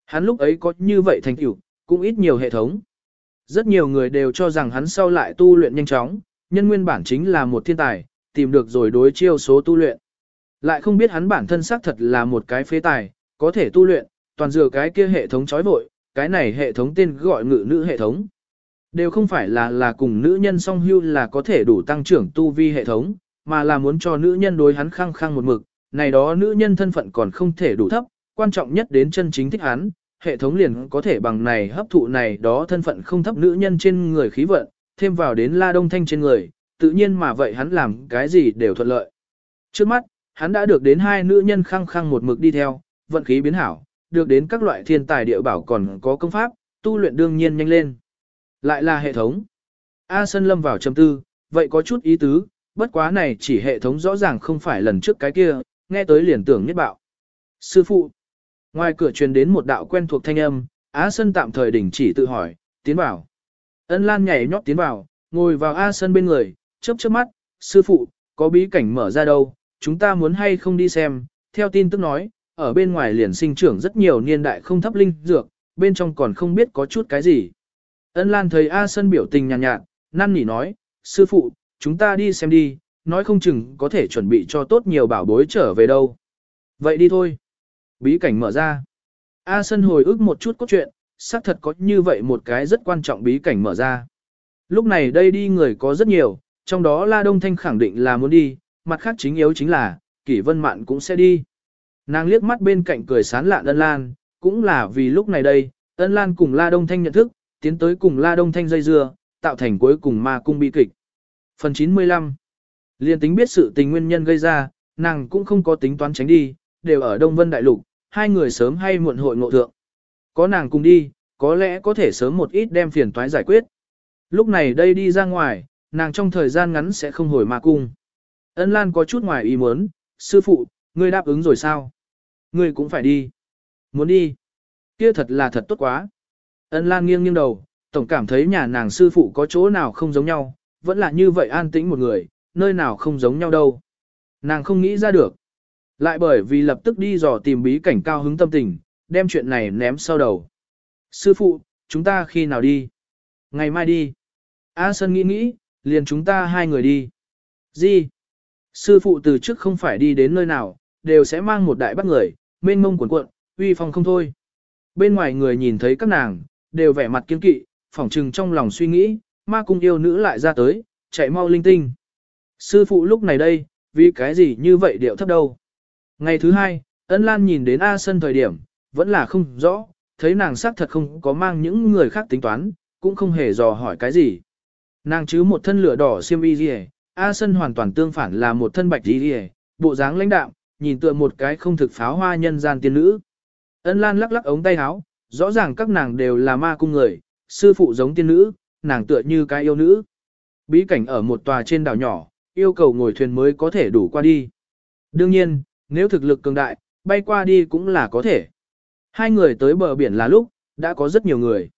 Hắn lúc ấy có như vậy thành tựu, cũng ít nhiều hệ thống. Rất nhiều người đều cho rằng hắn sau lại tu luyện nhanh chóng, nhân nguyên bản chính là một thiên tài, tìm được rồi đối chiêu số tu luyện. Lại không biết hắn bản thân xác thật là một cái phế tài, có thể tu luyện, toàn dựa cái kia hệ thống trói vội, cái này hệ thống tên gọi ngự nữ hệ thống. Đều không phải là là cùng nữ nhân song hưu là có thể đủ tăng trưởng tu vi hệ thống, mà là muốn cho nữ nhân đối hắn khăng khăng một mực, này đó nữ nhân thân phận còn không thể đủ thấp, quan trọng nhất đến chân chính thích hắn, hệ thống liền có thể bằng này hấp thụ này đó thân phận không thấp nữ nhân trên người khí vận, thêm vào đến la đông thanh trên người, tự nhiên mà vậy hắn làm cái gì đều thuận lợi. Trước mắt, hắn đã được đến hai nữ nhân khăng khăng một mực đi theo, vận khí biến hảo, được đến các loại thiên tài địa bảo còn có công pháp, tu luyện đương nhiên nhanh lên. Lại là hệ thống. A Sân lâm vào trầm tư, vậy có chút ý tứ, bất quá này chỉ hệ thống rõ ràng không phải lần trước cái kia, nghe tới liền tưởng nhất bạo. Sư phụ. Ngoài cửa truyền đến một đạo quen thuộc thanh âm, A Sân tạm thời đình chỉ tự hỏi, tiến vào. Ân Lan nhảy nhót tiến vào, ngồi vào A Sân bên người, chớp chớp mắt, sư phụ, có bí cảnh mở ra đâu, chúng ta muốn hay không đi xem, theo tin tức nói, ở bên ngoài liền sinh trưởng rất nhiều niên đại không thấp linh dược, bên trong còn không biết có chút cái gì. Ân Lan thấy A Sân biểu tình nhàn nhạt, nhạt, năn nỉ nói, sư phụ, chúng ta đi xem đi, nói không chừng có thể chuẩn bị cho tốt nhiều bảo bối trở về đâu. Vậy đi thôi. Bí cảnh mở ra. A Sân hồi ức một chút cốt truyện, xác thật có như vậy một cái rất quan trọng bí cảnh mở ra. Lúc này đây đi người có rất nhiều, trong đó La Đông Thanh khẳng định là muốn đi, mặt khác chính yếu chính là, Kỷ Vân Mạn cũng sẽ đi. Nàng liếc mắt bên cạnh cười sán lạ Ân Lan, cũng là vì lúc này đây, Ân Lan cùng La Đông Thanh nhận thức, tiến tới cùng La Đông Thanh dây dưa, tạo thành cuối cùng ma cung bi kịch. Phần 95 Liên tính biết sự tình nguyên nhân gây ra, nàng cũng không có tính toán tránh đi, đều ở Đông Vân Đại Lục, hai người sớm hay muộn hội ngộ thượng. Có nàng cùng đi, có lẽ có thể sớm một ít đem phiền toái giải quyết. Lúc này đây đi ra ngoài, nàng trong thời gian ngắn sẽ không hồi ma cung. Ân Lan có chút ngoài ý muốn, sư phụ, ngươi đáp ứng rồi sao? Ngươi cũng phải đi. Muốn đi. Kia thật là thật tốt quá. Ân Lan nghiêng nghiêng đầu, tổng cảm thấy nhà nàng sư phụ có chỗ nào không giống nhau, vẫn là như vậy an tĩnh một người, nơi nào không giống nhau đâu. Nàng không nghĩ ra được. Lại bởi vì lập tức đi dò tìm bí cảnh cao hứng tâm tình, đem chuyện này ném sau đầu. Sư phụ, chúng ta khi nào đi? Ngày mai đi. A Sơn nghĩ nghĩ, liền chúng ta hai người đi. Gì? Sư phụ từ trước không phải đi đến nơi nào, đều sẽ mang một đại bắt người, mênh mông cuộn cuộn, uy phong không thôi. Bên ngoài người nhìn thấy các nàng, đều vẻ mặt kiên kỵ, phỏng trừng trong lòng suy nghĩ, ma cung yêu nữ lại ra tới, chạy mau linh tinh. Sư phụ lúc này đây, vì cái gì như vậy điệu thấp đâu. Ngày thứ hai, ân lan nhìn đến A Sân thời điểm, vẫn là không rõ, thấy nàng sắc thật không có mang những người khác tính toán, cũng không hề dò hỏi cái gì. Nàng chứ một thân lửa đỏ xiêm y gì A Sân hoàn toàn tương phản là một thân bạch y gì bộ dáng lãnh đạm, nhìn tựa một cái không thực pháo hoa nhân gian tiên nữ. Ân Lan lắc lắc ống tay áo, rõ ràng các nàng đều là ma cung người, sư phụ giống tiên nữ, nàng tựa như cái yêu nữ. Bí cảnh ở một tòa trên đảo nhỏ, yêu cầu ngồi thuyền mới có thể đủ qua đi. Đương nhiên, nếu thực lực cường đại, bay qua đi cũng là có thể. Hai người tới bờ biển là lúc, đã có rất nhiều người.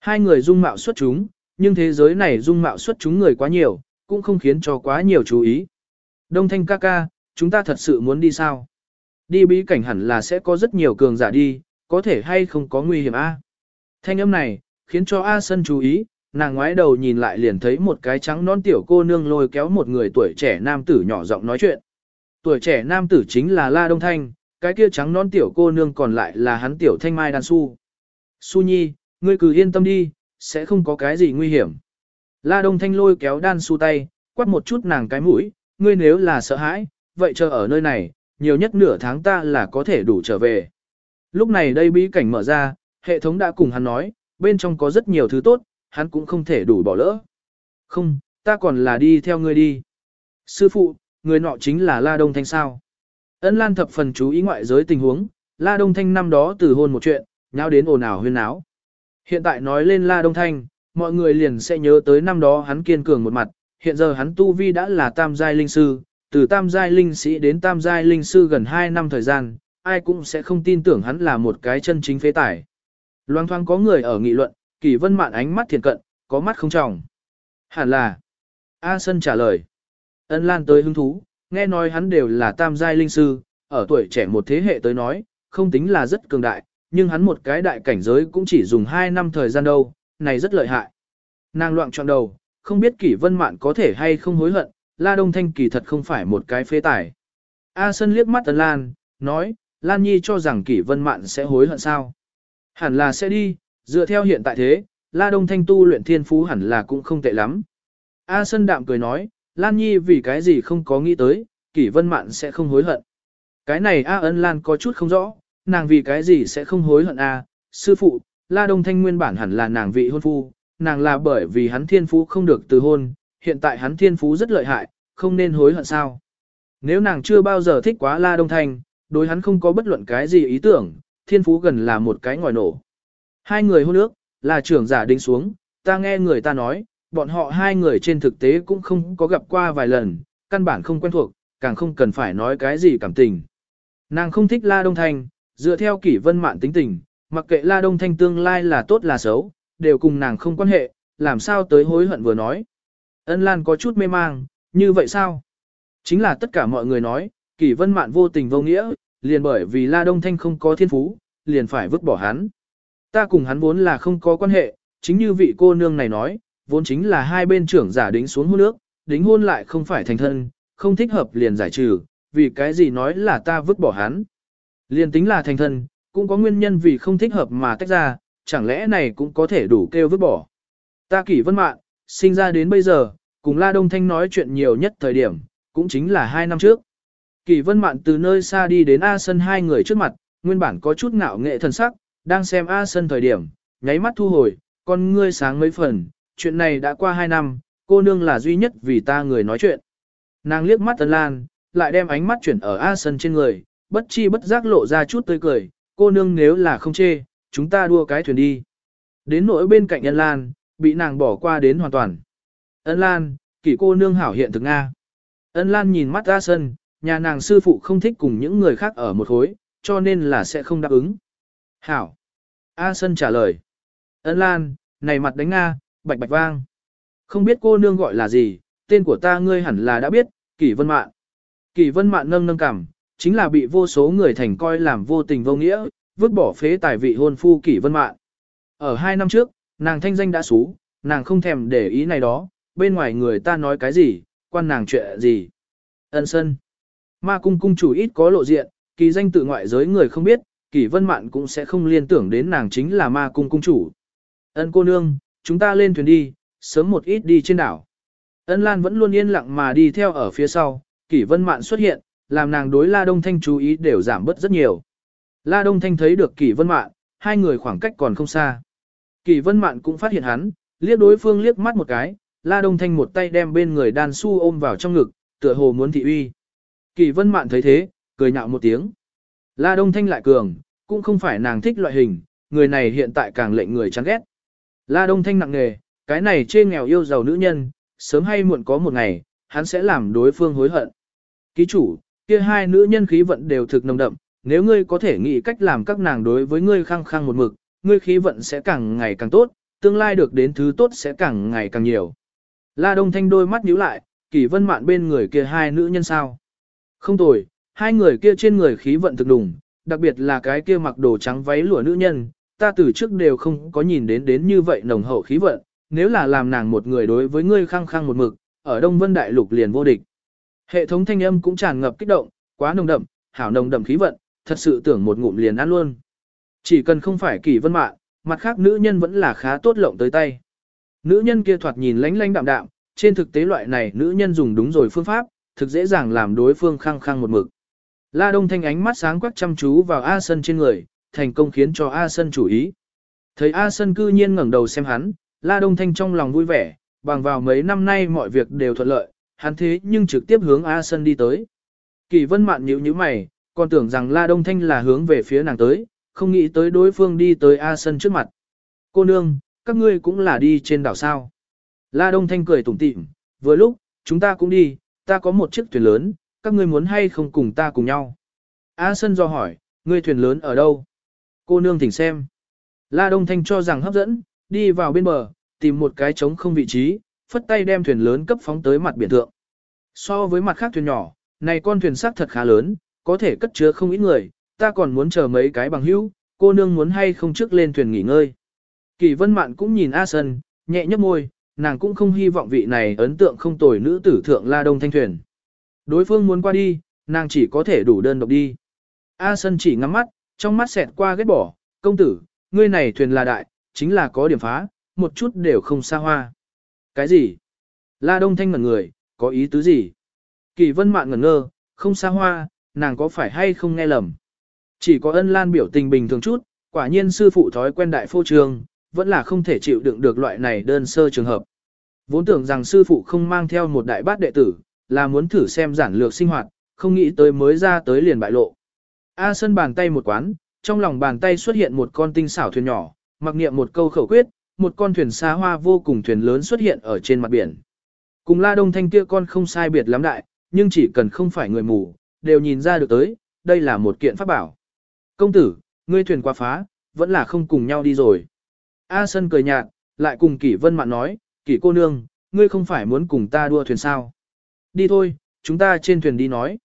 Hai người dung mạo xuất chúng, nhưng thế giới này dung mạo xuất chúng người quá nhiều, cũng không khiến cho quá nhiều chú ý. Đông Thanh ca ca, chúng ta thật sự muốn đi sao? Đi bí cảnh hẳn là sẽ có rất nhiều cường giả đi, có thể hay không có nguy hiểm a? Thanh âm này, khiến cho A Sân chú ý, nàng ngoái đầu nhìn lại liền thấy một cái trắng non tiểu cô nương lôi kéo một người tuổi trẻ nam tử nhỏ giọng nói chuyện. Tuổi trẻ nam tử chính là La Đông Thanh, cái kia trắng non tiểu cô nương còn lại là hắn tiểu thanh mai đan su. Su Nhi, ngươi cứ yên tâm đi, sẽ không có cái gì nguy hiểm. La Đông Thanh lôi kéo đan su tay, quát một chút nàng cái mũi, ngươi nếu là sợ hãi, vậy chờ ở nơi này, nhiều nhất nửa tháng ta là có thể đủ trở về. Lúc này đây bí cảnh mở ra, hệ thống đã cùng hắn nói, bên trong có rất nhiều thứ tốt, hắn cũng không thể đủ bỏ lỡ. Không, ta còn là đi theo ngươi đi. Sư phụ, người nọ chính là La Đông Thanh sao. Ấn Lan thập phần chú ý ngoại giới tình huống, La Đông Thanh năm đó từ hôn một chuyện, nháo đến ồn ào huyên náo. Hiện tại nói lên La Đông Thanh, mọi người liền sẽ nhớ tới năm đó hắn kiên cường một mặt, hiện giờ hắn tu vi đã là tam giai linh sư, từ tam giai linh sĩ đến tam giai linh sư gần 2 năm thời gian, ai cũng sẽ không tin tưởng hắn là một cái chân chính phế tải. Loang thoáng có người ở nghị luận, Kỳ Vân Mạn ánh mắt thiền cận, có mắt không tròng. Hẳn là. A Sân trả lời. Ân Lan tới hứng thú, nghe nói hắn đều là tam giai linh sư, ở tuổi trẻ một thế hệ tới nói, không tính là rất cường đại, nhưng hắn một cái đại cảnh giới cũng chỉ dùng 2 năm thời gian đâu, này rất lợi hại. Nàng loạn trọn đầu, không biết Kỷ Vân Mạn có thể hay không hối hận, La Đông Thanh kỳ thật không phải một cái phế tài. A Sân liếc mắt Ân Lan, nói, Lan Nhi cho rằng Kỷ Vân Mạn sẽ hối hận sao. Hẳn là sẽ đi, dựa theo hiện tại thế, La Đông Thanh tu luyện thiên phú hẳn là cũng không tệ lắm. A Sân đạm cười nói, Lan Nhi vì cái gì không có nghĩ tới, Kỷ Vân Mạn sẽ không hối hận. Cái này A Ân Lan có chút không rõ, nàng vì cái gì sẽ không hối hận A, sư phụ, La Đông Thanh nguyên bản hẳn là nàng vị hôn phu, nàng là bởi vì hắn thiên phú không được từ hôn, hiện tại hắn thiên phú rất lợi hại, không nên hối hận sao. Nếu nàng chưa bao giờ thích quá La Đông Thanh, đối hắn không có bất luận cái gì ý tưởng, thiên phú gần là một cái ngòi nổ. Hai người hôn ước, là trưởng giả đính xuống, ta nghe người ta nói, bọn họ hai người trên thực tế cũng không có gặp qua vài lần, căn bản không quen thuộc, càng không cần phải nói cái gì cảm tình. Nàng không thích La Đông Thanh, dựa theo kỷ vân mạn tính tình, mặc kệ La Đông Thanh tương lai là tốt là xấu, đều cùng nàng không quan hệ, làm sao tới hối hận vừa nói. Ân Lan có chút mê mang, như vậy sao? Chính là tất cả mọi người nói, kỷ vân mạn vô tình vô nghĩa, liền bởi vì La Đông Thanh không có thiên phú, liền phải vứt bỏ hắn. Ta cùng hắn vốn là không có quan hệ, chính như vị cô nương này nói, vốn chính là hai bên trưởng giả đính xuống hôn nước, đính hôn lại không phải thành thân, không thích hợp liền giải trừ, vì cái gì nói là ta vứt bỏ hắn. Liền tính là thành thân, cũng có nguyên nhân vì không thích hợp mà tách ra, chẳng lẽ này cũng có thể đủ kêu vứt bỏ. Ta kỷ vân mạng, sinh ra đến bây giờ, cùng La Đông Thanh nói chuyện nhiều nhất thời điểm, cũng chính là hai năm trước. Kỷ vân mạn từ nơi xa đi đến A sân hai người trước mặt, nguyên bản có chút ngạo nghệ thần sắc, đang xem A sân thời điểm, nháy mắt thu hồi, con ngươi sáng mấy phần, chuyện này đã qua hai năm, cô nương là duy nhất vì ta người nói chuyện. Nàng liếc mắt Tân Lan, lại đem ánh mắt chuyển ở A sân trên người, bất chi bất giác lộ ra chút tươi cười, cô nương nếu là không chê, chúng ta đua cái thuyền đi. Đến nỗi bên cạnh Ân Lan, bị nàng bỏ qua đến hoàn toàn. Ân Lan, kỷ cô nương hảo hiện thực Nga. Ân Lan nhìn mắt A sân, nhà nàng sư phụ không thích cùng những người khác ở một khối, cho nên là sẽ không đáp ứng. Hảo. A Sân trả lời. Ân Lan, này mặt đánh Nga, bạch bạch vang. Không biết cô nương gọi là gì, tên của ta ngươi hẳn là đã biết, Kỷ Vân Mạn. Kỷ Vân Mạn nâng nâng cảm, chính là bị vô số người thành coi làm vô tình vô nghĩa, vứt bỏ phế tài vị hôn phu Kỷ Vân Mạn. Ở hai năm trước, nàng thanh danh đã xú, nàng không thèm để ý này đó, bên ngoài người ta nói cái gì, quan nàng chuyện gì. Ân sân. Ma cung cung chủ ít có lộ diện, kỳ danh tự ngoại giới người không biết, Kỷ vân mạn cũng sẽ không liên tưởng đến nàng chính là ma cung cung chủ. Ân cô nương, chúng ta lên thuyền đi, sớm một ít đi trên đảo. Ân Lan vẫn luôn yên lặng mà đi theo ở phía sau, Kỷ Vân Mạn xuất hiện, làm nàng đối La Đông Thanh chú ý đều giảm bớt rất nhiều. La Đông Thanh thấy được Kỷ Vân Mạn, hai người khoảng cách còn không xa. Kỷ Vân Mạn cũng phát hiện hắn, liếc đối phương liếc mắt một cái, La Đông Thanh một tay đem bên người đan su ôm vào trong ngực, tựa hồ muốn thị uy. Kỷ Vân Mạn thấy thế, cười nhạo một tiếng. La Đông Thanh lại cường, cũng không phải nàng thích loại hình, người này hiện tại càng lệnh người chán ghét. La Đông Thanh nặng nghề, cái này chê nghèo yêu giàu nữ nhân, sớm hay muộn có một ngày, hắn sẽ làm đối phương hối hận. Ký chủ, kia hai nữ nhân khí vận đều thực nồng đậm, nếu ngươi có thể nghĩ cách làm các nàng đối với ngươi khăng khăng một mực, ngươi khí vận sẽ càng ngày càng tốt, tương lai được đến thứ tốt sẽ càng ngày càng nhiều. La Đông Thanh đôi mắt nhíu lại, Kỳ Vân Mạn bên người kia hai nữ nhân sao? Không tồi, hai người kia trên người khí vận thực đùng, đặc biệt là cái kia mặc đồ trắng váy lụa nữ nhân, ta từ trước đều không có nhìn đến đến như vậy nồng hậu khí vận, nếu là làm nàng một người đối với ngươi khăng khăng một mực, ở Đông Vân Đại Lục liền vô địch. Hệ thống thanh âm cũng tràn ngập kích động, quá nồng đậm, hảo nồng đậm khí vận, thật sự tưởng một ngụm liền ăn luôn. Chỉ cần không phải kỳ vân mạn, mặt khác nữ nhân vẫn là khá tốt lộng tới tay. Nữ nhân kia thoạt nhìn lánh lánh đạm đạm, trên thực tế loại này nữ nhân dùng đúng rồi phương pháp, thực dễ dàng làm đối phương khăng khăng một mực. La Đông Thanh ánh mắt sáng quắc chăm chú vào A Sân trên người, thành công khiến cho A Sân chú ý. Thấy A Sân cư nhiên ngẩng đầu xem hắn, La Đông Thanh trong lòng vui vẻ, bằng vào mấy năm nay mọi việc đều thuận lợi, hắn thế nhưng trực tiếp hướng A Sân đi tới. Kỳ Vân Mạn nhíu nhíu mày, còn tưởng rằng La Đông Thanh là hướng về phía nàng tới, không nghĩ tới đối phương đi tới A Sân trước mặt. Cô nương, các ngươi cũng là đi trên đảo sao. La Đông Thanh cười tủm tỉm, vừa lúc, chúng ta cũng đi, ta có một chiếc thuyền lớn, các ngươi muốn hay không cùng ta cùng nhau. A Sân do hỏi, ngươi thuyền lớn ở đâu? Cô nương thỉnh xem. La Đông Thanh cho rằng hấp dẫn, đi vào bên bờ, tìm một cái trống không vị trí, phất tay đem thuyền lớn cấp phóng tới mặt biển thượng. So với mặt khác thuyền nhỏ, này con thuyền sắc thật khá lớn, có thể cất chứa không ít người, ta còn muốn chờ mấy cái bằng hữu, cô nương muốn hay không trước lên thuyền nghỉ ngơi. Kỳ Vân Mạn cũng nhìn A Sân, nhẹ nhấp môi, nàng cũng không hy vọng vị này ấn tượng không tồi nữ tử thượng La Đông Thanh thuyền. Đối phương muốn qua đi, nàng chỉ có thể đủ đơn độc đi. A Sân chỉ ngắm mắt, trong mắt xẹt qua ghét bỏ, công tử, ngươi này thuyền là đại, chính là có điểm phá, một chút đều không xa hoa. Cái gì? La Đông Thanh ngẩn người, có ý tứ gì? Kỳ Vân Mạn ngẩn ngơ, không xa hoa, nàng có phải hay không nghe lầm? Chỉ có ân lan biểu tình bình thường chút, quả nhiên sư phụ thói quen đại phô trường, vẫn là không thể chịu đựng được loại này đơn sơ trường hợp. Vốn tưởng rằng sư phụ không mang theo một đại bát đệ tử, là muốn thử xem giản lược sinh hoạt, không nghĩ tới mới ra tới liền bại lộ. A sơn bàn tay một quán, trong lòng bàn tay xuất hiện một con tinh xảo thuyền nhỏ, mặc niệm một câu khẩu quyết, một con thuyền xa hoa vô cùng thuyền lớn xuất hiện ở trên mặt biển. Cùng la đông thanh kia con không sai biệt lắm đại, nhưng chỉ cần không phải người mù, đều nhìn ra được tới, đây là một kiện pháp bảo. Công tử, ngươi thuyền qua phá, vẫn là không cùng nhau đi rồi. A Sân cười nhạt, lại cùng Kỷ Vân Mạn nói, Kỷ cô nương, ngươi không phải muốn cùng ta đua thuyền sao. Đi thôi, chúng ta trên thuyền đi nói.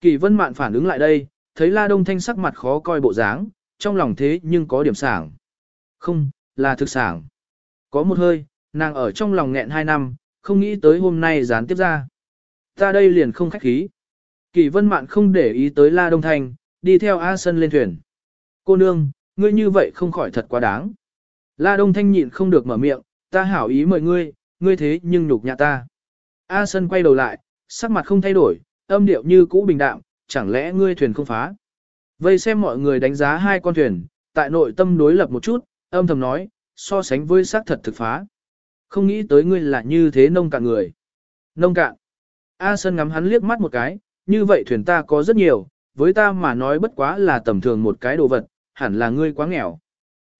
Kỳ Vân Mạn phản ứng lại đây, thấy La Đông Thanh sắc mặt khó coi bộ dáng, trong lòng thế nhưng có điểm sảng. Không, là thực sảng. Có một hơi, nàng ở trong lòng nghẹn hai năm, không nghĩ tới hôm nay dán tiếp ra. Ta đây liền không khách khí. Kỳ vân mạn không để ý tới La Đông Thanh, đi theo A Sân lên thuyền. Cô nương, ngươi như vậy không khỏi thật quá đáng. La Đông Thanh nhịn không được mở miệng, ta hảo ý mời ngươi, ngươi thế nhưng nhục nhã ta. A Sân quay đầu lại, sắc mặt không thay đổi, âm điệu như cũ bình đạm, chẳng lẽ ngươi thuyền không phá. Vây xem mọi người đánh giá hai con thuyền, tại nội tâm đối lập một chút, âm thầm nói, so sánh với xác thật thực phá. Không nghĩ tới ngươi là như thế nông cạn người. Nông cạn. A Sơn ngắm hắn liếc mắt một cái, như vậy thuyền ta có rất nhiều, với ta mà nói bất quá là tầm thường một cái đồ vật, hẳn là ngươi quá nghèo.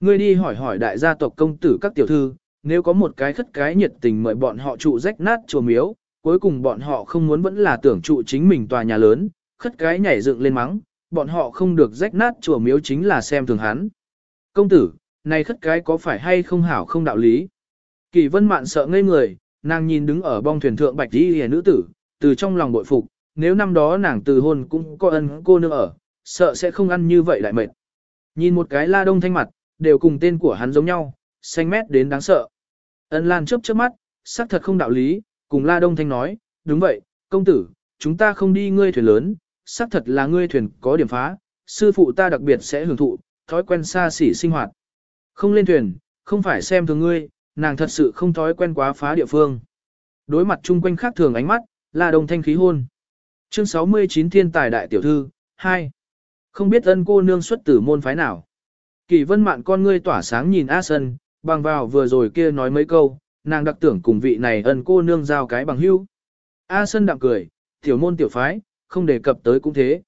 Ngươi đi hỏi hỏi đại gia tộc công tử các tiểu thư, nếu có một cái khất cái nhiệt tình mời bọn họ trụ rách nát chùa miếu, cuối cùng bọn họ không muốn vẫn là tưởng trụ chính mình tòa nhà lớn, khất cái nhảy dựng lên mắng, bọn họ không được rách nát chùa miếu chính là xem thường hắn. Công tử, này khất cái có phải hay không hảo không đạo lý? Kỳ vân mạn sợ ngây người, Nàng nhìn đứng ở bong thuyền thượng bạch đi hề nữ tử, từ trong lòng bội phục, nếu năm đó nàng từ hôn cũng có ân cô nương ở, sợ sẽ không ăn như vậy lại mệt. Nhìn một cái la đông thanh mặt, đều cùng tên của hắn giống nhau, xanh mét đến đáng sợ. Ân Lan chớp chớp mắt, xác thật không đạo lý, cùng la đông thanh nói, đúng vậy, công tử, chúng ta không đi ngươi thuyền lớn, xác thật là ngươi thuyền có điểm phá, sư phụ ta đặc biệt sẽ hưởng thụ, thói quen xa xỉ sinh hoạt. Không lên thuyền, không phải xem thường ngươi, nàng thật sự không thói quen quá phá địa phương. Đối mặt chung quanh khác thường ánh mắt, La Đông thanh khí hôn. Chương 69 Thiên tài đại tiểu thư, 2. Không biết ân cô nương xuất tử môn phái nào. Kỳ vân mạn con ngươi tỏa sáng nhìn A Sân, bằng vào vừa rồi kia nói mấy câu, nàng đặc tưởng cùng vị này ân cô nương giao cái bằng hữu. A Sân đạm cười, tiểu môn tiểu phái, không đề cập tới cũng thế.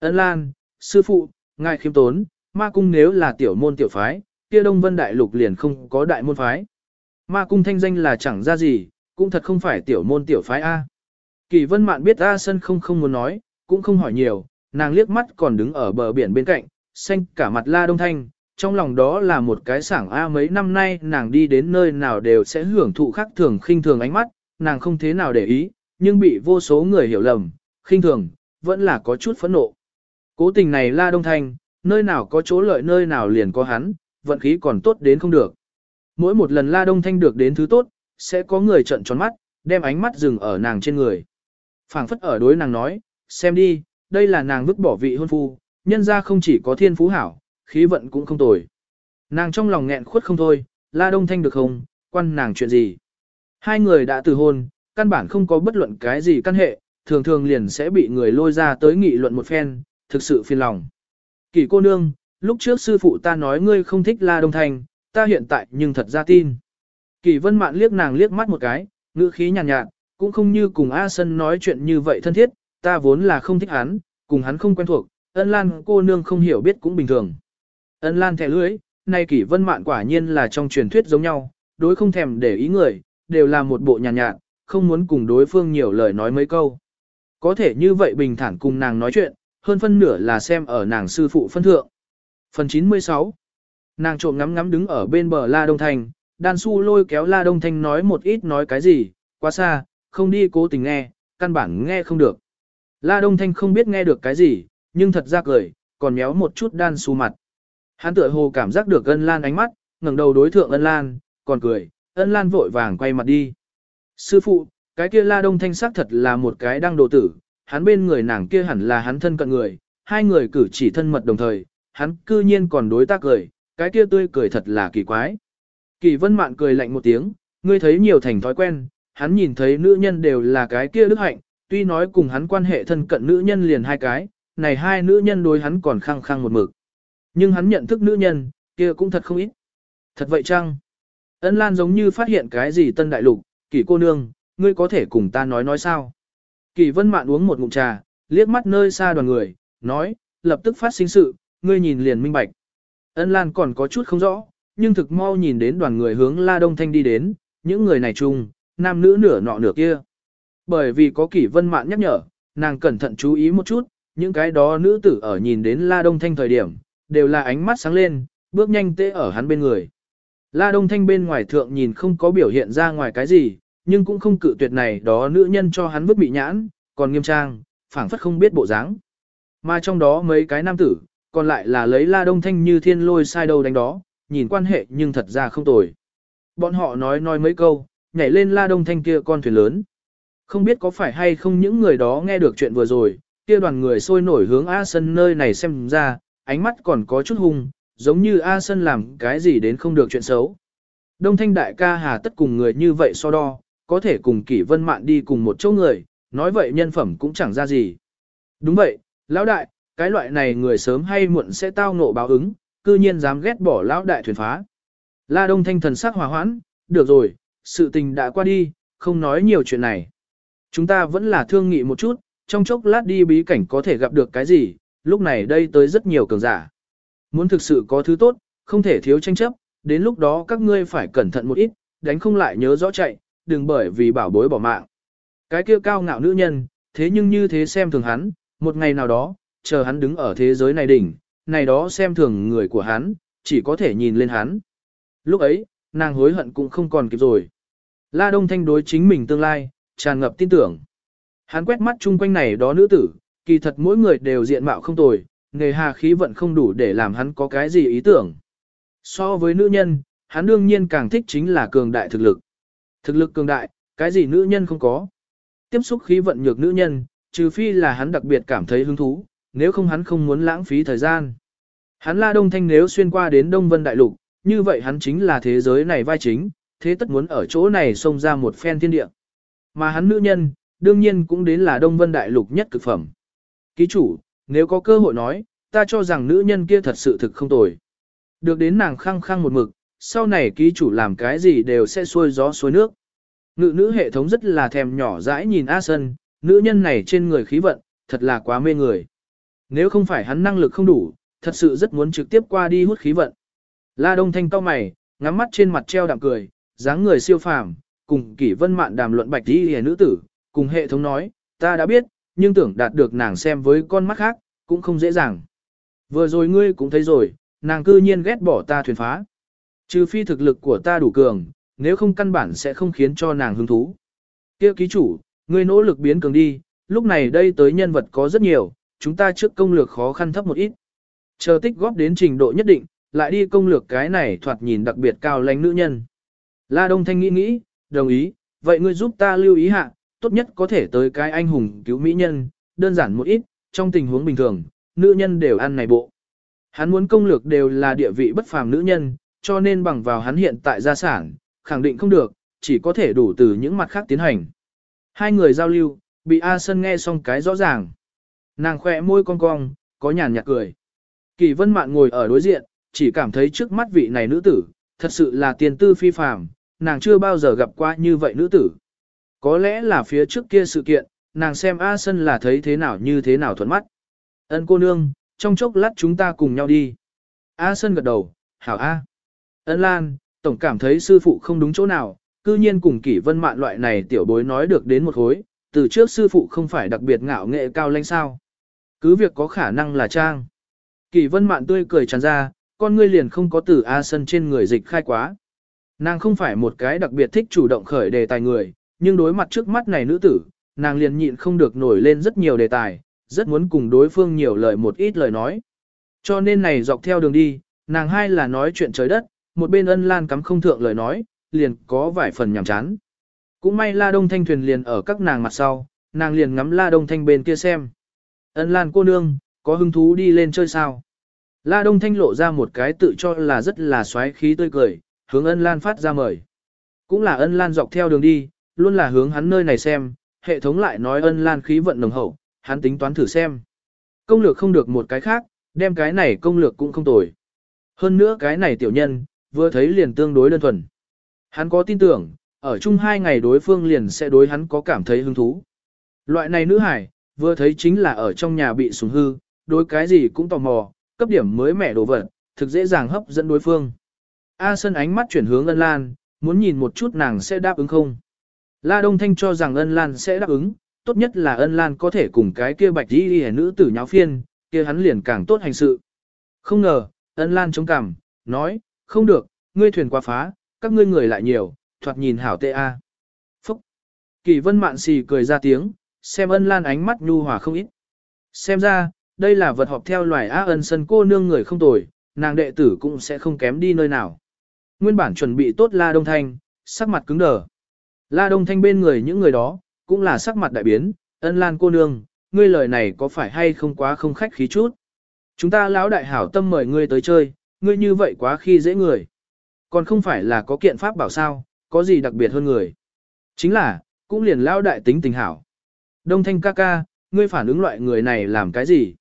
Ân Lan, sư phụ, ngài khiêm tốn, ma cung nếu là tiểu môn tiểu phái, kia Đông Vân Đại Lục liền không có đại môn phái. Ma cung thanh danh là chẳng ra gì, cũng thật không phải tiểu môn tiểu phái A. Kỳ vân mạn biết A Sân không không muốn nói, cũng không hỏi nhiều, nàng liếc mắt còn đứng ở bờ biển bên cạnh, xanh cả mặt la đông thanh, trong lòng đó là một cái sảng A mấy năm nay nàng đi đến nơi nào đều sẽ hưởng thụ khác thường khinh thường ánh mắt, nàng không thế nào để ý, nhưng bị vô số người hiểu lầm, khinh thường, vẫn là có chút phẫn nộ. Cố tình này la đông thanh, nơi nào có chỗ lợi nơi nào liền có hắn, vận khí còn tốt đến không được. Mỗi một lần la đông thanh được đến thứ tốt, sẽ có người trận tròn mắt, đem ánh mắt dừng ở nàng trên người. phảng phất ở đối nàng nói, xem đi, đây là nàng vứt bỏ vị hôn phu, nhân ra không chỉ có thiên phú hảo, khí vận cũng không tồi. Nàng trong lòng nghẹn khuất không thôi, la đông thanh được không, quan nàng chuyện gì. Hai người đã từ hôn, căn bản không có bất luận cái gì căn hệ, thường thường liền sẽ bị người lôi ra tới nghị luận một phen, thực sự phiền lòng. Kỳ cô nương, lúc trước sư phụ ta nói ngươi không thích la đông thanh, ta hiện tại nhưng thật ra tin. Kỳ vân mạn liếc nàng liếc mắt một cái, ngữ khí nhàn nhạt, nhạt, cũng không như cùng A Sân nói chuyện như vậy thân thiết, ta vốn là không thích hắn, cùng hắn không quen thuộc, ân lan cô nương không hiểu biết cũng bình thường. Ân lan thẻ lưới, nay kỷ vân mạn quả nhiên là trong truyền thuyết giống nhau, đối không thèm để ý người, đều là một bộ nhàn nhạt, nhạt, không muốn cùng đối phương nhiều lời nói mấy câu. Có thể như vậy bình thản cùng nàng nói chuyện, hơn phân nửa là xem ở nàng sư phụ phân thượng. Phần 96 Nàng trộm ngắm ngắm đứng ở bên bờ La Đông Thanh, đan su lôi kéo La Đông Thanh nói một ít nói cái gì, quá xa, không đi cố tình nghe, căn bản nghe không được. La Đông Thanh không biết nghe được cái gì, nhưng thật ra cười, còn méo một chút đan su mặt. Hắn tựa hồ cảm giác được ân lan ánh mắt, ngẩng đầu đối thượng ân lan, còn cười, ân lan vội vàng quay mặt đi. Sư phụ, cái kia La Đông Thanh sắc thật là một cái đang đồ tử, hắn bên người nàng kia hẳn là hắn thân cận người, hai người cử chỉ thân mật đồng thời, hắn cư nhiên còn đối tác cười, cái kia tươi cười thật là kỳ quái. Kỳ vân mạn cười lạnh một tiếng, ngươi thấy nhiều thành thói quen, hắn nhìn thấy nữ nhân đều là cái kia đức hạnh, tuy nói cùng hắn quan hệ thân cận nữ nhân liền hai cái, này hai nữ nhân đối hắn còn khăng khăng một mực. Nhưng hắn nhận thức nữ nhân, kia cũng thật không ít. Thật vậy chăng? Ân Lan giống như phát hiện cái gì tân đại lục, kỳ cô nương, ngươi có thể cùng ta nói nói sao? Kỳ vân mạn uống một ngụm trà, liếc mắt nơi xa đoàn người, nói, lập tức phát sinh sự, ngươi nhìn liền minh bạch. Ân Lan còn có chút không rõ, nhưng thực mau nhìn đến đoàn người hướng La Đông Thanh đi đến, những người này chung, nam nữ nửa nọ nửa kia. Bởi vì có kỷ vân mạn nhắc nhở, nàng cẩn thận chú ý một chút, những cái đó nữ tử ở nhìn đến La Đông Thanh thời điểm, đều là ánh mắt sáng lên, bước nhanh tê ở hắn bên người. La Đông Thanh bên ngoài thượng nhìn không có biểu hiện ra ngoài cái gì, nhưng cũng không cự tuyệt này đó nữ nhân cho hắn vứt bị nhãn, còn nghiêm trang, phảng phất không biết bộ dáng. Mà trong đó mấy cái nam tử, còn lại là lấy La Đông Thanh như thiên lôi sai đầu đánh đó, nhìn quan hệ nhưng thật ra không tồi. Bọn họ nói nói mấy câu, nhảy lên La Đông Thanh kia con thuyền lớn. Không biết có phải hay không những người đó nghe được chuyện vừa rồi, kia đoàn người sôi nổi hướng A Sân nơi này xem ra, ánh mắt còn có chút hung, giống như A Sân làm cái gì đến không được chuyện xấu. Đông Thanh đại ca hà tất cùng người như vậy so đo, có thể cùng kỷ vân mạn đi cùng một chỗ người, nói vậy nhân phẩm cũng chẳng ra gì. Đúng vậy, lão đại, cái loại này người sớm hay muộn sẽ tao ngộ báo ứng, cư nhiên dám ghét bỏ lão đại thuyền phá. La Đông Thanh thần sắc hòa hoãn, được rồi, sự tình đã qua đi, không nói nhiều chuyện này. Chúng ta vẫn là thương nghị một chút, trong chốc lát đi bí cảnh có thể gặp được cái gì, lúc này đây tới rất nhiều cường giả. Muốn thực sự có thứ tốt, không thể thiếu tranh chấp, đến lúc đó các ngươi phải cẩn thận một ít, đánh không lại nhớ rõ chạy, đừng bởi vì bảo bối bỏ mạng. Cái kia cao ngạo nữ nhân, thế nhưng như thế xem thường hắn, một ngày nào đó, chờ hắn đứng ở thế giới này đỉnh, này đó xem thường người của hắn, chỉ có thể nhìn lên hắn. Lúc ấy, nàng hối hận cũng không còn kịp rồi. La Đông Thanh đối chính mình tương lai, tràn ngập tin tưởng. Hắn quét mắt chung quanh này đó nữ tử, kỳ thật mỗi người đều diện mạo không tồi, nghề hà khí vận không đủ để làm hắn có cái gì ý tưởng. So với nữ nhân, hắn đương nhiên càng thích chính là cường đại thực lực. Thực lực cường đại, cái gì nữ nhân không có. Tiếp xúc khí vận nhược nữ nhân, trừ phi là hắn đặc biệt cảm thấy hứng thú, nếu không hắn không muốn lãng phí thời gian. Hắn La Đông Thanh nếu xuyên qua đến Đông Vân Đại Lục, như vậy hắn chính là thế giới này vai chính, thế tất muốn ở chỗ này xông ra một phen thiên địa. Mà hắn nữ nhân, đương nhiên cũng đến là Đông Vân Đại Lục nhất cực phẩm. Ký chủ, nếu có cơ hội nói, ta cho rằng nữ nhân kia thật sự thực không tồi. Được đến nàng khăng khăng một mực, sau này ký chủ làm cái gì đều sẽ xuôi gió xuôi nước. Ngự nữ hệ thống rất là thèm nhỏ dãi nhìn A Sân, nữ nhân này trên người khí vận, thật là quá mê người. Nếu không phải hắn năng lực không đủ, thật sự rất muốn trực tiếp qua đi hút khí vận. La Đông Thanh cao mày, ngắm mắt trên mặt treo đạm cười, dáng người siêu phàm, cùng kỷ vân mạn đàm luận bạch đi hề nữ tử, cùng hệ thống nói, ta đã biết, nhưng tưởng đạt được nàng xem với con mắt khác, cũng không dễ dàng. Vừa rồi ngươi cũng thấy rồi, nàng cư nhiên ghét bỏ ta thuyền phá. Trừ phi thực lực của ta đủ cường, nếu không căn bản sẽ không khiến cho nàng hứng thú. Kia ký chủ, ngươi nỗ lực biến cường đi, lúc này đây tới nhân vật có rất nhiều, chúng ta trước công lược khó khăn thấp một ít. Chờ tích góp đến trình độ nhất định, lại đi công lược cái này thoạt nhìn đặc biệt cao lãnh nữ nhân. La Đông Thanh nghĩ nghĩ, đồng ý, vậy ngươi giúp ta lưu ý hạ, tốt nhất có thể tới cái anh hùng cứu mỹ nhân, đơn giản một ít, trong tình huống bình thường, nữ nhân đều ăn này bộ. Hắn muốn công lược đều là địa vị bất phàm nữ nhân, cho nên bằng vào hắn hiện tại gia sản, khẳng định không được, chỉ có thể đủ từ những mặt khác tiến hành. Hai người giao lưu, bị A Sân nghe xong cái rõ ràng. Nàng khỏe môi cong cong, có nhàn nhạt cười. Kỳ vân mạn ngồi ở đối diện, chỉ cảm thấy trước mắt vị này nữ tử, thật sự là tiền tư phi phàm, nàng chưa bao giờ gặp qua như vậy nữ tử. Có lẽ là phía trước kia sự kiện, nàng xem A Sân là thấy thế nào như thế nào thuận mắt. Ân cô nương, trong chốc lát chúng ta cùng nhau đi. A Sân gật đầu, hảo A. Ân Lan, tổng cảm thấy sư phụ không đúng chỗ nào, cư nhiên cùng kỷ vân mạn loại này tiểu bối nói được đến một hối, từ trước sư phụ không phải đặc biệt ngạo nghệ cao lãnh sao. Cứ việc có khả năng là trang. Kỷ vân mạn tươi cười tràn ra, con ngươi liền không có từ A sân trên người dịch khai quá. Nàng không phải một cái đặc biệt thích chủ động khởi đề tài người, nhưng đối mặt trước mắt này nữ tử, nàng liền nhịn không được nổi lên rất nhiều đề tài, rất muốn cùng đối phương nhiều lời một ít lời nói. Cho nên này dọc theo đường đi, nàng hai là nói chuyện trời đất, một bên ân lan cắm không thượng lời nói, liền có vài phần nhảm chán. Cũng may la đông thanh thuyền liền ở các nàng mặt sau, nàng liền ngắm la đông thanh bên kia xem. Ân lan cô nương, có hứng thú đi lên chơi sao? La đông thanh lộ ra một cái tự cho là rất là xoáy khí tươi cười, hướng ân lan phát ra mời. Cũng là ân lan dọc theo đường đi, luôn là hướng hắn nơi này xem, hệ thống lại nói ân lan khí vận nồng hậu, hắn tính toán thử xem. Công lược không được một cái khác, đem cái này công lược cũng không tồi. Hơn nữa cái này tiểu nhân, vừa thấy liền tương đối đơn thuần. Hắn có tin tưởng, ở chung hai ngày đối phương liền sẽ đối hắn có cảm thấy hứng thú. Loại này nữ hải, vừa thấy chính là ở trong nhà bị sủng hư, đối cái gì cũng tò mò, cấp điểm mới mẻ đồ vật, thực dễ dàng hấp dẫn đối phương. A Sân ánh mắt chuyển hướng ân lan, muốn nhìn một chút nàng sẽ đáp ứng không. La Đông Thanh cho rằng ân lan sẽ đáp ứng, tốt nhất là ân lan có thể cùng cái kia bạch đi hề nữ tử nháo phiên, kia hắn liền càng tốt hành sự. Không ngờ, ân lan chống cằm, nói, không được, ngươi thuyền quá phá, các ngươi người lại nhiều, thoạt nhìn hảo tệ a. Phúc! Kỳ vân mạn xì cười ra tiếng, xem ân lan ánh mắt nhu hòa không ít. Xem ra, đây là vật họp theo loài á ân sân cô nương người không tồi, nàng đệ tử cũng sẽ không kém đi nơi nào. Nguyên bản chuẩn bị tốt La Đông Thanh, sắc mặt cứng đờ. La Đông Thanh bên người những người đó, cũng là sắc mặt đại biến, ân lan cô nương, ngươi lời này có phải hay không quá không khách khí chút. Chúng ta lão đại hảo tâm mời ngươi tới chơi, ngươi như vậy quá khi dễ người. Còn không phải là có kiện pháp bảo sao, có gì đặc biệt hơn người. Chính là, cũng liền lão đại tính tình hảo. Đông thanh ca ca, ngươi phản ứng loại người này làm cái gì?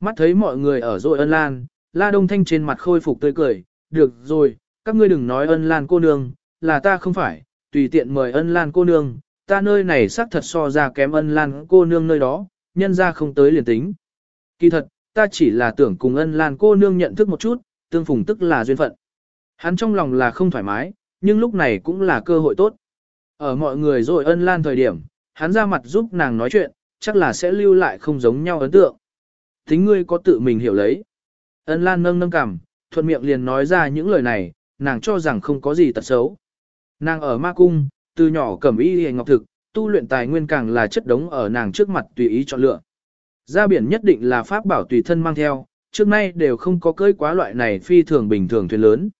Mắt thấy mọi người ở rồi ân lan, la đông thanh trên mặt khôi phục tươi cười, được rồi, các ngươi đừng nói ân lan cô nương, là ta không phải, tùy tiện mời ân lan cô nương, ta nơi này xác thật so ra kém ân lan cô nương nơi đó, nhân ra không tới liền tính. Kỳ thật, ta chỉ là tưởng cùng ân lan cô nương nhận thức một chút, tương phùng tức là duyên phận. Hắn trong lòng là không thoải mái, nhưng lúc này cũng là cơ hội tốt. Ở mọi người rồi ân lan thời điểm, hắn ra mặt giúp nàng nói chuyện, chắc là sẽ lưu lại không giống nhau ấn tượng. Tính ngươi có tự mình hiểu lấy. Ân lan nâng nâng cằm, thuận miệng liền nói ra những lời này, nàng cho rằng không có gì tật xấu. Nàng ở ma cung, từ nhỏ cẩm y hề ngọc thực, tu luyện tài nguyên càng là chất đống ở nàng trước mặt tùy ý chọn lựa. Ra biển nhất định là pháp bảo tùy thân mang theo, trước nay đều không có cơi quá loại này phi thường bình thường thuyền lớn.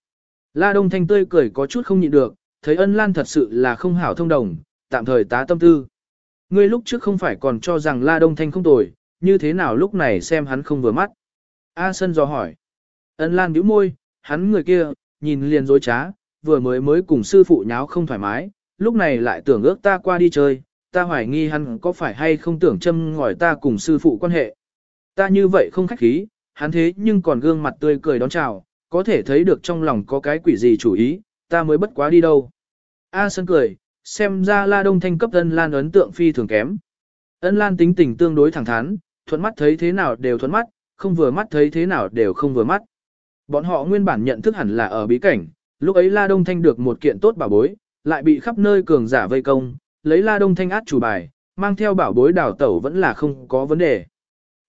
La Đông Thanh tươi cười có chút không nhịn được, thấy ân lan thật sự là không hảo thông đồng, tạm thời tá tâm tư. Ngươi lúc trước không phải còn cho rằng La Đông Thanh không tồi, như thế nào lúc này xem hắn không vừa mắt. A Sân dò hỏi. Ân lan nhíu môi, hắn người kia, nhìn liền dối trá, vừa mới mới cùng sư phụ nháo không thoải mái, lúc này lại tưởng ước ta qua đi chơi, ta hoài nghi hắn có phải hay không tưởng châm ngòi ta cùng sư phụ quan hệ. Ta như vậy không khách khí, hắn thế nhưng còn gương mặt tươi cười đón chào, có thể thấy được trong lòng có cái quỷ gì chủ ý, ta mới bất quá đi đâu. A Sơn cười, xem ra La Đông Thanh cấp ân lan ấn tượng phi thường kém. Ân lan tính tình tương đối thẳng thắn, thuận mắt thấy thế nào đều thuận mắt, không vừa mắt thấy thế nào đều không vừa mắt. Bọn họ nguyên bản nhận thức hẳn là ở bí cảnh, lúc ấy La Đông Thanh được một kiện tốt bảo bối, lại bị khắp nơi cường giả vây công, lấy La Đông Thanh át chủ bài, mang theo bảo bối đảo tẩu vẫn là không có vấn đề.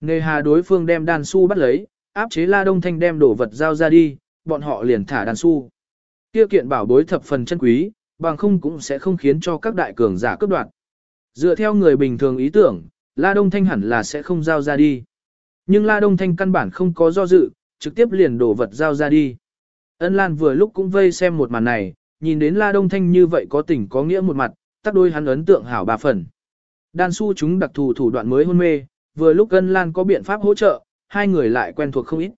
Nề hà đối phương đem đan su bắt lấy, áp chế La Đông Thanh đem đồ vật giao ra đi, bọn họ liền thả đan su. Kia kiện bảo bối thập phần chân quý, bằng không cũng sẽ không khiến cho các đại cường giả cướp đoạt. Dựa theo người bình thường ý tưởng, La Đông Thanh hẳn là sẽ không giao ra đi. Nhưng La Đông Thanh căn bản không có do dự, trực tiếp liền đổ vật giao ra đi. Ân Lan vừa lúc cũng vây xem một màn này, nhìn đến La Đông Thanh như vậy có tình có nghĩa một mặt, tác đôi hắn ấn tượng hảo bà phần. Đan su chúng đặc thù thủ đoạn mới hôn mê, vừa lúc Ân Lan có biện pháp hỗ trợ, hai người lại quen thuộc không ít.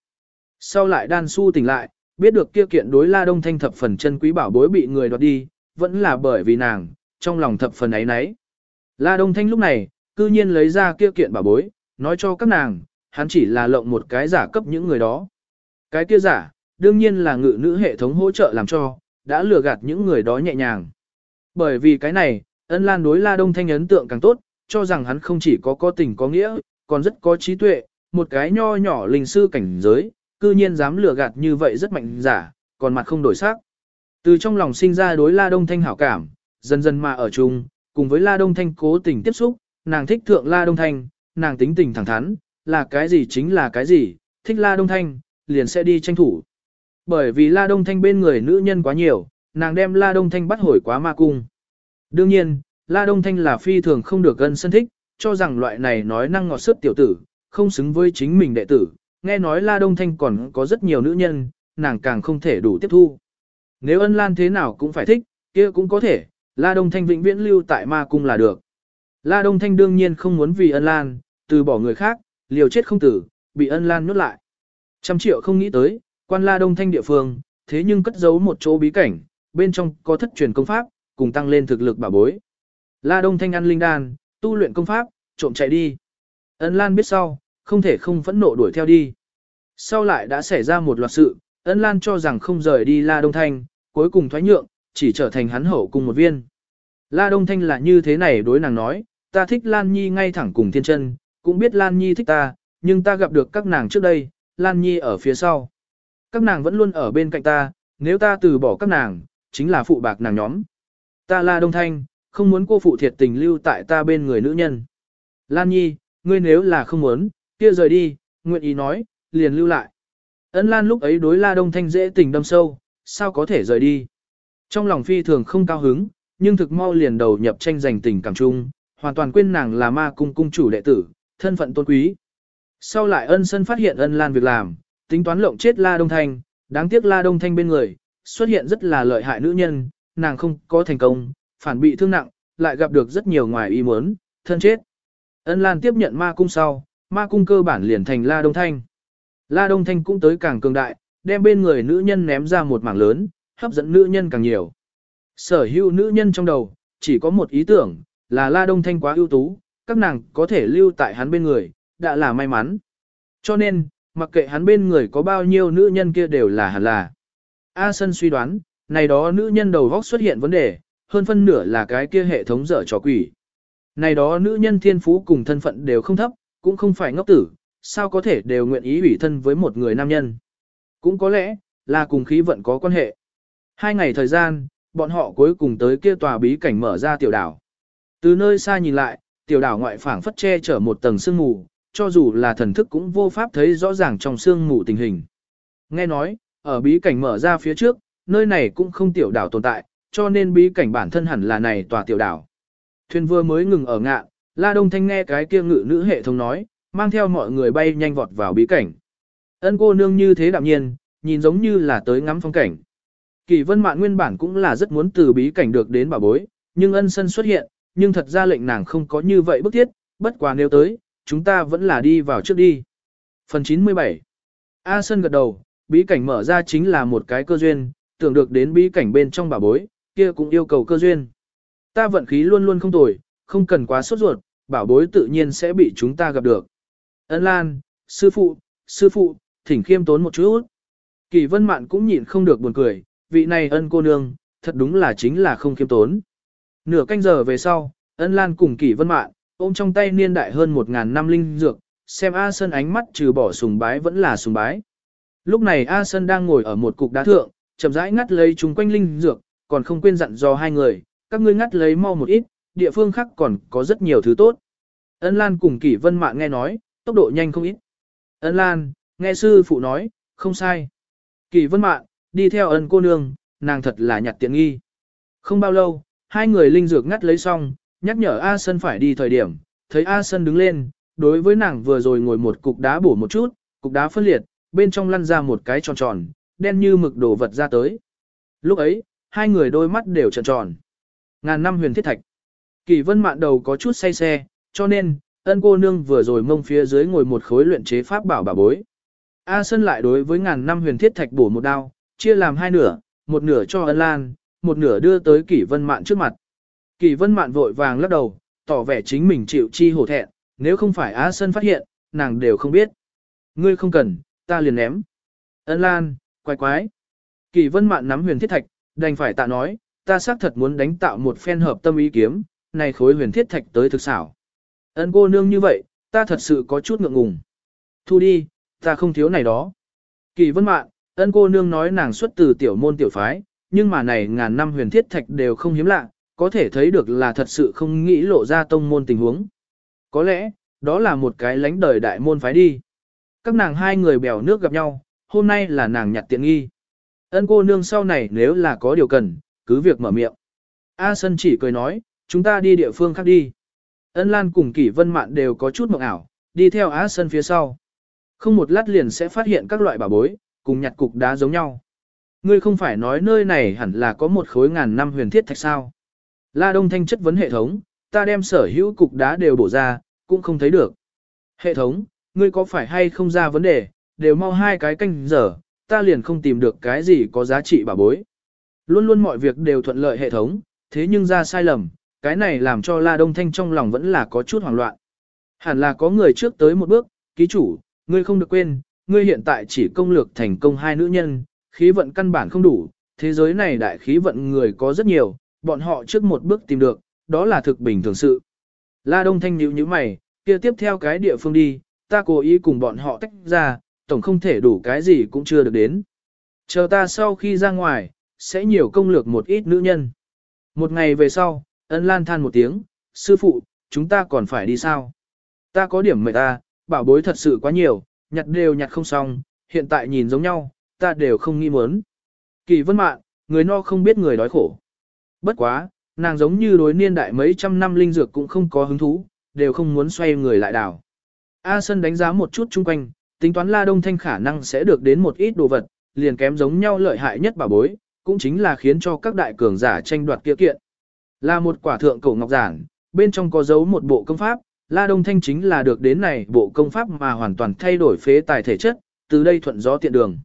Sau lại Đan su tỉnh lại, biết được kia kiện đối La Đông Thanh thập phần chân quý bảo bối bị người đoạt đi, vẫn là bởi vì nàng, trong lòng thập phần ấy nấy. La Đông Thanh lúc này, cư nhiên lấy ra kia kiện bảo bối, nói cho các nàng, hắn chỉ là lộng một cái giả cấp những người đó. Cái kia giả, đương nhiên là ngự nữ hệ thống hỗ trợ làm cho, đã lừa gạt những người đó nhẹ nhàng. Bởi vì cái này, ân lan đối La Đông Thanh ấn tượng càng tốt, cho rằng hắn không chỉ có có tình có nghĩa, còn rất có trí tuệ, một cái nho nhỏ linh sư cảnh giới, cư nhiên dám lừa gạt như vậy rất mạnh giả, còn mặt không đổi sắc. Từ trong lòng sinh ra đối La Đông Thanh hảo cảm, dần dần mà ở chung, cùng với La Đông Thanh cố tình tiếp xúc, nàng thích thượng La Đông Thanh, nàng tính tình thẳng thắn, là cái gì chính là cái gì, thích La Đông Thanh, liền sẽ đi tranh thủ. Bởi vì La Đông Thanh bên người nữ nhân quá nhiều, nàng đem La Đông Thanh bắt hồi quá ma cung. Đương nhiên, La Đông Thanh là phi thường không được gần sân thích, cho rằng loại này nói năng ngọt sức tiểu tử, không xứng với chính mình đệ tử. Nghe nói La Đông Thanh còn có rất nhiều nữ nhân, nàng càng không thể đủ tiếp thu. Nếu ân lan thế nào cũng phải thích, kia cũng có thể, La Đông Thanh vĩnh viễn lưu tại ma cung là được. La Đông Thanh đương nhiên không muốn vì ân lan, từ bỏ người khác, liều chết không tử, bị ân lan nuốt lại. Trăm triệu không nghĩ tới, quan La Đông Thanh địa phương, thế nhưng cất giấu một chỗ bí cảnh, bên trong có thất truyền công pháp, cùng tăng lên thực lực bảo bối. La Đông Thanh ăn linh đan, tu luyện công pháp, trộm chạy đi. Ân Lan biết sau, không thể không phẫn nộ đuổi theo đi. Sau lại đã xảy ra một loạt sự, Ân Lan cho rằng không rời đi La Đông Thanh, cuối cùng thoái nhượng, chỉ trở thành hắn hậu cùng một viên. La Đông Thanh là như thế này đối nàng nói, ta thích Lan Nhi ngay thẳng cùng thiên chân, cũng biết Lan Nhi thích ta, nhưng ta gặp được các nàng trước đây, Lan Nhi ở phía sau. Các nàng vẫn luôn ở bên cạnh ta, nếu ta từ bỏ các nàng, chính là phụ bạc nàng nhóm. Ta là Đông Thanh, không muốn cô phụ thiệt tình lưu tại ta bên người nữ nhân. Lan Nhi, ngươi nếu là không muốn, kia rời đi, nguyện ý nói, liền lưu lại. Ấn Lan lúc ấy đối La Đông Thanh dễ tình đâm sâu, sao có thể rời đi. Trong lòng phi thường không cao hứng, nhưng thực mau liền đầu nhập tranh giành tình cảm chung, hoàn toàn quên nàng là ma cung cung chủ đệ tử, thân phận tôn quý. Sau lại ân sân phát hiện ân lan việc làm, tính toán lộng chết La Đông Thanh, đáng tiếc La Đông Thanh bên người, xuất hiện rất là lợi hại nữ nhân, nàng không có thành công, phản bị thương nặng, lại gặp được rất nhiều ngoài ý muốn, thân chết. Ân Lan tiếp nhận ma cung sau, ma cung cơ bản liền thành La Đông Thanh. La Đông Thanh cũng tới càng cường đại, đem bên người nữ nhân ném ra một mảng lớn, hấp dẫn nữ nhân càng nhiều. Sở hữu nữ nhân trong đầu, chỉ có một ý tưởng, là La Đông Thanh quá ưu tú, các nàng có thể lưu tại hắn bên người, đã là may mắn. Cho nên, mặc kệ hắn bên người có bao nhiêu nữ nhân kia đều là hẳn là. A Sân suy đoán, này đó nữ nhân đầu góc xuất hiện vấn đề, hơn phân nửa là cái kia hệ thống dở trò quỷ. Này đó nữ nhân thiên phú cùng thân phận đều không thấp, cũng không phải ngốc tử, sao có thể đều nguyện ý ủy thân với một người nam nhân. Cũng có lẽ, là cùng khí vận có quan hệ. Hai ngày thời gian, bọn họ cuối cùng tới kia tòa bí cảnh mở ra tiểu đảo. Từ nơi xa nhìn lại, tiểu đảo ngoại phảng phất che chở một tầng sương mù, cho dù là thần thức cũng vô pháp thấy rõ ràng trong sương mù tình hình. Nghe nói, ở bí cảnh mở ra phía trước, nơi này cũng không tiểu đảo tồn tại, cho nên bí cảnh bản thân hẳn là này tòa tiểu đảo. Thuyền vừa mới ngừng ở ngạ, La Đông Thanh nghe cái kia ngự nữ hệ thống nói, mang theo mọi người bay nhanh vọt vào bí cảnh. Ân cô nương như thế đạm nhiên, nhìn giống như là tới ngắm phong cảnh. Kỳ vân mạn nguyên bản cũng là rất muốn từ bí cảnh được đến bà bối, nhưng ân sân xuất hiện, nhưng thật ra lệnh nàng không có như vậy bức thiết, bất quá nếu tới, chúng ta vẫn là đi vào trước đi. Phần 97 A sơn gật đầu, bí cảnh mở ra chính là một cái cơ duyên, tưởng được đến bí cảnh bên trong bà bối, kia cũng yêu cầu cơ duyên. Ta vận khí luôn luôn không tồi, không cần quá sốt ruột, bảo bối tự nhiên sẽ bị chúng ta gặp được. Ân Lan, sư phụ, sư phụ, thỉnh khiêm tốn một chút. Kỳ vân mạn cũng nhịn không được buồn cười, vị này ân cô nương, thật đúng là chính là không khiêm tốn. Nửa canh giờ về sau, ân lan cùng kỳ vân mạn, ôm trong tay niên đại hơn một ngàn năm linh dược, xem A Sơn ánh mắt trừ bỏ sùng bái vẫn là sùng bái. Lúc này A Sơn đang ngồi ở một cục đá thượng, chậm rãi ngắt lấy chúng quanh linh dược, còn không quên dặn dò hai người, các ngươi ngắt lấy mau một ít, địa phương khác còn có rất nhiều thứ tốt. Ân Lan cùng Kỷ Vân Mạn nghe nói, tốc độ nhanh không ít. Ân Lan, nghe sư phụ nói, không sai. Kỷ Vân Mạn, đi theo ân cô nương, nàng thật là nhặt tiện nghi. Không bao lâu, hai người linh dược ngắt lấy xong, nhắc nhở A Sân phải đi thời điểm, thấy A Sân đứng lên, đối với nàng vừa rồi ngồi một cục đá bổ một chút, cục đá phân liệt, bên trong lăn ra một cái tròn tròn, đen như mực đổ vật ra tới. Lúc ấy, hai người đôi mắt đều tròn tròn. Ngàn năm huyền thiết thạch. Kỳ vân mạn đầu có chút say xe, cho nên, ân cô nương vừa rồi mông phía dưới ngồi một khối luyện chế pháp bảo bà bối. A Sân lại đối với ngàn năm huyền thiết thạch bổ một đao, chia làm hai nửa, một nửa cho ân lan, một nửa đưa tới kỷ vân mạn trước mặt. Kỳ vân mạn vội vàng lắc đầu, tỏ vẻ chính mình chịu chi hổ thẹn, nếu không phải A Sân phát hiện, nàng đều không biết. Ngươi không cần, ta liền ném. Ân lan, quái quái. Kỳ vân mạn nắm huyền thiết thạch, đành phải tạ nói, ta xác thật muốn đánh tạo một phen hợp tâm ý kiếm, này khối huyền thiết thạch tới thực xảo. Ân cô nương như vậy, ta thật sự có chút ngượng ngùng. Thu đi, ta không thiếu này đó. Kỳ vân mạn, ân cô nương nói nàng xuất từ tiểu môn tiểu phái, nhưng mà này ngàn năm huyền thiết thạch đều không hiếm lạ, có thể thấy được là thật sự không nghĩ lộ ra tông môn tình huống. Có lẽ, đó là một cái lánh đời đại môn phái đi. Các nàng hai người bèo nước gặp nhau, hôm nay là nàng nhặt tiện nghi. Ân cô nương sau này nếu là có điều cần, cứ việc mở miệng. A Sân chỉ cười nói, chúng ta đi địa phương khác đi. Ân Lan cùng Kỷ Vân Mạn đều có chút mộng ảo, đi theo A Sân phía sau. Không một lát liền sẽ phát hiện các loại bảo bối, cùng nhặt cục đá giống nhau. Ngươi không phải nói nơi này hẳn là có một khối ngàn năm huyền thiết thạch sao. La Đông Thanh chất vấn hệ thống, ta đem sở hữu cục đá đều bổ ra, cũng không thấy được. Hệ thống, ngươi có phải hay không ra vấn đề, đều mau hai cái canh giờ, ta liền không tìm được cái gì có giá trị bảo bối. Luôn luôn mọi việc đều thuận lợi hệ thống, thế nhưng ra sai lầm, cái này làm cho La Đông Thanh trong lòng vẫn là có chút hoảng loạn. Hẳn là có người trước tới một bước, ký chủ, ngươi không được quên, ngươi hiện tại chỉ công lược thành công hai nữ nhân, khí vận căn bản không đủ, thế giới này đại khí vận người có rất nhiều, bọn họ trước một bước tìm được, đó là thực bình thường sự. La Đông Thanh nhíu nhíu mày, kia tiếp theo cái địa phương đi, ta cố ý cùng bọn họ tách ra, tổng không thể đủ cái gì cũng chưa được đến. Chờ ta sau khi ra ngoài, sẽ nhiều công lược một ít nữ nhân. Một ngày về sau, ân lan than một tiếng, sư phụ, chúng ta còn phải đi sao? Ta có điểm mệt ta, bảo bối thật sự quá nhiều, nhặt đều nhặt không xong, hiện tại nhìn giống nhau, ta đều không nghi muốn. Kỳ vân mạn, người no không biết người đói khổ. Bất quá, nàng giống như đối niên đại mấy trăm năm linh dược cũng không có hứng thú, đều không muốn xoay người lại đảo. A Sân đánh giá một chút chung quanh, tính toán La Đông Thanh khả năng sẽ được đến một ít đồ vật, liền kém giống nhau lợi hại nhất bảo bối, cũng chính là khiến cho các đại cường giả tranh đoạt kia kiện. Là một quả thượng cổ ngọc giản, bên trong có dấu một bộ công pháp, La Đông Thanh chính là được đến này bộ công pháp mà hoàn toàn thay đổi phế tài thể chất, từ đây thuận gió tiện đường.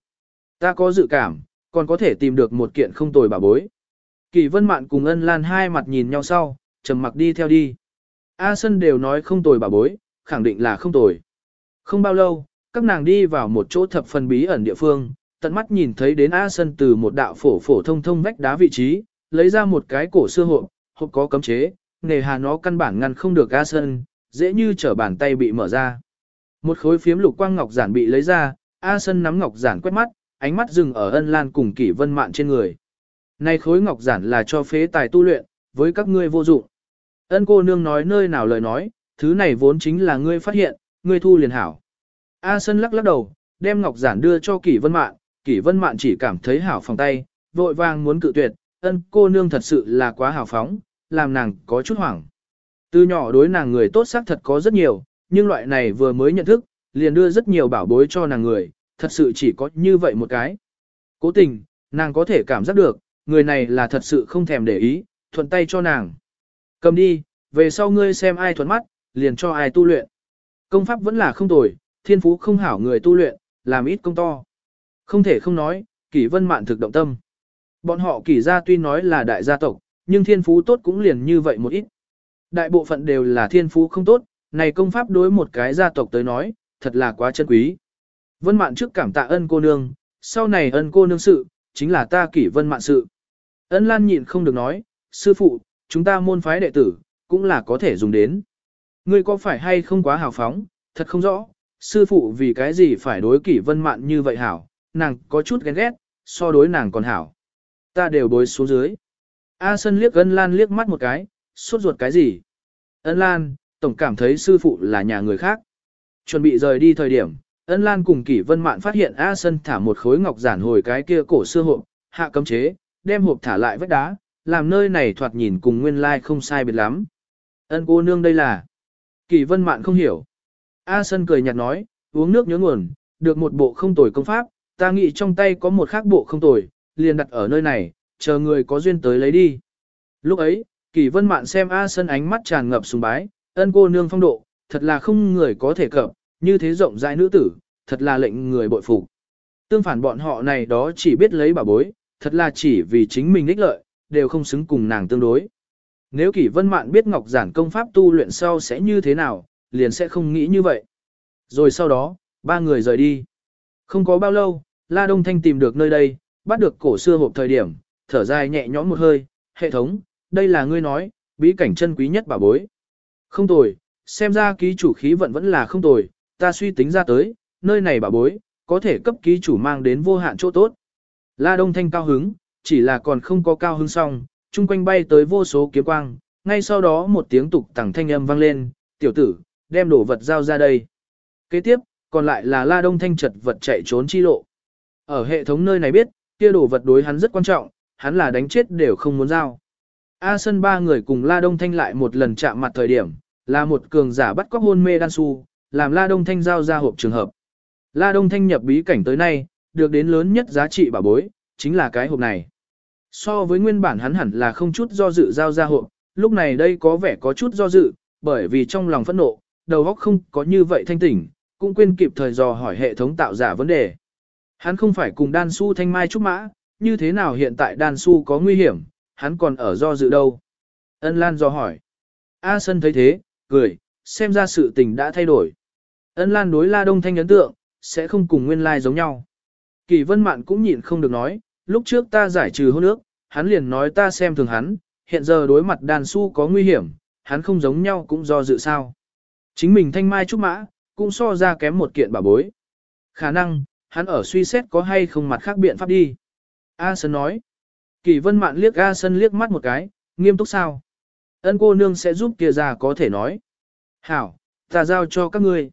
Ta có dự cảm, còn có thể tìm được một kiện không tồi bảo bối. Kỳ Vân Mạn cùng Ân Lan hai mặt nhìn nhau sau, trầm mặc đi theo đi. A Sân đều nói không tồi bà bối, khẳng định là không tồi. Không bao lâu, các nàng đi vào một chỗ thập phần bí ẩn địa phương, tận mắt nhìn thấy đến A Sân từ một đạo phổ phổ thông thông vách đá vị trí, lấy ra một cái cổ xưa hộp, hộp có cấm chế, nề hà nó căn bản ngăn không được A Sân, dễ như trở bàn tay bị mở ra. Một khối phiếm lục quang ngọc giản bị lấy ra, A Sân nắm ngọc giản quét mắt, ánh mắt dừng ở ân lan cùng kỷ vân mạn trên người. Này khối ngọc giản là cho phế tài tu luyện, với các ngươi vô dụng. Ân cô nương nói nơi nào lời nói, thứ này vốn chính là ngươi phát hiện, ngươi thu liền hảo. A Sân lắc lắc đầu, đem ngọc giản đưa cho kỷ vân mạn, kỷ vân mạn chỉ cảm thấy hảo phòng tay, vội vàng muốn cự tuyệt, ân cô nương thật sự là quá hào phóng, làm nàng có chút hoảng. Từ nhỏ đối nàng người tốt xác thật có rất nhiều, nhưng loại này vừa mới nhận thức, liền đưa rất nhiều bảo bối cho nàng người, thật sự chỉ có như vậy một cái. Cố tình, nàng có thể cảm giác được, người này là thật sự không thèm để ý, thuận tay cho nàng. Cầm đi, về sau ngươi xem ai thuận mắt, liền cho ai tu luyện. Công pháp vẫn là không tồi, thiên phú không hảo người tu luyện, làm ít công to. Không thể không nói, kỷ vân mạn thực động tâm. Bọn họ kỷ gia tuy nói là đại gia tộc, nhưng thiên phú tốt cũng liền như vậy một ít. Đại bộ phận đều là thiên phú không tốt, này công pháp đối một cái gia tộc tới nói, thật là quá chân quý. Vân mạn trước cảm tạ ân cô nương, sau này ân cô nương sự, chính là ta kỷ vân mạn sự. Ân lan nhịn không được nói, sư phụ, chúng ta môn phái đệ tử, cũng là có thể dùng đến. Ngươi có phải hay không quá hào phóng, thật không rõ, sư phụ vì cái gì phải đối kỷ vân mạn như vậy hảo, nàng có chút ghen ghét, so đối nàng còn hảo. Ta đều đối xuống dưới. A Sân liếc ân lan liếc mắt một cái, suốt ruột cái gì? Ân lan, tổng cảm thấy sư phụ là nhà người khác. Chuẩn bị rời đi thời điểm, ân lan cùng kỷ vân mạn phát hiện A Sân thả một khối ngọc giản hồi cái kia cổ xưa hộp, hạ cấm chế, đem hộp thả lại vách đá, làm nơi này thoạt nhìn cùng nguyên lai like không sai biệt lắm. Ân cô nương đây là. Kỷ vân mạn không hiểu. A Sân cười nhạt nói, uống nước nhớ nguồn, được một bộ không tồi công pháp, ta nghĩ trong tay có một khác bộ không tồi, liền đặt ở nơi này, chờ người có duyên tới lấy đi. Lúc ấy, Kỷ vân mạn xem A Sân ánh mắt tràn ngập sùng bái, ân cô nương phong độ, thật là không người có thể cập, như thế rộng rãi nữ tử, thật là lệnh người bội phục. Tương phản bọn họ này đó chỉ biết lấy bà bối, thật là chỉ vì chính mình ích lợi, đều không xứng cùng nàng tương đối. Nếu Kỷ Vân Mạn biết Ngọc Giản công pháp tu luyện sau sẽ như thế nào, liền sẽ không nghĩ như vậy. Rồi sau đó, ba người rời đi. Không có bao lâu, La Đông Thanh tìm được nơi đây, bắt được cổ xưa hộp thời điểm, thở dài nhẹ nhõm một hơi, hệ thống, đây là ngươi nói, bí cảnh chân quý nhất bà bối. Không tồi, xem ra ký chủ khí vận vẫn là không tồi, ta suy tính ra tới, nơi này bà bối, có thể cấp ký chủ mang đến vô hạn chỗ tốt. La Đông Thanh cao hứng, chỉ là còn không có cao hứng xong, chung quanh bay tới vô số kiếm quang, ngay sau đó một tiếng tục tẳng thanh âm vang lên, tiểu tử, đem đồ vật giao ra đây. Kế tiếp, còn lại là La Đông Thanh chật vật chạy trốn chi lộ. Ở hệ thống nơi này biết, kia đồ vật đối hắn rất quan trọng, hắn là đánh chết đều không muốn giao. A sân ba người cùng La Đông Thanh lại một lần chạm mặt thời điểm, là một cường giả bắt cóc hôn mê đan su, làm La Đông Thanh giao ra hộp trường hợp. La Đông Thanh nhập bí cảnh tới nay, được đến lớn nhất giá trị bảo bối, chính là cái hộp này. So với nguyên bản hắn hẳn là không chút do dự giao ra hộp, lúc này đây có vẻ có chút do dự, bởi vì trong lòng phẫn nộ, đầu óc không có như vậy thanh tỉnh, cũng quên kịp thời dò hỏi hệ thống tạo giả vấn đề. Hắn không phải cùng đan su thanh mai trúc mã, như thế nào hiện tại đan su có nguy hiểm, hắn còn ở do dự đâu. Ân Lan dò hỏi. A Sân thấy thế, cười, xem ra sự tình đã thay đổi. Ân Lan đối La Đông Thanh ấn tượng, sẽ không cùng nguyên lai like giống nhau. Kỳ Vân Mạn cũng nhịn không được nói, lúc trước ta giải trừ hôn ước, hắn liền nói ta xem thường hắn, hiện giờ đối mặt đàn su có nguy hiểm, hắn không giống nhau cũng do dự sao. Chính mình thanh mai trúc mã, cũng so ra kém một kiện bà bối. Khả năng, hắn ở suy xét có hay không mặt khác biện pháp đi. A Sơn nói. Kỳ vân mạn liếc A Sơn liếc mắt một cái, nghiêm túc sao. Ân cô nương sẽ giúp kia già có thể nói. Hảo, ta giao cho các ngươi.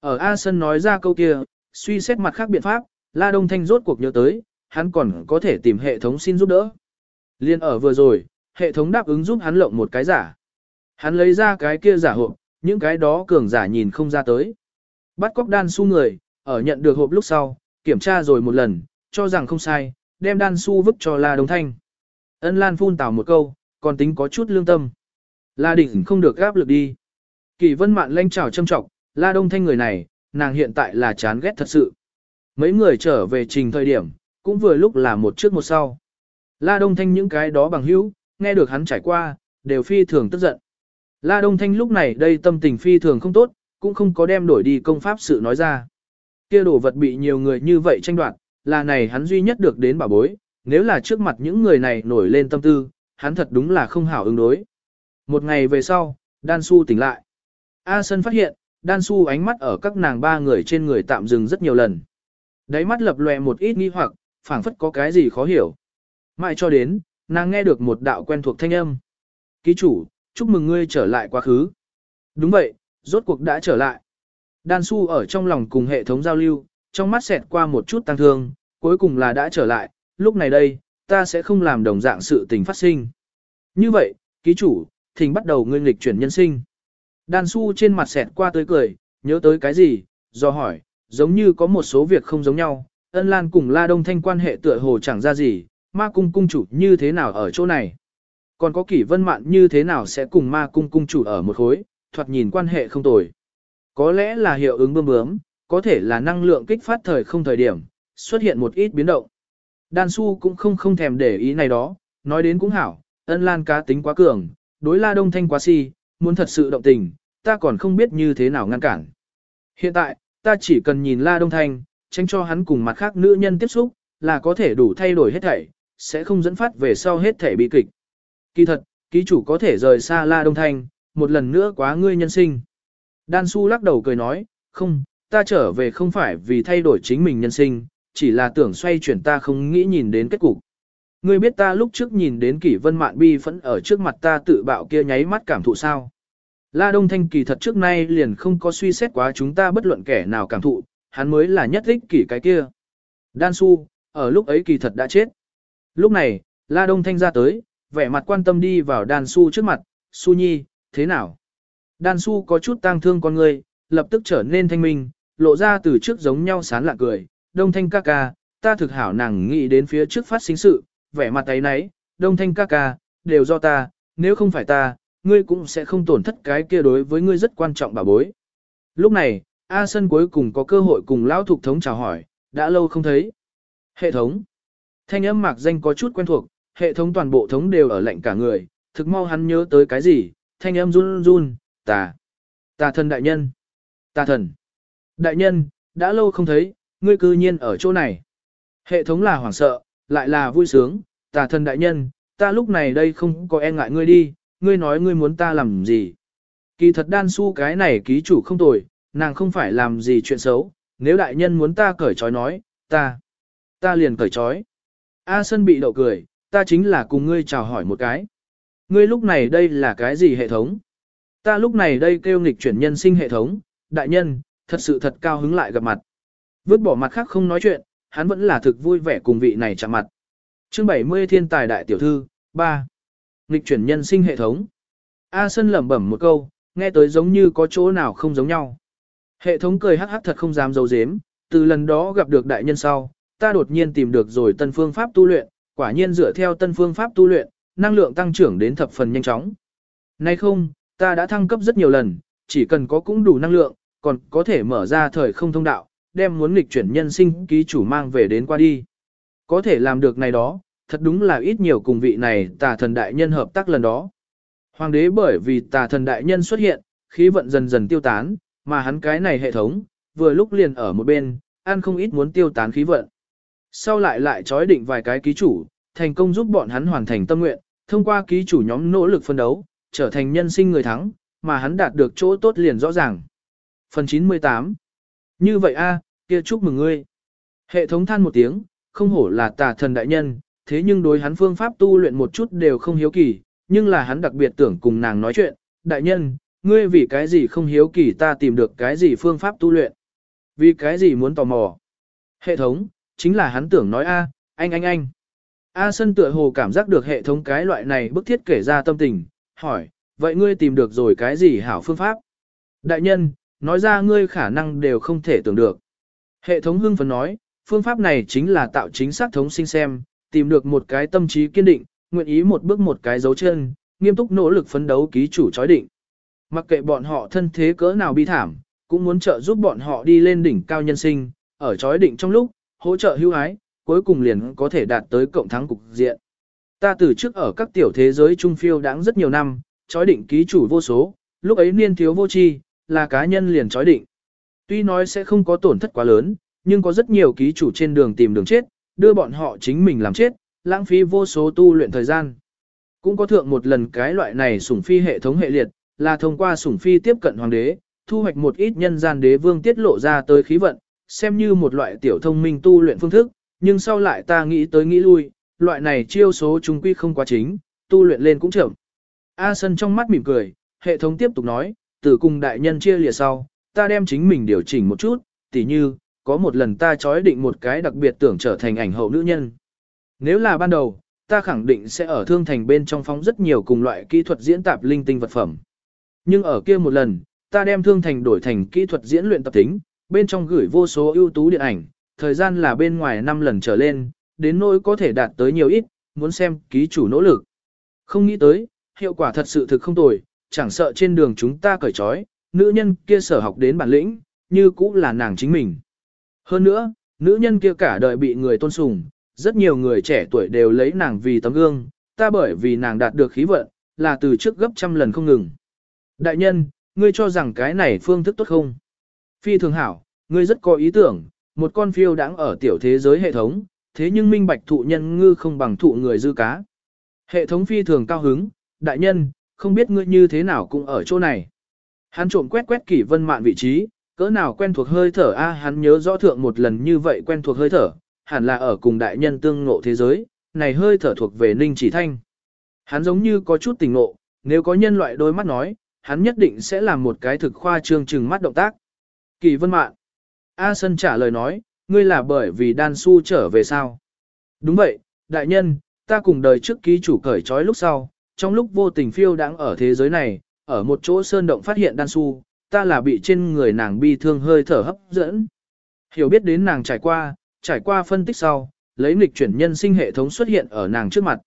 Ở A Sơn nói ra câu kia, suy xét mặt khác biện pháp, La Đông Thanh rốt cuộc nhớ tới, hắn còn có thể tìm hệ thống xin giúp đỡ. Liên ở vừa rồi, hệ thống đáp ứng giúp hắn lộng một cái giả. Hắn lấy ra cái kia giả hộp, những cái đó cường giả nhìn không ra tới. Bắt cóc đan su người, ở nhận được hộp lúc sau, kiểm tra rồi một lần, cho rằng không sai, đem đan su vứt cho La Đông Thanh. Ân Lan phun tào một câu, còn tính có chút lương tâm. La Đỉnh không được gáp lực đi. Kỳ vân mạn lanh trào châm trọng, La Đông Thanh người này, nàng hiện tại là chán ghét thật sự. Mấy người trở về trình thời điểm, cũng vừa lúc là một trước một sau. La Đông Thanh những cái đó bằng hữu, nghe được hắn trải qua, đều phi thường tức giận. La Đông Thanh lúc này đây tâm tình phi thường không tốt, cũng không có đem đổi đi công pháp sự nói ra. Kia đồ vật bị nhiều người như vậy tranh đoạt, là này hắn duy nhất được đến bảo bối, nếu là trước mặt những người này nổi lên tâm tư, hắn thật đúng là không hảo ứng đối. Một ngày về sau, Đan Su tỉnh lại. A Sơn phát hiện, Đan Su ánh mắt ở các nàng ba người trên người tạm dừng rất nhiều lần. Đáy mắt lập lòe một ít nghi hoặc, phảng phất có cái gì khó hiểu. Mãi cho đến, nàng nghe được một đạo quen thuộc thanh âm. Ký chủ, chúc mừng ngươi trở lại quá khứ. Đúng vậy, rốt cuộc đã trở lại. Đan su ở trong lòng cùng hệ thống giao lưu, trong mắt xẹt qua một chút tăng thương, cuối cùng là đã trở lại, lúc này đây, ta sẽ không làm đồng dạng sự tình phát sinh. Như vậy, ký chủ, thỉnh bắt đầu ngươi nghịch chuyển nhân sinh. Đan su trên mặt xẹt qua tới cười, nhớ tới cái gì, do hỏi, giống như có một số việc không giống nhau, ân lan cùng la đông thanh quan hệ tựa hồ chẳng ra gì, ma cung cung chủ như thế nào ở chỗ này. Còn có kỷ vân mạn như thế nào sẽ cùng ma cung cung chủ ở một khối, thoạt nhìn quan hệ không tồi. Có lẽ là hiệu ứng bơm bướm, có thể là năng lượng kích phát thời không thời điểm, xuất hiện một ít biến động. Đan su cũng không không thèm để ý này đó, nói đến cũng hảo, ân lan cá tính quá cường, đối la đông thanh quá si, muốn thật sự động tình, ta còn không biết như thế nào ngăn cản. Hiện tại, ta chỉ cần nhìn la đông thanh, tránh cho hắn cùng mặt khác nữ nhân tiếp xúc, là có thể đủ thay đổi hết thảy, sẽ không dẫn phát về sau hết thảy bị kịch. Kỳ thật, ký chủ có thể rời xa la đông thanh, một lần nữa quá ngươi nhân sinh. Đan su lắc đầu cười nói, không, ta trở về không phải vì thay đổi chính mình nhân sinh, chỉ là tưởng xoay chuyển ta không nghĩ nhìn đến kết cục. Ngươi biết ta lúc trước nhìn đến kỷ vân mạn bi phẫn ở trước mặt ta tự bạo kia nháy mắt cảm thụ sao. La Đông Thanh kỳ thật trước nay liền không có suy xét quá chúng ta bất luận kẻ nào cảm thụ, hắn mới là nhất thích kỷ cái kia. Đan Su, ở lúc ấy kỳ thật đã chết. Lúc này, La Đông Thanh ra tới, vẻ mặt quan tâm đi vào Đan Su trước mặt, Su Nhi, thế nào? Đan Su có chút tang thương con người, lập tức trở nên thanh minh, lộ ra từ trước giống nhau sán lạ cười, Đông Thanh ca ca, ta thực hảo nàng nghĩ đến phía trước phát sinh sự, vẻ mặt ấy nấy, Đông Thanh ca ca, đều do ta, nếu không phải ta, ngươi cũng sẽ không tổn thất cái kia đối với ngươi rất quan trọng bà bối. Lúc này, A Sân cuối cùng có cơ hội cùng lão thục thống chào hỏi, đã lâu không thấy. Hệ thống. Thanh âm mạc danh có chút quen thuộc, hệ thống toàn bộ thống đều ở lạnh cả người, thực mau hắn nhớ tới cái gì, thanh âm run run, tà. Tà thần đại nhân. Tà thần. Đại nhân, đã lâu không thấy, ngươi cư nhiên ở chỗ này. Hệ thống là hoảng sợ, lại là vui sướng, tà thần đại nhân, ta lúc này đây không có e ngại ngươi đi, ngươi nói ngươi muốn ta làm gì. Kỳ thật đan su cái này ký chủ không tồi, nàng không phải làm gì chuyện xấu, nếu đại nhân muốn ta cởi trói nói, ta, ta liền cởi trói. A Sân bị đậu cười, ta chính là cùng ngươi chào hỏi một cái. Ngươi lúc này đây là cái gì hệ thống? Ta lúc này đây kêu nghịch chuyển nhân sinh hệ thống, đại nhân, thật sự thật cao hứng lại gặp mặt. Vứt bỏ mặt khác không nói chuyện, hắn vẫn là thực vui vẻ cùng vị này chạm mặt. Chương 70 Thiên tài đại tiểu thư, 3. Nghịch chuyển nhân sinh hệ thống. A Sân lẩm bẩm một câu, nghe tới giống như có chỗ nào không giống nhau. Hệ thống cười hắc hắc thật không dám giấu giếm, từ lần đó gặp được đại nhân sau, ta đột nhiên tìm được rồi tân phương pháp tu luyện, quả nhiên dựa theo tân phương pháp tu luyện, năng lượng tăng trưởng đến thập phần nhanh chóng. Nay không, ta đã thăng cấp rất nhiều lần, chỉ cần có cũng đủ năng lượng, còn có thể mở ra thời không thông đạo, đem muốn nghịch chuyển nhân sinh ký chủ mang về đến qua đi. Có thể làm được này đó, thật đúng là ít nhiều cùng vị này tà thần đại nhân hợp tác lần đó. Hoàng đế bởi vì tà thần đại nhân xuất hiện, khí vận dần dần tiêu tán, mà hắn cái này hệ thống, vừa lúc liền ở một bên, ăn không ít muốn tiêu tán khí vận. Sau lại lại trói định vài cái ký chủ, thành công giúp bọn hắn hoàn thành tâm nguyện, thông qua ký chủ nhóm nỗ lực phân đấu, trở thành nhân sinh người thắng, mà hắn đạt được chỗ tốt liền rõ ràng. Phần 98 Như vậy a, à, kia chúc mừng ngươi. Hệ thống than một tiếng, không hổ là tà thần đại nhân, thế nhưng đối hắn phương pháp tu luyện một chút đều không hiếu kỳ, nhưng là hắn đặc biệt tưởng cùng nàng nói chuyện, đại nhân, ngươi vì cái gì không hiếu kỳ ta tìm được cái gì phương pháp tu luyện, vì cái gì muốn tò mò. Hệ thống, chính là hắn tưởng nói a, anh anh anh. A sân tựa hồ cảm giác được hệ thống cái loại này bức thiết kể ra tâm tình, hỏi, vậy ngươi tìm được rồi cái gì hảo phương pháp? Đại nhân, nói ra ngươi khả năng đều không thể tưởng được. Hệ thống hưng phấn nói, phương pháp này chính là tạo chính xác thống sinh xem, tìm được một cái tâm trí kiên định, nguyện ý một bước một cái dấu chân, nghiêm túc nỗ lực phấn đấu ký chủ chói định. Mặc kệ bọn họ thân thế cỡ nào bi thảm, cũng muốn trợ giúp bọn họ đi lên đỉnh cao nhân sinh, ở chói định trong lúc, hỗ trợ hữu ái, cuối cùng liền có thể đạt tới cộng thắng cục diện. Ta từ trước ở các tiểu thế giới trung phiêu đáng rất nhiều năm, chói định ký chủ vô số, lúc ấy niên thiếu vô tri, là cá nhân liền chói định. Tuy nói sẽ không có tổn thất quá lớn, nhưng có rất nhiều ký chủ trên đường tìm đường chết, đưa bọn họ chính mình làm chết, lãng phí vô số tu luyện thời gian. Cũng có thượng một lần cái loại này sủng phi hệ thống hệ liệt, là thông qua sủng phi tiếp cận hoàng đế, thu hoạch một ít nhân gian đế vương tiết lộ ra tới khí vận, xem như một loại tiểu thông minh tu luyện phương thức, nhưng sau lại ta nghĩ tới nghĩ lui, loại này chiêu số trung quy không quá chính, tu luyện lên cũng chậm. A Sân trong mắt mỉm cười, hệ thống tiếp tục nói, từ cùng đại nhân chia lìa sau, ta đem chính mình điều chỉnh một chút, tỉ như, có một lần ta chói định một cái đặc biệt tưởng trở thành ảnh hậu nữ nhân. Nếu là ban đầu, ta khẳng định sẽ ở thương thành bên trong phóng rất nhiều cùng loại kỹ thuật diễn tạp linh tinh vật phẩm. Nhưng ở kia một lần, ta đem thương thành đổi thành kỹ thuật diễn luyện tập tính, bên trong gửi vô số ưu tú điện ảnh, thời gian là bên ngoài 5 lần trở lên, đến nỗi có thể đạt tới nhiều ít, muốn xem ký chủ nỗ lực. Không nghĩ tới, hiệu quả thật sự thực không tồi, chẳng sợ trên đường chúng ta cởi trói, nữ nhân kia sở học đến bản lĩnh, như cũng là nàng chính mình. Hơn nữa, nữ nhân kia cả đời bị người tôn sùng, rất nhiều người trẻ tuổi đều lấy nàng vì tấm gương, ta bởi vì nàng đạt được khí vận, là từ trước gấp trăm lần không ngừng. Đại nhân, ngươi cho rằng cái này phương thức tốt không? Phi thường hảo, ngươi rất có ý tưởng, một con phiêu đáng ở tiểu thế giới hệ thống, thế nhưng minh bạch thụ nhân ngư không bằng thụ người dư cá. Hệ thống phi thường cao hứng, đại nhân, không biết ngươi như thế nào cũng ở chỗ này. Hắn trộm quét quét kỷ vân mạn vị trí, cỡ nào quen thuộc hơi thở a hắn nhớ rõ thượng một lần như vậy quen thuộc hơi thở, hẳn là ở cùng đại nhân tương ngộ thế giới, này hơi thở thuộc về ninh chỉ thanh. Hắn giống như có chút tình ngộ, nếu có nhân loại đôi mắt nói, hắn nhất định sẽ làm một cái thực khoa trương trừng mắt động tác. Kỳ vân mạn. A Sân trả lời nói, ngươi là bởi vì đan su trở về sao? Đúng vậy, đại nhân, ta cùng đời trước ký chủ cởi trói lúc sau, trong lúc vô tình phiêu đang ở thế giới này, ở một chỗ sơn động phát hiện đan su, ta là bị trên người nàng bi thương hơi thở hấp dẫn. Hiểu biết đến nàng trải qua, trải qua phân tích sau, lấy nghịch chuyển nhân sinh hệ thống xuất hiện ở nàng trước mặt.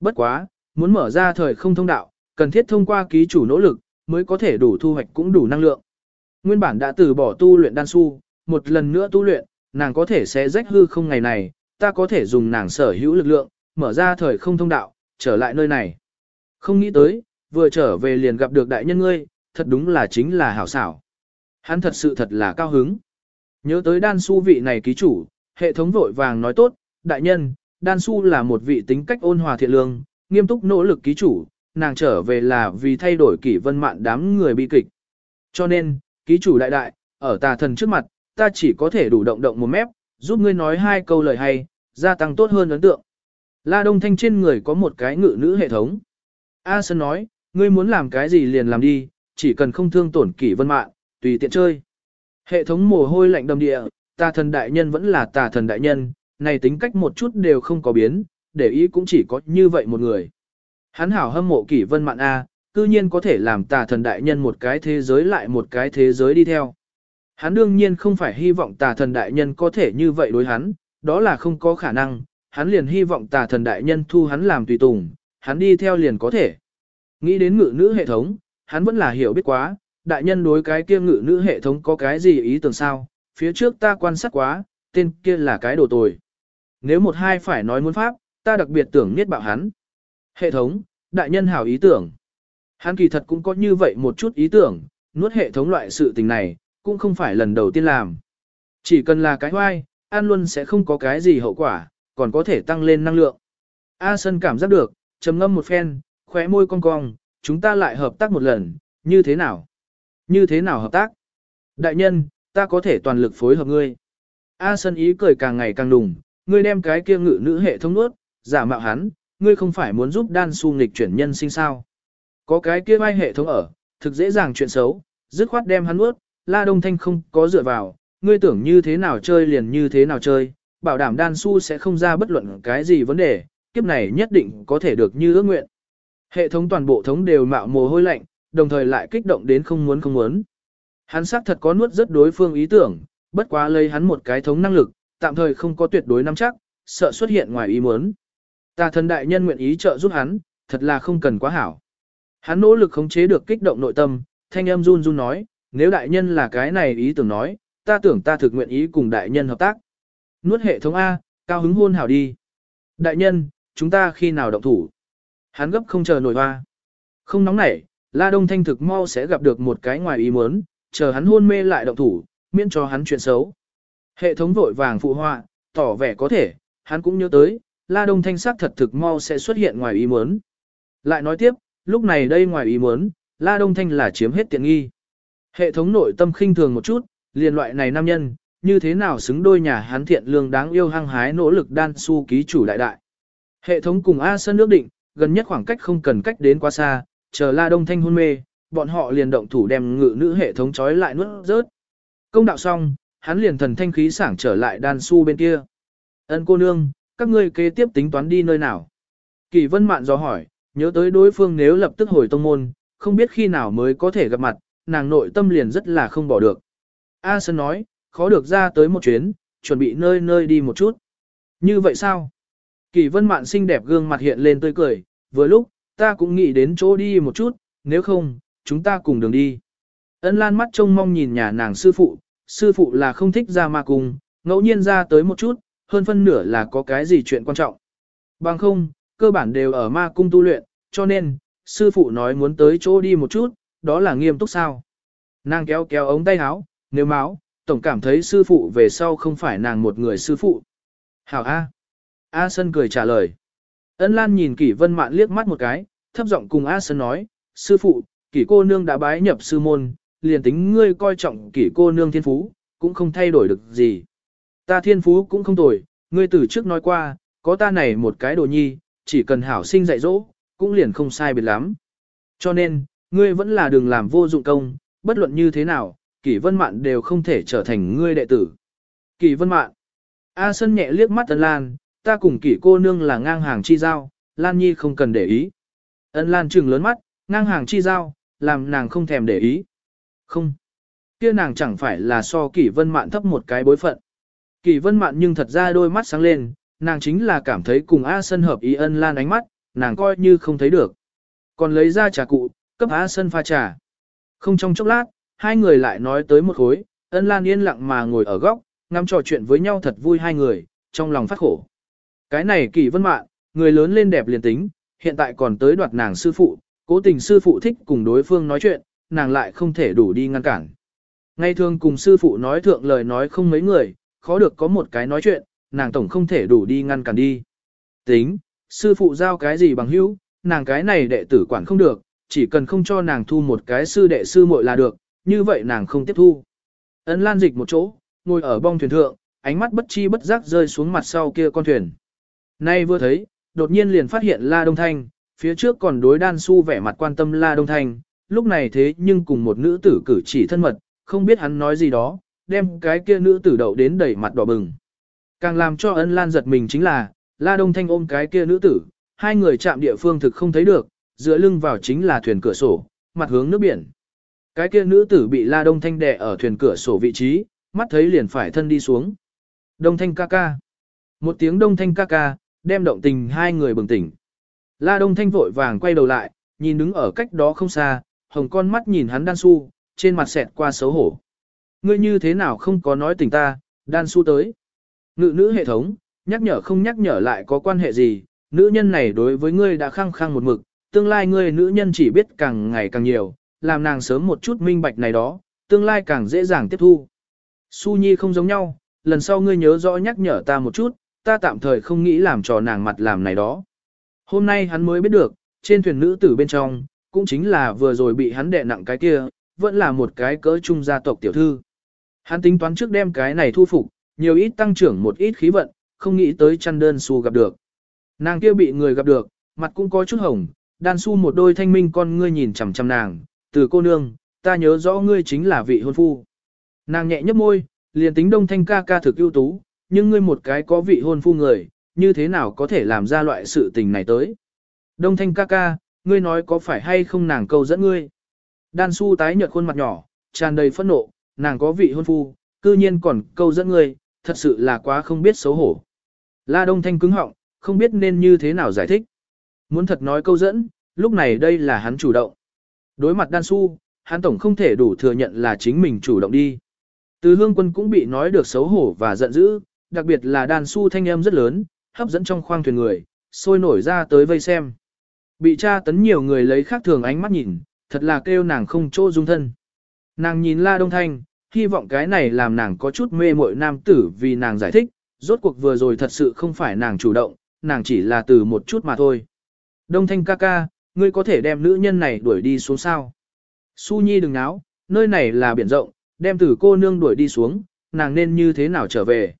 Bất quá, muốn mở ra thời không thông đạo, cần thiết thông qua ký chủ nỗ lực, mới có thể đủ thu hoạch cũng đủ năng lượng. Nguyên bản đã từ bỏ tu luyện đan su, một lần nữa tu luyện, nàng có thể sẽ rách hư không ngày này, ta có thể dùng nàng sở hữu lực lượng, mở ra thời không thông đạo, trở lại nơi này. Không nghĩ tới, vừa trở về liền gặp được đại nhân ngươi, thật đúng là chính là hảo xảo. Hắn thật sự thật là cao hứng. Nhớ tới đan su vị này ký chủ, hệ thống vội vàng nói tốt, đại nhân, đan su là một vị tính cách ôn hòa thiện lương, nghiêm túc nỗ lực ký chủ, nàng trở về là vì thay đổi kỷ vân mạn đám người bi kịch. Cho nên, ký chủ đại đại, ở tà thần trước mặt, ta chỉ có thể đủ động động một mép, giúp ngươi nói hai câu lời hay, gia tăng tốt hơn ấn tượng. La Đông Thanh trên người có một cái ngự nữ hệ thống. A Sơn nói, ngươi muốn làm cái gì liền làm đi, chỉ cần không thương tổn kỷ vân mạng, tùy tiện chơi. Hệ thống mồ hôi lạnh đầm địa, tà thần đại nhân vẫn là tà thần đại nhân, này tính cách một chút đều không có biến, để ý cũng chỉ có như vậy một người. Hắn hảo hâm mộ kỷ vân mạn A, cư nhiên có thể làm tà thần đại nhân một cái thế giới lại một cái thế giới đi theo. Hắn đương nhiên không phải hy vọng tà thần đại nhân có thể như vậy đối hắn, đó là không có khả năng, hắn liền hy vọng tà thần đại nhân thu hắn làm tùy tùng, hắn đi theo liền có thể. Nghĩ đến ngự nữ hệ thống, hắn vẫn là hiểu biết quá, đại nhân đối cái kia ngự nữ hệ thống có cái gì ý tưởng sao, phía trước ta quan sát quá, tên kia là cái đồ tồi. Nếu một hai phải nói muốn pháp, ta đặc biệt tưởng niết bạo hắn. Hệ thống, đại nhân hảo ý tưởng. Hắn kỳ thật cũng có như vậy một chút ý tưởng, nuốt hệ thống loại sự tình này, cũng không phải lần đầu tiên làm. Chỉ cần là cái hoai, ăn luôn sẽ không có cái gì hậu quả, còn có thể tăng lên năng lượng. A Sân cảm giác được, trầm ngâm một phen, khóe môi cong cong, chúng ta lại hợp tác một lần, như thế nào? Như thế nào hợp tác? Đại nhân, ta có thể toàn lực phối hợp ngươi. A Sân ý cười càng ngày càng đùng, ngươi đem cái kia ngự nữ hệ thống nuốt, giả mạo hắn, ngươi không phải muốn giúp đan su nghịch chuyển nhân sinh sao. Có cái kia vai hệ thống ở, thực dễ dàng chuyện xấu, dứt khoát đem hắn nuốt, la đông thanh không có dựa vào, ngươi tưởng như thế nào chơi liền như thế nào chơi, bảo đảm đan su sẽ không ra bất luận cái gì vấn đề, kiếp này nhất định có thể được như ước nguyện. Hệ thống toàn bộ thống đều mạo mồ hôi lạnh, đồng thời lại kích động đến không muốn không muốn. Hắn xác thật có nuốt rất đối phương ý tưởng, bất quá lấy hắn một cái thống năng lực, tạm thời không có tuyệt đối nắm chắc, sợ xuất hiện ngoài ý muốn. Tà thần đại nhân nguyện ý trợ giúp hắn, thật là không cần quá hảo. Hắn nỗ lực khống chế được kích động nội tâm, thanh âm run run nói, nếu đại nhân là cái này ý tưởng nói, ta tưởng ta thực nguyện ý cùng đại nhân hợp tác. Nuốt hệ thống A, cao hứng hôn hảo đi. Đại nhân, chúng ta khi nào động thủ? Hắn gấp không chờ nổi hoa. Không nóng nảy, La Đông Thanh thực mau sẽ gặp được một cái ngoài ý muốn, chờ hắn hôn mê lại động thủ, miễn cho hắn chuyện xấu. Hệ thống vội vàng phụ họa, tỏ vẻ có thể, hắn cũng nhớ tới, La Đông Thanh sắc thật thực mau sẽ xuất hiện ngoài ý muốn. Lại nói tiếp, lúc này đây ngoài ý muốn, La Đông Thanh là chiếm hết tiện nghi. Hệ thống nội tâm khinh thường một chút, liền loại này nam nhân, như thế nào xứng đôi nhà hắn thiện lương đáng yêu hăng hái nỗ lực đan su ký chủ đại đại. Hệ thống cùng A Sơn ước định, gần nhất khoảng cách không cần cách đến quá xa, chờ La Đông Thanh hôn mê, bọn họ liền động thủ đem ngự nữ hệ thống trói lại nuốt rớt. Công đạo xong, hắn liền thần thanh khí sảng trở lại đan su bên kia. Ân cô nương, các ngươi kế tiếp tính toán đi nơi nào. Kỳ vân mạn do hỏi, nhớ tới đối phương nếu lập tức hồi tông môn, không biết khi nào mới có thể gặp mặt, nàng nội tâm liền rất là không bỏ được. A Sơn nói, khó được ra tới một chuyến, chuẩn bị nơi nơi đi một chút. Như vậy sao? Kỳ vân mạn xinh đẹp gương mặt hiện lên tươi cười, vừa lúc, ta cũng nghĩ đến chỗ đi một chút, nếu không, chúng ta cùng đường đi. Ân Lan mắt trông mong nhìn nhà nàng sư phụ, sư phụ là không thích ra ma cùng, ngẫu nhiên ra tới một chút, hơn phân nửa là có cái gì chuyện quan trọng. Bằng không, cơ bản đều ở ma cung tu luyện, cho nên, sư phụ nói muốn tới chỗ đi một chút, đó là nghiêm túc sao. Nàng kéo kéo ống tay áo, nếu máu, tổng cảm thấy sư phụ về sau không phải nàng một người sư phụ. Hảo A. A Sân cười trả lời. Ân Lan nhìn Kỷ Vân Mạn liếc mắt một cái, thấp giọng cùng A Sân nói, sư phụ, Kỷ cô nương đã bái nhập sư môn, liền tính ngươi coi trọng Kỷ cô nương thiên phú, cũng không thay đổi được gì. Ta thiên phú cũng không tồi, ngươi từ trước nói qua, có ta này một cái đồ nhi, chỉ cần hảo sinh dạy dỗ, cũng liền không sai biệt lắm. Cho nên, ngươi vẫn là đừng làm vô dụng công, bất luận như thế nào, Kỷ Vân Mạn đều không thể trở thành ngươi đệ tử. Kỷ Vân Mạn. A Sân nhẹ liếc mắt Ân Lan, ta cùng Kỷ cô nương là ngang hàng chi giao, Lan Nhi không cần để ý. Ân Lan trừng lớn mắt, ngang hàng chi giao, làm nàng không thèm để ý. Không. Kia nàng chẳng phải là so Kỷ Vân Mạn thấp một cái bối phận. Kỷ Vân Mạn nhưng thật ra đôi mắt sáng lên, nàng chính là cảm thấy cùng A Sân hợp ý Ân Lan ánh mắt, nàng coi như không thấy được. Còn lấy ra trà cụ, cấp A Sân pha trà. Không trong chốc lát, hai người lại nói tới một khối, ân lan yên lặng mà ngồi ở góc, ngắm trò chuyện với nhau thật vui hai người, trong lòng phát khổ. Cái này kỳ vân mạn, người lớn lên đẹp liền tính, hiện tại còn tới đoạt nàng sư phụ, cố tình sư phụ thích cùng đối phương nói chuyện, nàng lại không thể đủ đi ngăn cản. Ngay thường cùng sư phụ nói thượng lời nói không mấy người, khó được có một cái nói chuyện, nàng tổng không thể đủ đi ngăn cản đi. Tính, sư phụ giao cái gì bằng hữu, nàng cái này đệ tử quản không được, chỉ cần không cho nàng thu một cái sư đệ sư muội là được, như vậy nàng không tiếp thu. Ấn lan dịch một chỗ, ngồi ở bong thuyền thượng, ánh mắt bất chi bất giác rơi xuống mặt sau kia con thuyền. Nay vừa thấy, đột nhiên liền phát hiện La Đông Thanh, phía trước còn đối đan su vẻ mặt quan tâm La Đông Thanh, lúc này thế nhưng cùng một nữ tử cử chỉ thân mật, không biết hắn nói gì đó, đem cái kia nữ tử đậu đến đẩy mặt đỏ bừng. Càng làm cho ân lan giật mình chính là, La Đông Thanh ôm cái kia nữ tử, hai người chạm địa phương thực không thấy được, dựa lưng vào chính là thuyền cửa sổ, mặt hướng nước biển. Cái kia nữ tử bị La Đông Thanh đè ở thuyền cửa sổ vị trí, mắt thấy liền phải thân đi xuống. Đông Thanh ca ca. Một tiếng Đông Thanh ca ca, đem động tình hai người bừng tỉnh. La Đông Thanh vội vàng quay đầu lại, nhìn đứng ở cách đó không xa, hồng con mắt nhìn hắn đan su, trên mặt xẹt qua xấu hổ. Ngươi như thế nào không có nói tình ta, đan su tới. Ngự nữ hệ thống, nhắc nhở không nhắc nhở lại có quan hệ gì, nữ nhân này đối với ngươi đã khăng khăng một mực, tương lai ngươi nữ nhân chỉ biết càng ngày càng nhiều, làm nàng sớm một chút minh bạch này đó, tương lai càng dễ dàng tiếp thu. Su Nhi không giống nhau, lần sau ngươi nhớ rõ nhắc nhở ta một chút, ta tạm thời không nghĩ làm trò nàng mặt làm này đó. Hôm nay hắn mới biết được, trên thuyền nữ tử bên trong, cũng chính là vừa rồi bị hắn đè nặng cái kia, vẫn là một cái cỡ trung gia tộc tiểu thư. Hắn tính toán trước đem cái này thu phục, nhiều ít tăng trưởng một ít khí vận, không nghĩ tới chăn đơn su gặp được. Nàng kia bị người gặp được, mặt cũng có chút hồng, đan su một đôi thanh minh con ngươi nhìn chằm chằm nàng, từ cô nương, ta nhớ rõ ngươi chính là vị hôn phu. Nàng nhẹ nhấp môi, liền tính đông thanh ca ca thực ưu tú, nhưng ngươi một cái có vị hôn phu người, như thế nào có thể làm ra loại sự tình này tới. Đông thanh ca ca, ngươi nói có phải hay không nàng câu dẫn ngươi. Đan su tái nhợt khuôn mặt nhỏ, tràn đầy phẫn nộ, nàng có vị hôn phu, cư nhiên còn câu dẫn ngươi, thật sự là quá không biết xấu hổ. La Đông Thanh cứng họng, không biết nên như thế nào giải thích. Muốn thật nói câu dẫn, lúc này đây là hắn chủ động. Đối mặt đan su, hắn tổng không thể đủ thừa nhận là chính mình chủ động đi. Từ hương quân cũng bị nói được xấu hổ và giận dữ, đặc biệt là đàn su thanh âm rất lớn, hấp dẫn trong khoang thuyền người, sôi nổi ra tới vây xem. Bị tra tấn nhiều người lấy khác thường ánh mắt nhìn, thật là kêu nàng không chỗ dung thân. Nàng nhìn la đông thanh, hy vọng cái này làm nàng có chút mê mội nam tử vì nàng giải thích, rốt cuộc vừa rồi thật sự không phải nàng chủ động, nàng chỉ là từ một chút mà thôi. Đông thanh ca ca, ngươi có thể đem nữ nhân này đuổi đi xuống sao. Su Nhi đừng náo, nơi này là biển rộng, đem tử cô nương đuổi đi xuống, nàng nên như thế nào trở về.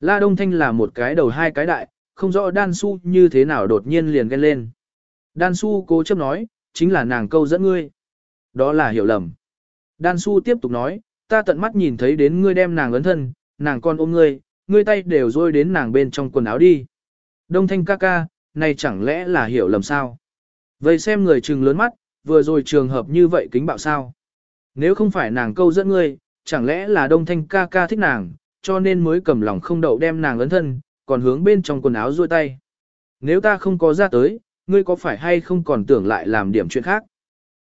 La Đông Thanh là một cái đầu hai cái đại, không rõ Đan Su như thế nào đột nhiên liền ghen lên. Đan Su cố chấp nói, chính là nàng câu dẫn ngươi. Đó là hiểu lầm. Đan Su tiếp tục nói, ta tận mắt nhìn thấy đến ngươi đem nàng ấn thân, nàng con ôm ngươi, ngươi tay đều rôi đến nàng bên trong quần áo đi. Đông thanh ca ca, này chẳng lẽ là hiểu lầm sao? Vậy xem người trừng lớn mắt, vừa rồi trường hợp như vậy kính bạo sao? Nếu không phải nàng câu dẫn ngươi, chẳng lẽ là đông thanh ca ca thích nàng, cho nên mới cầm lòng không đậu đem nàng ấn thân, còn hướng bên trong quần áo duỗi tay. Nếu ta không có ra tới, ngươi có phải hay không còn tưởng lại làm điểm chuyện khác?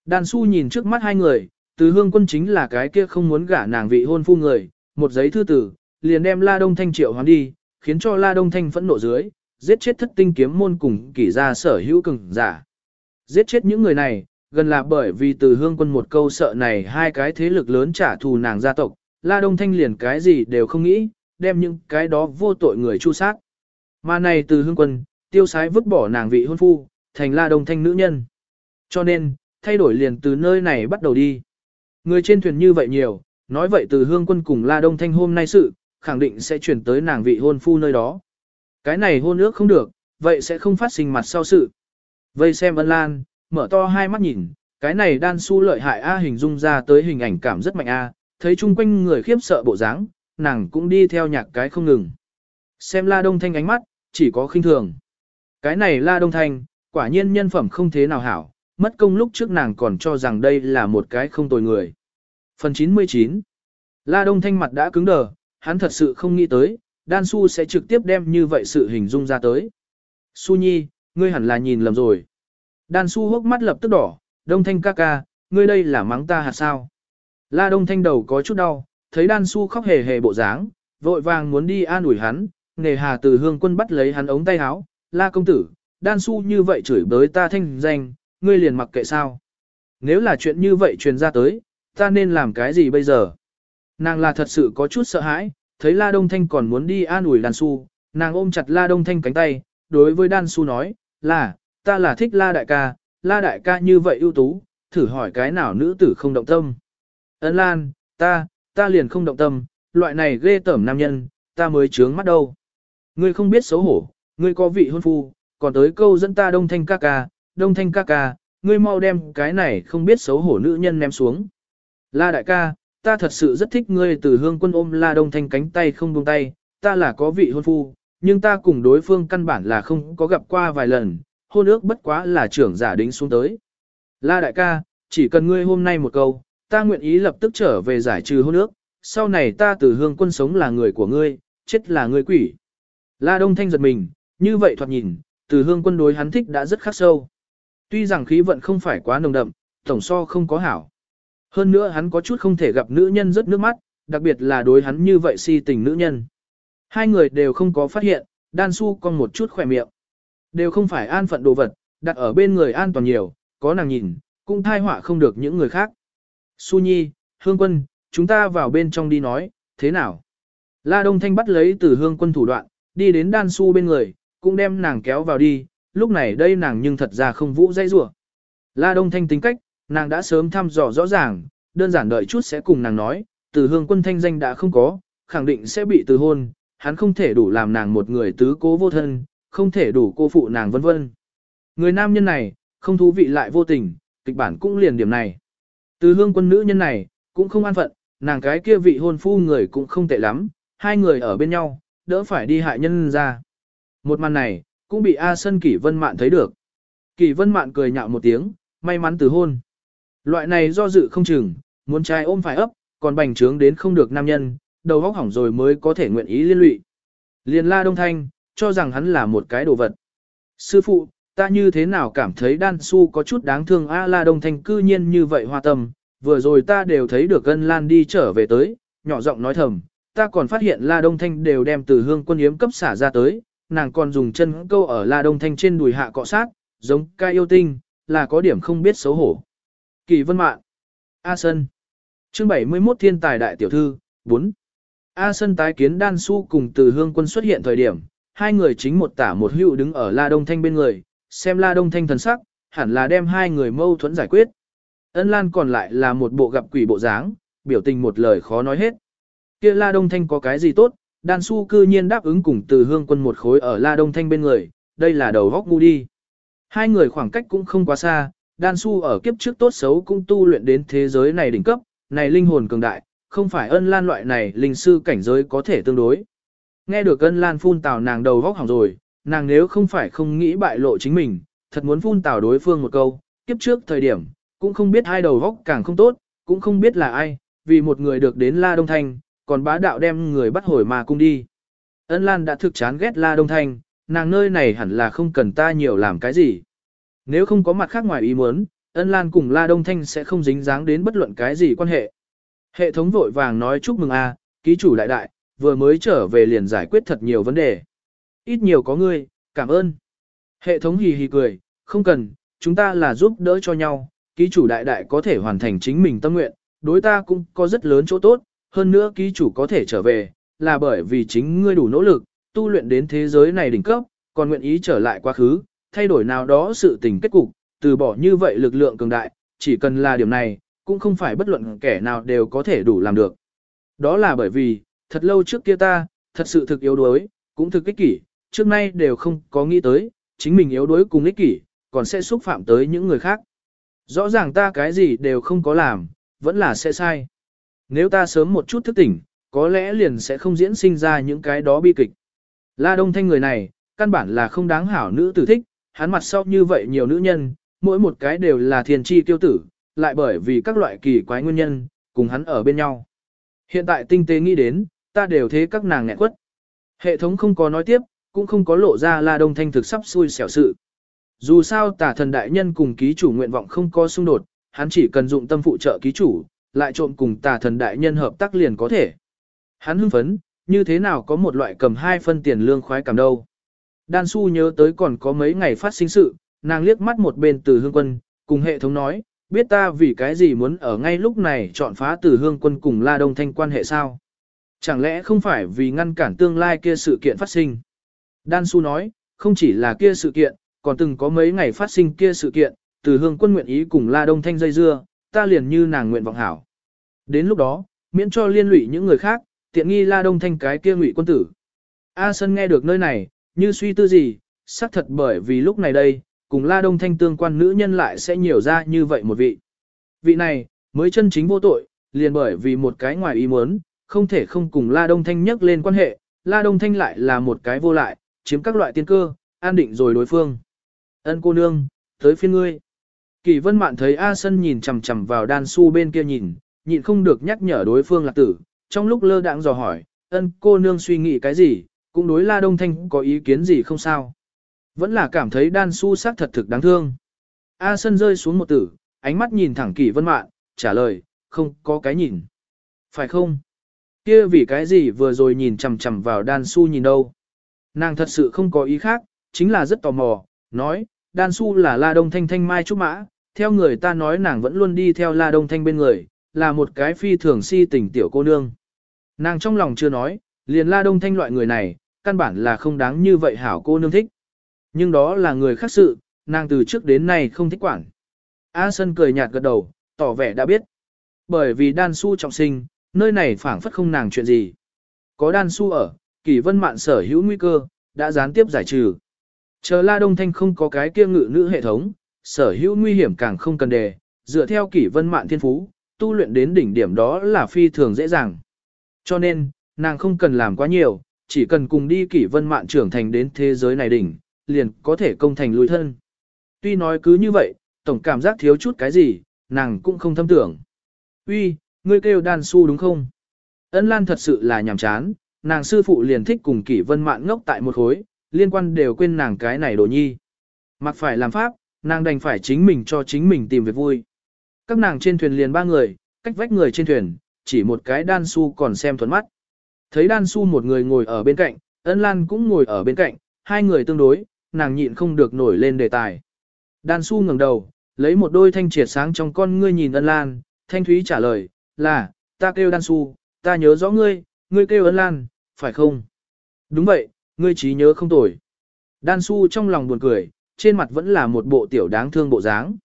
Đan su nhìn trước mắt hai người, từ hương quân chính là cái kia không muốn gả nàng vị hôn phu người, một giấy thư tử, liền đem La Đông Thanh triệu hoán đi, khiến cho La Đông Thanh phẫn nộ dưới, giết chết thất tinh kiếm môn cùng kỷ gia sở hữu cường giả. Giết chết những người này, gần là bởi vì từ hương quân một câu sợ này hai cái thế lực lớn trả thù nàng gia tộc, La Đông Thanh liền cái gì đều không nghĩ, đem những cái đó vô tội người chu sát. Mà này từ hương quân, tiêu sái vứt bỏ nàng vị hôn phu, thành La Đông Thanh nữ nhân. Cho nên, thay đổi liền từ nơi này bắt đầu đi. Người trên thuyền như vậy nhiều, nói vậy từ hương quân cùng La Đông Thanh hôm nay sự, khẳng định sẽ chuyển tới nàng vị hôn phu nơi đó. Cái này hôn ước không được, vậy sẽ không phát sinh mặt sau sự. Vây xem ân lan, mở to hai mắt nhìn, cái này đan su lợi hại A hình dung ra tới hình ảnh cảm rất mạnh A, thấy chung quanh người khiếp sợ bộ dáng, nàng cũng đi theo nhạc cái không ngừng. Xem La Đông Thanh ánh mắt, chỉ có khinh thường. Cái này La Đông Thanh, quả nhiên nhân phẩm không thế nào hảo, mất công lúc trước nàng còn cho rằng đây là một cái không tồi người. Phần 99 La Đông Thanh mặt đã cứng đờ, hắn thật sự không nghĩ tới, Đan Su sẽ trực tiếp đem như vậy sự hình dung ra tới. Su Nhi, ngươi hẳn là nhìn lầm rồi. Đan Su hốc mắt lập tức đỏ, Đông Thanh ca ca, ngươi đây là mắng ta hạt sao. La Đông Thanh đầu có chút đau, thấy Đan Su khóc hề hề bộ dáng, vội vàng muốn đi an ủi hắn, nề hà từ hương quân bắt lấy hắn ống tay áo, La công tử, Đan Su như vậy chửi bới ta thanh danh, ngươi liền mặc kệ sao. Nếu là chuyện như vậy truyền ra tới, ta nên làm cái gì bây giờ? Nàng là thật sự có chút sợ hãi, thấy La Đông Thanh còn muốn đi an ủi Đan Su, nàng ôm chặt La Đông Thanh cánh tay, đối với Đan Su nói, là, ta là thích La Đại ca, La Đại ca như vậy ưu tú, thử hỏi cái nào nữ tử không động tâm. Ấn Lan, ta, ta liền không động tâm, loại này ghê tởm nam nhân, ta mới trướng mắt đâu. Ngươi không biết xấu hổ, ngươi có vị hôn phu, còn tới câu dẫn ta Đông Thanh ca ca, Đông Thanh ca ca, ngươi mau đem cái này không biết xấu hổ nữ nhân ném xuống. La đại ca, ta thật sự rất thích ngươi từ hương quân ôm La Đông Thanh cánh tay không buông tay, ta là có vị hôn phu, nhưng ta cùng đối phương căn bản là không có gặp qua vài lần, hôn ước bất quá là trưởng giả đính xuống tới. La đại ca, chỉ cần ngươi hôm nay một câu, ta nguyện ý lập tức trở về giải trừ hôn ước, sau này ta từ hương quân sống là người của ngươi, chết là ngươi quỷ. La Đông Thanh giật mình, như vậy thoạt nhìn, từ hương quân đối hắn thích đã rất khắc sâu. Tuy rằng khí vận không phải quá nồng đậm, tổng so không có hảo. Hơn nữa hắn có chút không thể gặp nữ nhân rất nước mắt, đặc biệt là đối hắn như vậy si tình nữ nhân. Hai người đều không có phát hiện, đan su còn một chút khỏe miệng. Đều không phải an phận đồ vật, đặt ở bên người an toàn nhiều, có nàng nhìn, cũng thai họa không được những người khác. Su Nhi, Hương Quân, chúng ta vào bên trong đi nói, thế nào? La Đông Thanh bắt lấy từ Hương Quân thủ đoạn, đi đến đan su bên người, cũng đem nàng kéo vào đi, lúc này đây nàng nhưng thật ra không vũ dây rủa. La Đông Thanh tính cách, nàng đã sớm thăm dò rõ ràng, đơn giản đợi chút sẽ cùng nàng nói, từ hương quân thanh danh đã không có, khẳng định sẽ bị từ hôn, hắn không thể đủ làm nàng một người tứ cố vô thân, không thể đủ cô phụ nàng vân vân. Người nam nhân này, không thú vị lại vô tình, kịch bản cũng liền điểm này. Từ hương quân nữ nhân này, cũng không an phận, nàng cái kia vị hôn phu người cũng không tệ lắm, hai người ở bên nhau, đỡ phải đi hại nhân ra. Một màn này, cũng bị A Sân Kỷ Vân Mạn thấy được. Kỷ Vân Mạn cười nhạo một tiếng, may mắn từ hôn. Loại này do dự không chừng, muốn trai ôm phải ấp, còn bành trướng đến không được nam nhân, đầu óc hỏng rồi mới có thể nguyện ý liên lụy. Liên la đông thanh, cho rằng hắn là một cái đồ vật. Sư phụ, ta như thế nào cảm thấy đan su có chút đáng thương A la đông thanh cư nhiên như vậy hoa tâm, vừa rồi ta đều thấy được ân lan đi trở về tới, nhỏ giọng nói thầm, ta còn phát hiện la đông thanh đều đem từ hương quân yếm cấp xả ra tới, nàng còn dùng chân câu ở La Đông Thanh trên đùi hạ cọ sát, giống ca yêu tinh, là có điểm không biết xấu hổ. Kỳ Vân Mạn A Sân chương 71 Thiên Tài Đại Tiểu Thư 4 A Sân tái kiến Đan Su cùng từ hương quân xuất hiện thời điểm, hai người chính một tả một hữu đứng ở La Đông Thanh bên người, xem La Đông Thanh thần sắc, hẳn là đem hai người mâu thuẫn giải quyết. Ân Lan còn lại là một bộ gặp quỷ bộ dáng, biểu tình một lời khó nói hết. Kia La Đông Thanh có cái gì tốt, Đan Su cư nhiên đáp ứng cùng từ hương quân một khối ở La Đông Thanh bên người, đây là đầu góc ngu đi. Hai người khoảng cách cũng không quá xa, Đan Su ở kiếp trước tốt xấu cũng tu luyện đến thế giới này đỉnh cấp, này linh hồn cường đại, không phải ân lan loại này linh sư cảnh giới có thể tương đối. Nghe được ân lan phun tào nàng đầu góc hỏng rồi, nàng nếu không phải không nghĩ bại lộ chính mình, thật muốn phun tào đối phương một câu, kiếp trước thời điểm, cũng không biết hai đầu góc càng không tốt, cũng không biết là ai, vì một người được đến La Đông Thanh, còn bá đạo đem người bắt hồi mà cung đi. Ân Lan đã thực chán ghét La Đông Thanh, nàng nơi này hẳn là không cần ta nhiều làm cái gì. Nếu không có mặt khác ngoài ý muốn, Ân Lan cùng La Đông Thanh sẽ không dính dáng đến bất luận cái gì quan hệ. Hệ thống vội vàng nói chúc mừng a, ký chủ đại đại, vừa mới trở về liền giải quyết thật nhiều vấn đề. Ít nhiều có ngươi, cảm ơn. Hệ thống hì hì cười, không cần, chúng ta là giúp đỡ cho nhau, ký chủ đại đại có thể hoàn thành chính mình tâm nguyện, đối ta cũng có rất lớn chỗ tốt, hơn nữa ký chủ có thể trở về, là bởi vì chính ngươi đủ nỗ lực, tu luyện đến thế giới này đỉnh cấp, còn nguyện ý trở lại quá khứ, thay đổi nào đó sự tình kết cục, từ bỏ như vậy lực lượng cường đại, chỉ cần là điểm này, cũng không phải bất luận kẻ nào đều có thể đủ làm được. Đó là bởi vì, thật lâu trước kia ta, thật sự thực yếu đuối, cũng thực kích kỷ, trước nay đều không có nghĩ tới, chính mình yếu đuối cùng ích kỷ, còn sẽ xúc phạm tới những người khác. Rõ ràng ta cái gì đều không có làm, vẫn là sẽ sai. Nếu ta sớm một chút thức tỉnh, có lẽ liền sẽ không diễn sinh ra những cái đó bi kịch. La Đông Thanh người này, căn bản là không đáng hảo nữ tử thích, hắn mặt sau như vậy nhiều nữ nhân, mỗi một cái đều là thiền chi tiêu tử, lại bởi vì các loại kỳ quái nguyên nhân, cùng hắn ở bên nhau. Hiện tại tinh tế nghĩ đến, ta đều thế các nàng nghẹn quất. Hệ thống không có nói tiếp, cũng không có lộ ra La Đông Thanh thực sắp xui xẻo sự. Dù sao tả thần đại nhân cùng ký chủ nguyện vọng không có xung đột, hắn chỉ cần dụng tâm phụ trợ ký chủ, lại trộm cùng tà thần đại nhân hợp tác liền có thể. Hắn hưng phấn, như thế nào có một loại cầm hai phân tiền lương khoái cảm đâu. Đan Su nhớ tới còn có mấy ngày phát sinh sự, nàng liếc mắt một bên từ hương quân, cùng hệ thống nói, biết ta vì cái gì muốn ở ngay lúc này chọn phá từ hương quân cùng La Đông Thanh quan hệ sao. Chẳng lẽ không phải vì ngăn cản tương lai kia sự kiện phát sinh. Đan Su nói, không chỉ là kia sự kiện, còn từng có mấy ngày phát sinh kia sự kiện, từ hương quân nguyện ý cùng La Đông Thanh dây dưa, ta liền như nàng nguyện vọng hảo. Đến lúc đó, miễn cho liên lụy những người khác, tiện nghi La Đông Thanh cái kia ngụy quân tử. A Sân nghe được nơi này, như suy tư gì, xác thật bởi vì lúc này đây, cùng La Đông Thanh tương quan nữ nhân lại sẽ nhiều ra như vậy một vị. Vị này, mới chân chính vô tội, liền bởi vì một cái ngoài ý muốn, không thể không cùng La Đông Thanh nhắc lên quan hệ, La Đông Thanh lại là một cái vô lại, chiếm các loại tiên cơ, an định rồi đối phương. Ân cô nương, tới phiên ngươi. Kỳ vân mạn thấy A Sân nhìn chằm chằm vào đan su bên kia nhìn, nhịn không được nhắc nhở đối phương là tử, trong lúc lơ đãng dò hỏi, ân cô nương suy nghĩ cái gì, cũng đối la đông thanh có ý kiến gì không sao. Vẫn là cảm thấy đan su sắc thật thực đáng thương. A Sân rơi xuống một tử, ánh mắt nhìn thẳng kỳ vân mạn, trả lời, không có cái nhìn. Phải không? Kia vì cái gì vừa rồi nhìn chằm chằm vào đan su nhìn đâu. Nàng thật sự không có ý khác, chính là rất tò mò, nói, đan su là la đông thanh thanh mai trúc mã, theo người ta nói nàng vẫn luôn đi theo La Đông Thanh bên người, là một cái phi thường si tình tiểu cô nương. Nàng trong lòng chưa nói, liền La Đông Thanh loại người này, căn bản là không đáng như vậy hảo cô nương thích. Nhưng đó là người khác sự, nàng từ trước đến nay không thích quản. A Sân cười nhạt gật đầu, tỏ vẻ đã biết. Bởi vì đan su trọng sinh, nơi này phảng phất không nàng chuyện gì. Có đan su ở, Kỷ vân mạn sở hữu nguy cơ, đã gián tiếp giải trừ. Chờ La Đông Thanh không có cái kia ngự nữ hệ thống, sở hữu nguy hiểm càng không cần đề, dựa theo kỷ vân mạn thiên phú, tu luyện đến đỉnh điểm đó là phi thường dễ dàng. Cho nên, nàng không cần làm quá nhiều, chỉ cần cùng đi kỷ vân mạn trưởng thành đến thế giới này đỉnh, liền có thể công thành lùi thân. Tuy nói cứ như vậy, tổng cảm giác thiếu chút cái gì, nàng cũng không thâm tưởng. Uy, ngươi kêu đan su đúng không? Ân Lan thật sự là nhàm chán, nàng sư phụ liền thích cùng kỷ vân mạn ngốc tại một khối, liên quan đều quên nàng cái này đồ nhi. Mặc phải làm pháp, nàng đành phải chính mình cho chính mình tìm việc vui. Các nàng trên thuyền liền ba người, cách vách người trên thuyền, chỉ một cái đan su còn xem thuận mắt. Thấy đan su một người ngồi ở bên cạnh, ân lan cũng ngồi ở bên cạnh, hai người tương đối, nàng nhịn không được nổi lên đề tài. Đan su ngẩng đầu, lấy một đôi thanh triệt sáng trong con ngươi nhìn ân lan, thanh thúy trả lời, là, ta kêu đan su, ta nhớ rõ ngươi, ngươi kêu ân lan, phải không? Đúng vậy, ngươi trí nhớ không tồi. Đan su trong lòng buồn cười, trên mặt vẫn là một bộ tiểu đáng thương bộ dáng.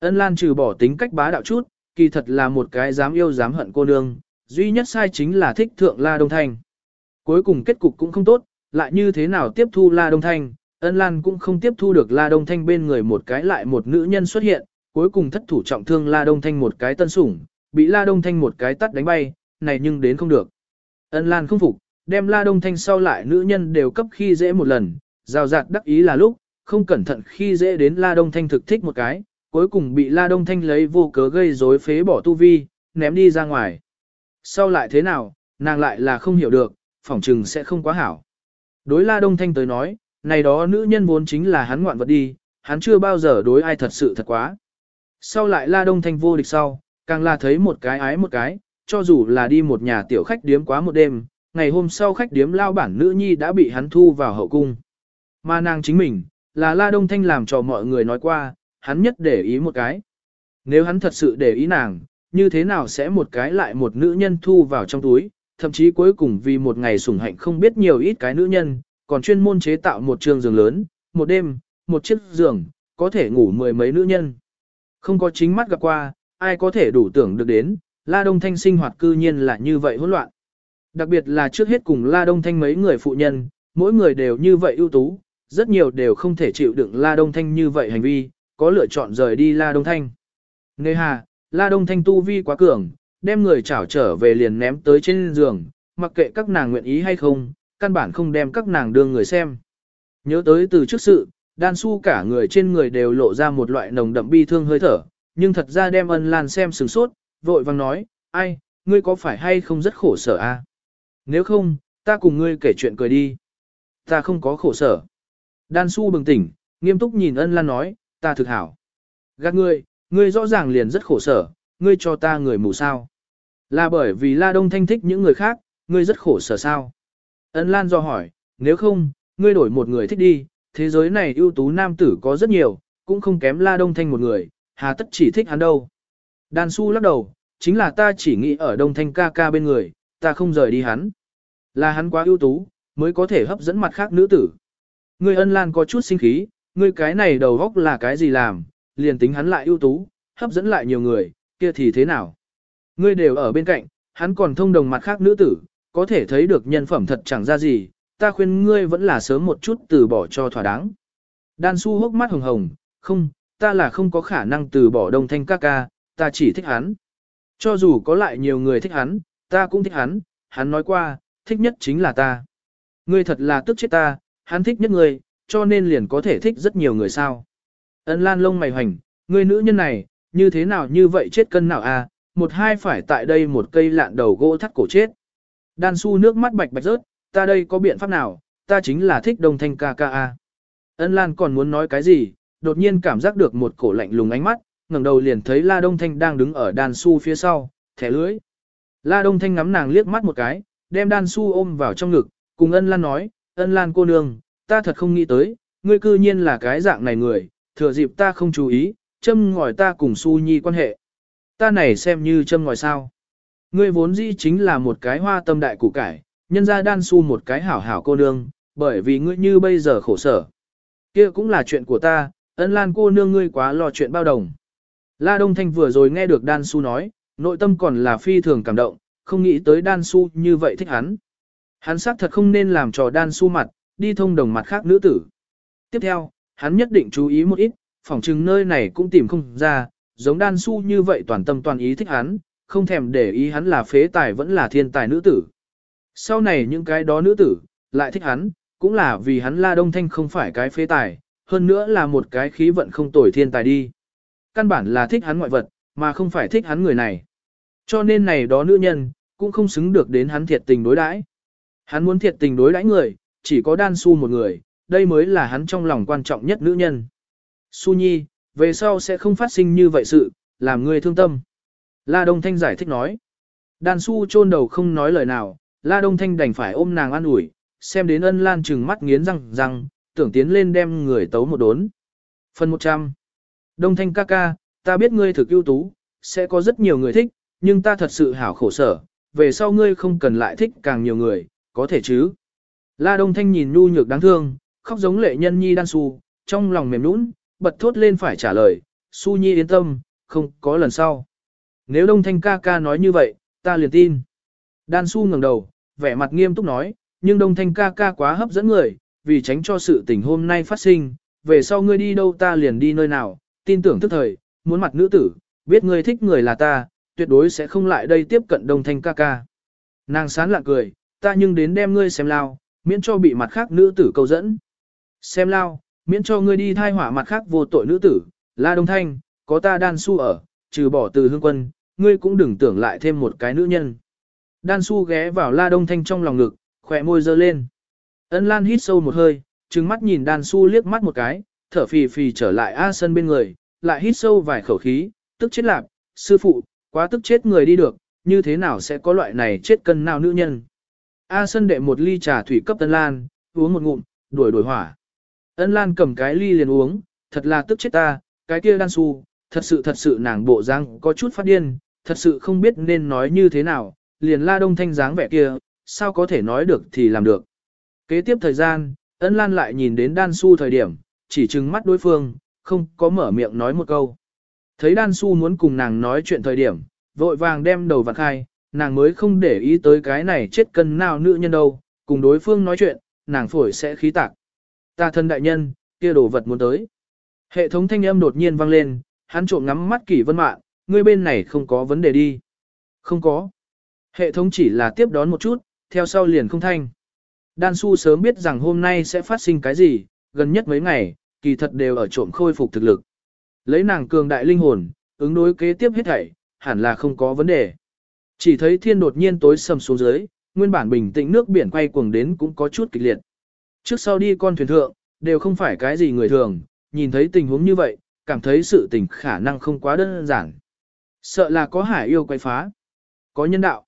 Ân Lan trừ bỏ tính cách bá đạo chút, kỳ thật là một cái dám yêu dám hận cô nương, duy nhất sai chính là thích thượng La Đông Thanh. Cuối cùng kết cục cũng không tốt, lại như thế nào tiếp thu La Đông Thanh, Ân Lan cũng không tiếp thu được La Đông Thanh bên người một cái lại một nữ nhân xuất hiện, cuối cùng thất thủ trọng thương La Đông Thanh một cái tân sủng, bị La Đông Thanh một cái tắt đánh bay, này nhưng đến không được. Ân Lan không phục, đem La Đông Thanh sau lại nữ nhân đều cấp khi dễ một lần, rào rạt đắc ý là lúc, không cẩn thận khi dễ đến La Đông Thanh thực thích một cái, cuối cùng bị La Đông Thanh lấy vô cớ gây rối phế bỏ tu vi, ném đi ra ngoài. Sau lại thế nào, nàng lại là không hiểu được, phỏng trừng sẽ không quá hảo. Đối La Đông Thanh tới nói, này đó nữ nhân vốn chính là hắn ngoạn vật đi, hắn chưa bao giờ đối ai thật sự thật quá. Sau lại La Đông Thanh vô địch sau, càng là thấy một cái ái một cái, cho dù là đi một nhà tiểu khách điếm quá một đêm, ngày hôm sau khách điếm lao bản nữ nhi đã bị hắn thu vào hậu cung. Mà nàng chính mình, là La Đông Thanh làm cho mọi người nói qua, hắn nhất để ý một cái. Nếu hắn thật sự để ý nàng, như thế nào sẽ một cái lại một nữ nhân thu vào trong túi, thậm chí cuối cùng vì một ngày sủng hạnh không biết nhiều ít cái nữ nhân, còn chuyên môn chế tạo một trường giường lớn, một đêm, một chiếc giường, có thể ngủ mười mấy nữ nhân. Không có chính mắt gặp qua, ai có thể đủ tưởng được đến, La Đông Thanh sinh hoạt cư nhiên là như vậy hỗn loạn. Đặc biệt là trước hết cùng La Đông Thanh mấy người phụ nhân, mỗi người đều như vậy ưu tú, rất nhiều đều không thể chịu đựng La Đông Thanh như vậy hành vi, có lựa chọn rời đi La Đông Thanh. Nề hà, La Đông Thanh tu vi quá cường, đem người chảo trở về liền ném tới trên giường, mặc kệ các nàng nguyện ý hay không, căn bản không đem các nàng đưa người xem. Nhớ tới từ trước sự, đan su cả người trên người đều lộ ra một loại nồng đậm bi thương hơi thở, nhưng thật ra đem ân lan xem sừng sốt, vội vang nói, ai, ngươi có phải hay không rất khổ sở a? Nếu không, ta cùng ngươi kể chuyện cười đi. Ta không có khổ sở. Đan su bừng tỉnh, nghiêm túc nhìn ân lan nói, ta thực hảo. Gạt ngươi, ngươi rõ ràng liền rất khổ sở, ngươi cho ta người mù sao. Là bởi vì La Đông Thanh thích những người khác, ngươi rất khổ sở sao. Ân Lan do hỏi, nếu không, ngươi đổi một người thích đi, thế giới này ưu tú nam tử có rất nhiều, cũng không kém La Đông Thanh một người, hà tất chỉ thích hắn đâu. Đan Su lắc đầu, chính là ta chỉ nghĩ ở Đông Thanh ca ca bên người, ta không rời đi hắn. Là hắn quá ưu tú, mới có thể hấp dẫn mặt khác nữ tử. Ngươi ân lan có chút sinh khí, ngươi cái này đầu góc là cái gì làm, liền tính hắn lại ưu tú, hấp dẫn lại nhiều người, kia thì thế nào? Ngươi đều ở bên cạnh, hắn còn thông đồng mặt khác nữ tử, có thể thấy được nhân phẩm thật chẳng ra gì, ta khuyên ngươi vẫn là sớm một chút từ bỏ cho thỏa đáng. Đan su hốc mắt hồng hồng, không, ta là không có khả năng từ bỏ đông thanh ca ca, ta chỉ thích hắn. Cho dù có lại nhiều người thích hắn, ta cũng thích hắn, hắn nói qua, thích nhất chính là ta. Ngươi thật là tức chết ta, hắn thích nhất ngươi, cho nên liền có thể thích rất nhiều người sao. Ân lan lông mày hoành, ngươi nữ nhân này, như thế nào như vậy chết cân nào à, một hai phải tại đây một cây lạn đầu gỗ thắt cổ chết. Đan su nước mắt bạch bạch rớt, ta đây có biện pháp nào, ta chính là thích đồng thanh ca ca a. Ân Lan còn muốn nói cái gì, đột nhiên cảm giác được một cổ lạnh lùng ánh mắt, ngẩng đầu liền thấy La Đông Thanh đang đứng ở đan su phía sau, thẻ lưới. La Đông Thanh ngắm nàng liếc mắt một cái, đem đan su ôm vào trong ngực, cùng ân Lan nói, ân Lan cô nương, ta thật không nghĩ tới, ngươi cư nhiên là cái dạng này người, thừa dịp ta không chú ý, châm ngòi ta cùng su nhi quan hệ. Ta này xem như châm ngòi sao. Ngươi vốn dĩ chính là một cái hoa tâm đại củ cải, nhân ra đan su một cái hảo hảo cô nương, bởi vì ngươi như bây giờ khổ sở. kia cũng là chuyện của ta, ân lan cô nương ngươi quá lo chuyện bao đồng. La Đông Thanh vừa rồi nghe được đan su nói, nội tâm còn là phi thường cảm động, không nghĩ tới đan su như vậy thích hắn. Hắn xác thật không nên làm trò đan su mặt, đi thông đồng mặt khác nữ tử. Tiếp theo, hắn nhất định chú ý một ít, phỏng chừng nơi này cũng tìm không ra, giống đan su như vậy toàn tâm toàn ý thích hắn, không thèm để ý hắn là phế tài vẫn là thiên tài nữ tử. Sau này những cái đó nữ tử, lại thích hắn, cũng là vì hắn la đông thanh không phải cái phế tài, hơn nữa là một cái khí vận không tồi thiên tài đi. Căn bản là thích hắn ngoại vật, mà không phải thích hắn người này. Cho nên này đó nữ nhân, cũng không xứng được đến hắn thiệt tình đối đãi. Hắn muốn thiệt tình đối đãi người, chỉ có đan su một người, đây mới là hắn trong lòng quan trọng nhất nữ nhân. Su Nhi, về sau sẽ không phát sinh như vậy sự, làm người thương tâm. La Đông Thanh giải thích nói. Đan Su chôn đầu không nói lời nào, La Đông Thanh đành phải ôm nàng an ủi, xem đến ân lan trừng mắt nghiến răng răng, tưởng tiến lên đem người tấu một đốn. Phần 100 Đông Thanh ca ca, ta biết ngươi thực ưu tú, sẽ có rất nhiều người thích, nhưng ta thật sự hảo khổ sở, về sau ngươi không cần lại thích càng nhiều người, có thể chứ. La Đông Thanh nhìn nhu nhược đáng thương, khóc giống lệ nhân nhi đan su, trong lòng mềm nũng, bật thốt lên phải trả lời, su nhi yên tâm, không có lần sau. Nếu Đông Thanh ca ca nói như vậy, ta liền tin. Đan su ngẩng đầu, vẻ mặt nghiêm túc nói, nhưng Đông Thanh ca ca quá hấp dẫn người, vì tránh cho sự tình hôm nay phát sinh, về sau ngươi đi đâu ta liền đi nơi nào, tin tưởng tức thời, muốn mặt nữ tử, biết ngươi thích người là ta, tuyệt đối sẽ không lại đây tiếp cận Đông Thanh ca ca. Nàng sán lạ cười, ta nhưng đến đem ngươi xem lao, miễn cho bị mặt khác nữ tử câu dẫn. Xem lao, miễn cho ngươi đi thai hỏa mặt khác vô tội nữ tử, La Đông Thanh, có ta đan su ở, trừ bỏ từ hương quân, ngươi cũng đừng tưởng lại thêm một cái nữ nhân. Đan su ghé vào La Đông Thanh trong lòng ngực, khỏe môi dơ lên. Ân Lan hít sâu một hơi, trừng mắt nhìn đan su liếc mắt một cái, thở phì phì trở lại A sân bên người, lại hít sâu vài khẩu khí, tức chết lạc, sư phụ, quá tức chết người đi được, như thế nào sẽ có loại này chết cân nào nữ nhân. A sân đệ một ly trà thủy cấp Ân Lan, uống một ngụm, đuổi đuổi hỏa. Ân Lan cầm cái ly liền uống, thật là tức chết ta, cái kia đan su, thật sự thật sự nàng bộ dáng có chút phát điên, thật sự không biết nên nói như thế nào, liền la đông thanh dáng vẻ kia, sao có thể nói được thì làm được. Kế tiếp thời gian, ân lan lại nhìn đến đan su thời điểm, chỉ trừng mắt đối phương, không có mở miệng nói một câu. Thấy đan su muốn cùng nàng nói chuyện thời điểm, vội vàng đem đầu vặn khai, nàng mới không để ý tới cái này chết cân nào nữ nhân đâu, cùng đối phương nói chuyện, nàng phổi sẽ khí tạc. Ta thân đại nhân, kia đồ vật muốn tới. Hệ thống thanh âm đột nhiên vang lên, hắn trộm ngắm mắt kỷ vân mạn, ngươi bên này không có vấn đề đi. Không có. Hệ thống chỉ là tiếp đón một chút, theo sau liền không thanh. Đan su sớm biết rằng hôm nay sẽ phát sinh cái gì, gần nhất mấy ngày, kỳ thật đều ở trộm khôi phục thực lực. Lấy nàng cường đại linh hồn, ứng đối kế tiếp hết thảy, hẳn là không có vấn đề. Chỉ thấy thiên đột nhiên tối sầm xuống dưới, nguyên bản bình tĩnh nước biển quay cuồng đến cũng có chút kịch liệt. Trước sau đi con thuyền thượng, đều không phải cái gì người thường, nhìn thấy tình huống như vậy, cảm thấy sự tình khả năng không quá đơn giản. Sợ là có hải yêu quay phá, có nhân đạo.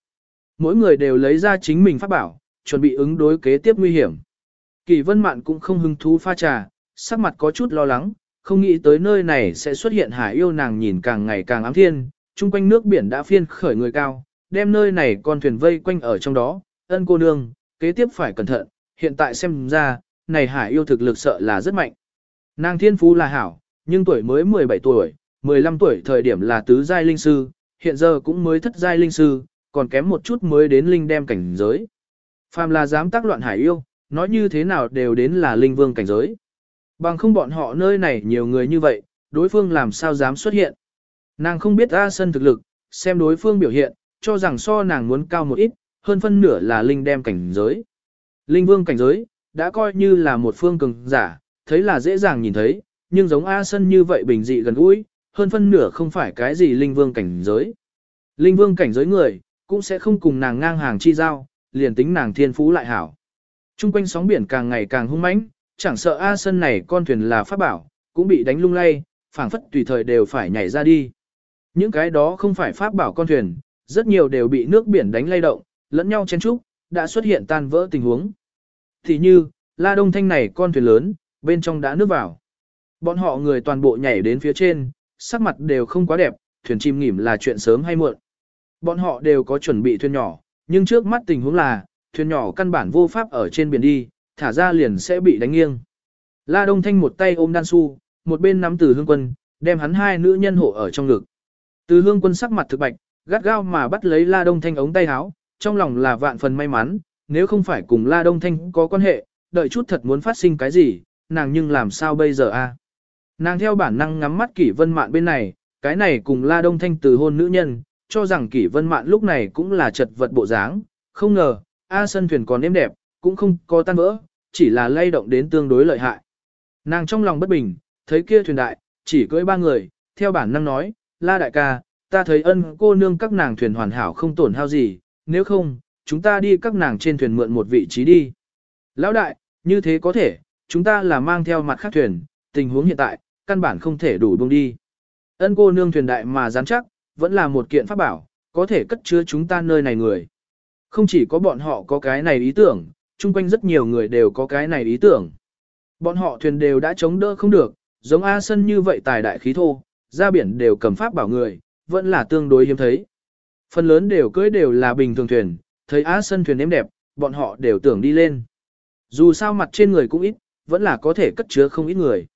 Mỗi người đều lấy ra chính mình pháp bảo, chuẩn bị ứng đối kế tiếp nguy hiểm. Kỳ vân mạn cũng không hứng thú pha trà, sắc mặt có chút lo lắng, không nghĩ tới nơi này sẽ xuất hiện hải yêu nàng nhìn càng ngày càng ám thiên, chung quanh nước biển đã phiên khởi người cao, đem nơi này con thuyền vây quanh ở trong đó, ân cô nương, kế tiếp phải cẩn thận, hiện tại xem ra, này hải yêu thực lực sợ là rất mạnh. Nàng thiên phú là hảo, nhưng tuổi mới 17 tuổi, 15 tuổi thời điểm là tứ giai linh sư, hiện giờ cũng mới thất giai linh sư, còn kém một chút mới đến linh đem cảnh giới. Phàm là dám tác loạn hải yêu, nói như thế nào đều đến là linh vương cảnh giới. Bằng không bọn họ nơi này nhiều người như vậy, đối phương làm sao dám xuất hiện. Nàng không biết A Sân thực lực, xem đối phương biểu hiện, cho rằng so nàng muốn cao một ít, hơn phân nửa là linh đem cảnh giới. Linh vương cảnh giới, đã coi như là một phương cường giả, thấy là dễ dàng nhìn thấy, nhưng giống A Sân như vậy bình dị gần gũi, hơn phân nửa không phải cái gì linh vương cảnh giới. Linh vương cảnh giới người, cũng sẽ không cùng nàng ngang hàng chi giao, liền tính nàng thiên phú lại hảo. Trung quanh sóng biển càng ngày càng hung mãnh, chẳng sợ A Sân này con thuyền là pháp bảo, cũng bị đánh lung lay, phảng phất tùy thời đều phải nhảy ra đi. Những cái đó không phải pháp bảo con thuyền, rất nhiều đều bị nước biển đánh lay động, lẫn nhau chen trúc, đã xuất hiện tan vỡ tình huống. Thì như, La Đông Thanh này con thuyền lớn, bên trong đã nước vào. Bọn họ người toàn bộ nhảy đến phía trên, sắc mặt đều không quá đẹp, thuyền chim nghỉm là chuyện sớm hay muộn. Bọn họ đều có chuẩn bị thuyền nhỏ, nhưng trước mắt tình huống là, thuyền nhỏ căn bản vô pháp ở trên biển đi, thả ra liền sẽ bị đánh nghiêng. La Đông Thanh một tay ôm Đan Su, một bên nắm từ hương quân, đem hắn hai nữ nhân hộ ở trong ngực. Từ hương quân sắc mặt thực bạch, gắt gao mà bắt lấy La Đông Thanh ống tay áo, trong lòng là vạn phần may mắn, nếu không phải cùng La Đông Thanh có quan hệ, đợi chút thật muốn phát sinh cái gì, nàng nhưng làm sao bây giờ a? Nàng theo bản năng ngắm mắt kỷ vân mạn bên này, cái này cùng La Đông Thanh từ hôn nữ nhân, cho rằng kỷ vân mạn lúc này cũng là chật vật bộ dáng, không ngờ, A sân thuyền còn êm đẹp, cũng không có tan vỡ, chỉ là lay động đến tương đối lợi hại. Nàng trong lòng bất bình, thấy kia thuyền đại, chỉ cưỡi ba người, theo bản năng nói, La đại ca, ta thấy ân cô nương các nàng thuyền hoàn hảo không tổn hao gì, nếu không, chúng ta đi các nàng trên thuyền mượn một vị trí đi. Lão đại, như thế có thể, chúng ta là mang theo mặt khác thuyền, tình huống hiện tại, căn bản không thể đủ buông đi. Ân cô nương thuyền đại mà dán chắc, vẫn là một kiện pháp bảo, có thể cất chứa chúng ta nơi này người. Không chỉ có bọn họ có cái này ý tưởng, chung quanh rất nhiều người đều có cái này ý tưởng. Bọn họ thuyền đều đã chống đỡ không được, giống A Sân như vậy tài đại khí thô, ra biển đều cầm pháp bảo người, vẫn là tương đối hiếm thấy. Phần lớn đều cưới đều là bình thường thuyền, thấy A Sân thuyền êm đẹp, bọn họ đều tưởng đi lên. Dù sao mặt trên người cũng ít, vẫn là có thể cất chứa không ít người.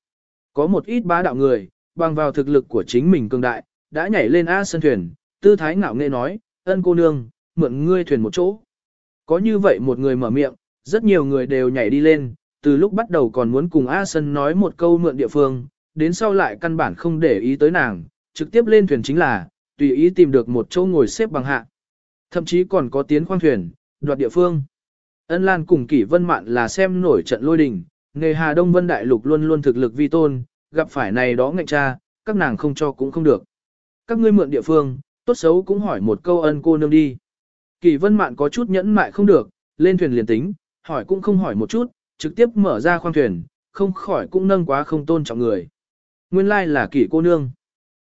Có một ít bá đạo người, bằng vào thực lực của chính mình cường đại, đã nhảy lên A sân thuyền, tư thái ngạo nghệ nói, ân cô nương, mượn ngươi thuyền một chỗ. Có như vậy một người mở miệng, rất nhiều người đều nhảy đi lên, từ lúc bắt đầu còn muốn cùng A sân nói một câu mượn địa phương, đến sau lại căn bản không để ý tới nàng, trực tiếp lên thuyền chính là, tùy ý tìm được một chỗ ngồi xếp bằng hạ. Thậm chí còn có tiến khoang thuyền, đoạt địa phương. Ân Lan cùng Kỷ Vân Mạn là xem nổi trận lôi đình, nghề Hà Đông Vân Đại Lục luôn luôn thực lực vi tôn, gặp phải này đó ngạnh cha, các nàng không cho cũng không được. Các ngươi mượn địa phương, tốt xấu cũng hỏi một câu ân cô nương đi. Kỳ Vân Mạn có chút nhẫn mại không được, lên thuyền liền tính, hỏi cũng không hỏi một chút, trực tiếp mở ra khoang thuyền, không khỏi cũng nâng quá không tôn trọng người. Nguyên lai like là Kỷ cô nương.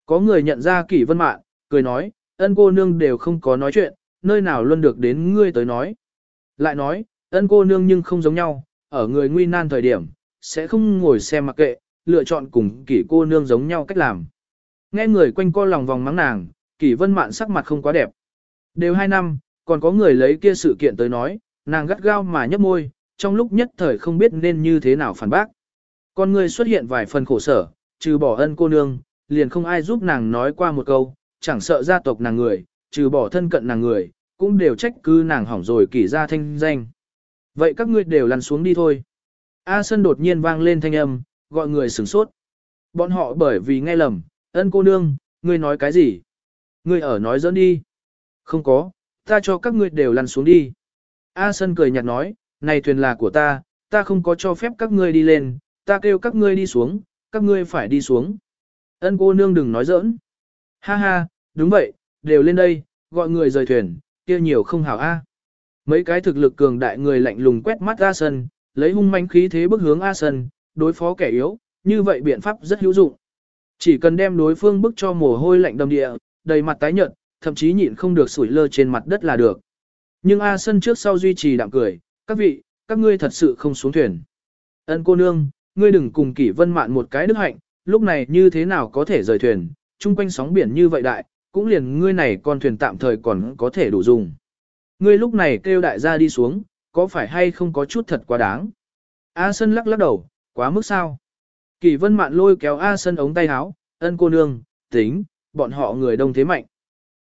Có người nhận ra Kỷ Vân Mạn, cười nói, ân cô nương đều không có nói chuyện, nơi nào luôn được đến ngươi tới nói. Lại nói, ân cô nương nhưng không giống nhau, ở người nguy nan thời điểm, sẽ không ngồi xem mặc kệ, lựa chọn cùng kỷ cô nương giống nhau cách làm. Nghe người quanh co lòng vòng mắng nàng, kỷ vân mạn sắc mặt không quá đẹp. Đều hai năm, còn có người lấy kia sự kiện tới nói, nàng gắt gao mà nhấp môi, trong lúc nhất thời không biết nên như thế nào phản bác. Con người xuất hiện vài phần khổ sở, trừ bỏ ân cô nương, liền không ai giúp nàng nói qua một câu, chẳng sợ gia tộc nàng người, trừ bỏ thân cận nàng người, cũng đều trách cứ nàng hỏng rồi kỷ ra thanh danh. Vậy các ngươi đều lăn xuống đi thôi. A Sân đột nhiên vang lên thanh âm, gọi người sửng sốt. Bọn họ bởi vì nghe lầm, ân cô nương, ngươi nói cái gì? Ngươi ở nói dẫn đi. Không có, ta cho các ngươi đều lăn xuống đi. A Sân cười nhạt nói, này thuyền là của ta, ta không có cho phép các ngươi đi lên, ta kêu các ngươi đi xuống, các ngươi phải đi xuống. Ân cô nương đừng nói giỡn. Ha ha, đúng vậy, đều lên đây, gọi người rời thuyền, kia nhiều không hảo a. Mấy cái thực lực cường đại người lạnh lùng quét mắt A Sân, lấy hung manh khí thế bức hướng A Sân, đối phó kẻ yếu, như vậy biện pháp rất hữu dụng. Chỉ cần đem đối phương bức cho mồ hôi lạnh đầm địa, đầy mặt tái nhợt, thậm chí nhịn không được sủi lơ trên mặt đất là được. Nhưng A Sân trước sau duy trì đạm cười, các vị, các ngươi thật sự không xuống thuyền. Ân cô nương, ngươi đừng cùng kỷ vân mạn một cái đức hạnh, lúc này như thế nào có thể rời thuyền, chung quanh sóng biển như vậy đại, cũng liền ngươi này con thuyền tạm thời còn có thể đủ dùng. Ngươi lúc này kêu đại gia đi xuống, có phải hay không có chút thật quá đáng? A Sân lắc lắc đầu, quá mức sao? Kỷ vân mạn lôi kéo A Sân ống tay áo, ân cô nương, tính, bọn họ người đông thế mạnh.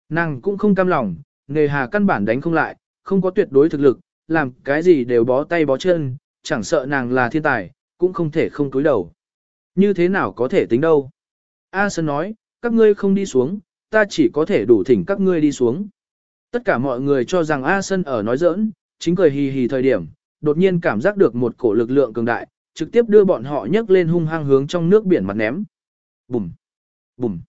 Nàng cũng không cam lòng, nghề hà căn bản đánh không lại, không có tuyệt đối thực lực, làm cái gì đều bó tay bó chân, chẳng sợ nàng là thiên tài, cũng không thể không túi đầu. Như thế nào có thể tính đâu? A sơn nói, các ngươi không đi xuống, ta chỉ có thể đủ thỉnh các ngươi đi xuống. Tất cả mọi người cho rằng A sơn ở nói giỡn, chính cười hì hì thời điểm, đột nhiên cảm giác được một cổ lực lượng cường đại, trực tiếp đưa bọn họ nhấc lên hung hăng hướng trong nước biển mặt ném. Bùm! Bùm!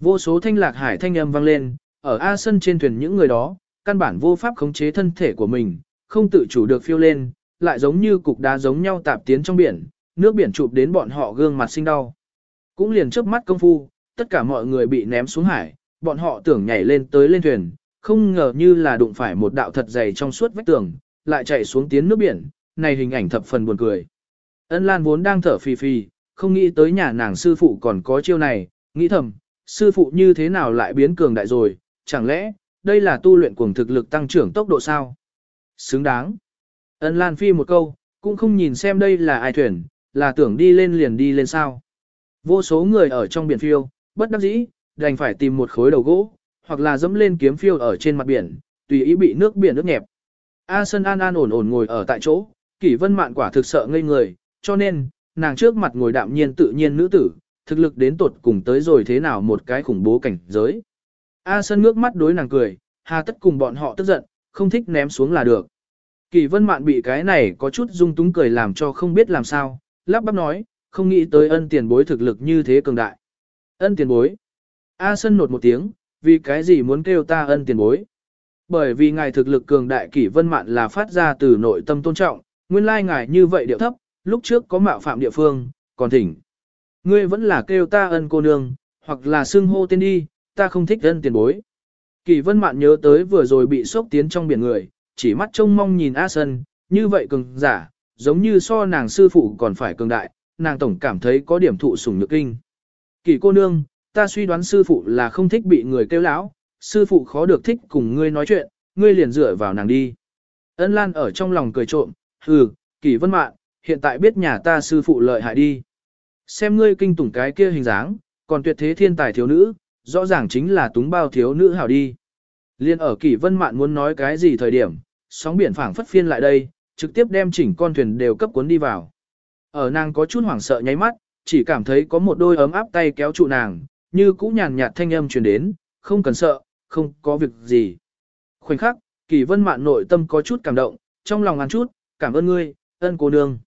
Vô số thanh lạc hải thanh âm vang lên, ở A sơn trên thuyền những người đó, căn bản vô pháp khống chế thân thể của mình, không tự chủ được phiêu lên, lại giống như cục đá giống nhau tạp tiến trong biển, nước biển chụp đến bọn họ gương mặt sinh đau. Cũng liền trước mắt công phu, tất cả mọi người bị ném xuống hải, bọn họ tưởng nhảy lên tới lên thuyền, không ngờ như là đụng phải một đạo thật dày trong suốt vách tường, lại chạy xuống tiến nước biển, này hình ảnh thập phần buồn cười. Ân Lan vốn đang thở phì phì, không nghĩ tới nhà nàng sư phụ còn có chiêu này, nghĩ thầm, sư phụ như thế nào lại biến cường đại rồi, chẳng lẽ, đây là tu luyện cuồng thực lực tăng trưởng tốc độ sao? Xứng đáng. Ân Lan phi một câu, cũng không nhìn xem đây là ai thuyền, là tưởng đi lên liền đi lên sao. Vô số người ở trong biển phiêu, bất đắc dĩ, đành phải tìm một khối đầu gỗ, hoặc là dẫm lên kiếm phiêu ở trên mặt biển, tùy ý bị nước biển ướt nhẹp. A Sơn An An ổn ổn ngồi ở tại chỗ, Kỷ Vân Mạn quả thực sợ ngây người, cho nên, nàng trước mặt ngồi đạm nhiên tự nhiên nữ tử, thực lực đến tột cùng tới rồi thế nào một cái khủng bố cảnh giới. A Sơn ngước mắt đối nàng cười, hà tất cùng bọn họ tức giận, không thích ném xuống là được. Kỷ Vân Mạn bị cái này có chút dung túng cười làm cho không biết làm sao, lắp bắp nói, không nghĩ tới ân tiền bối thực lực như thế cường đại. Ân tiền bối. A Sơn nột một tiếng, vì cái gì muốn kêu ta ân tiền bối. Bởi vì ngài thực lực cường đại kỷ vân mạn là phát ra từ nội tâm tôn trọng, nguyên lai ngài như vậy điệu thấp, lúc trước có mạo phạm địa phương, còn thỉnh. Ngươi vẫn là kêu ta ân cô nương, hoặc là xưng hô tên đi, ta không thích ân tiền bối. Kỳ vân mạn nhớ tới vừa rồi bị sốc tiến trong biển người, chỉ mắt trông mong nhìn A Sân, như vậy cường giả, giống như so nàng sư phụ còn phải cường đại, nàng tổng cảm thấy có điểm thụ sủng nhược kinh. Kỳ cô nương, ta suy đoán sư phụ là không thích bị người kêu lão, sư phụ khó được thích cùng ngươi nói chuyện, ngươi liền dựa vào nàng đi. Ân Lan ở trong lòng cười trộm, hừ, kỳ vân mạn, hiện tại biết nhà ta sư phụ lợi hại đi. Xem ngươi kinh tủng cái kia hình dáng, còn tuyệt thế thiên tài thiếu nữ, rõ ràng chính là túng bao thiếu nữ hảo đi. Liên ở kỷ vân mạn muốn nói cái gì thời điểm, sóng biển phảng phất phiên lại đây, trực tiếp đem chỉnh con thuyền đều cấp cuốn đi vào. Ở nàng có chút hoảng sợ nháy mắt, chỉ cảm thấy có một đôi ấm áp tay kéo trụ nàng, như cũ nhàn nhạt thanh âm truyền đến, không cần sợ, không có việc gì. Khoảnh khắc, kỳ vân mạn nội tâm có chút cảm động, trong lòng ăn chút, cảm ơn ngươi, ân cô nương.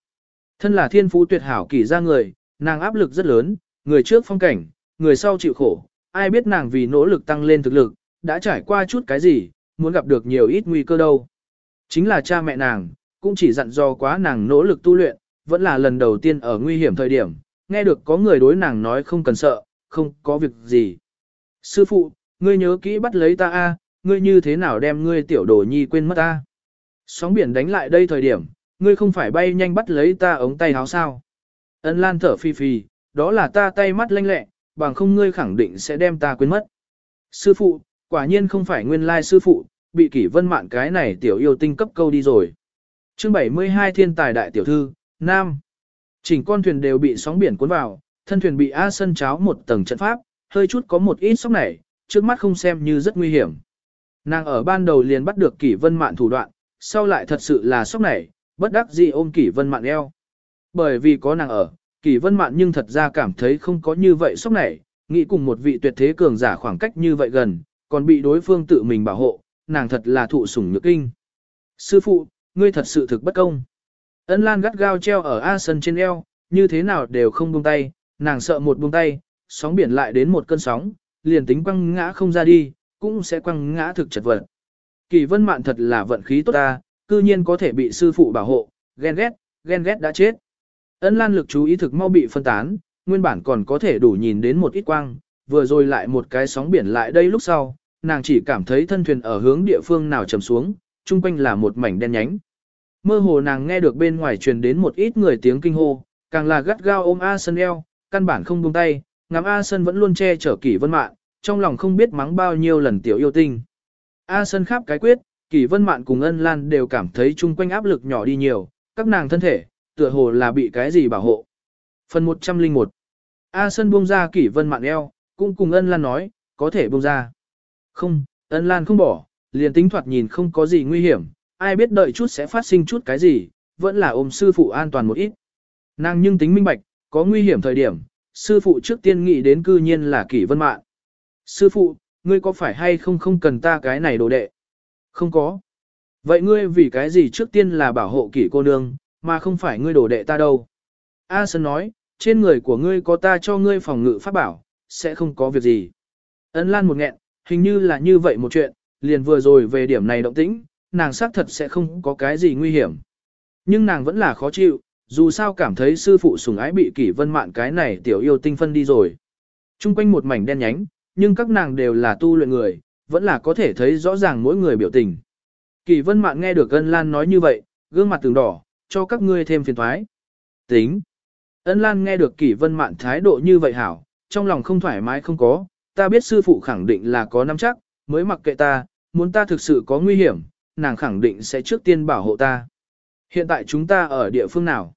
Thân là thiên phú tuyệt hảo kỳ ra người, nàng áp lực rất lớn, người trước phong cảnh, người sau chịu khổ, ai biết nàng vì nỗ lực tăng lên thực lực, đã trải qua chút cái gì, muốn gặp được nhiều ít nguy cơ đâu. Chính là cha mẹ nàng, cũng chỉ dặn dò quá nàng nỗ lực tu luyện, vẫn là lần đầu tiên ở nguy hiểm thời điểm, nghe được có người đối nàng nói không cần sợ, không có việc gì. Sư phụ, ngươi nhớ kỹ bắt lấy ta a, ngươi như thế nào đem ngươi tiểu đồ nhi quên mất ta? Sóng biển đánh lại đây thời điểm, ngươi không phải bay nhanh bắt lấy ta ống tay áo sao? Ân Lan thở phi phi, đó là ta tay mắt lanh lẹ, bằng không ngươi khẳng định sẽ đem ta quên mất. Sư phụ, quả nhiên không phải nguyên lai sư phụ, bị kỷ vân mạn cái này tiểu yêu tinh cấp câu đi rồi. chương 72 thiên tài đại tiểu thư, Nam. Chỉnh con thuyền đều bị sóng biển cuốn vào, thân thuyền bị A sân cháo một tầng trận pháp, hơi chút có một ít sốc nảy, trước mắt không xem như rất nguy hiểm. Nàng ở ban đầu liền bắt được kỷ vân mạn thủ đoạn, sau lại thật sự là sốc nảy, bất đắc dĩ ôm kỷ vân mạn eo. Bởi vì có nàng ở, Kỳ vân mạn nhưng thật ra cảm thấy không có như vậy sốc nảy, nghĩ cùng một vị tuyệt thế cường giả khoảng cách như vậy gần, còn bị đối phương tự mình bảo hộ, nàng thật là thụ sủng nhược kinh. Sư phụ, ngươi thật sự thực bất công. Ân Lan gắt gao treo ở A Sân trên eo, như thế nào đều không buông tay, nàng sợ một buông tay, sóng biển lại đến một cơn sóng, liền tính quăng ngã không ra đi, cũng sẽ quăng ngã thực chật vật. Kỳ vân mạn thật là vận khí tốt ta, cư nhiên có thể bị sư phụ bảo hộ, ghen ghét, ghen ghét đã chết. Ân Lan lực chú ý thực mau bị phân tán, nguyên bản còn có thể đủ nhìn đến một ít quang, vừa rồi lại một cái sóng biển lại đây lúc sau, nàng chỉ cảm thấy thân thuyền ở hướng địa phương nào trầm xuống, chung quanh là một mảnh đen nhánh. Mơ hồ nàng nghe được bên ngoài truyền đến một ít người tiếng kinh hô, càng là gắt gao ôm A Sân eo, căn bản không buông tay, ngắm A Sân vẫn luôn che chở kỷ vân mạn, trong lòng không biết mắng bao nhiêu lần tiểu yêu tinh. A Sân khắp cái quyết, kỷ vân mạn cùng ân lan đều cảm thấy chung quanh áp lực nhỏ đi nhiều, các nàng thân thể, tựa hồ là bị cái gì bảo hộ. Phần 101 A Sân buông ra kỷ vân mạn eo, cũng cùng ân lan nói, có thể buông ra. Không, ân lan không bỏ, liền tính thoạt nhìn không có gì nguy hiểm, ai biết đợi chút sẽ phát sinh chút cái gì, vẫn là ôm sư phụ an toàn một ít. Nàng nhưng tính minh bạch, có nguy hiểm thời điểm, sư phụ trước tiên nghĩ đến cư nhiên là kỷ vân mạn. Sư phụ, ngươi có phải hay không không cần ta cái này đồ đệ? Không có. Vậy ngươi vì cái gì trước tiên là bảo hộ kỷ cô nương, mà không phải ngươi đổ đệ ta đâu? A Sơn nói, trên người của ngươi có ta cho ngươi phòng ngự pháp bảo, sẽ không có việc gì. Ân Lan một nghẹn, hình như là như vậy một chuyện, liền vừa rồi về điểm này động tĩnh, nàng xác thật sẽ không có cái gì nguy hiểm. Nhưng nàng vẫn là khó chịu, dù sao cảm thấy sư phụ sùng ái bị kỷ vân mạn cái này tiểu yêu tinh phân đi rồi. Trung quanh một mảnh đen nhánh, nhưng các nàng đều là tu luyện người, vẫn là có thể thấy rõ ràng mỗi người biểu tình. Kỷ vân mạn nghe được ân lan nói như vậy, gương mặt từng đỏ, cho các ngươi thêm phiền thoái. Tính. Ân lan nghe được kỷ vân mạn thái độ như vậy hảo, trong lòng không thoải mái không có, ta biết sư phụ khẳng định là có nắm chắc, mới mặc kệ ta, muốn ta thực sự có nguy hiểm, nàng khẳng định sẽ trước tiên bảo hộ ta. Hiện tại chúng ta ở địa phương nào?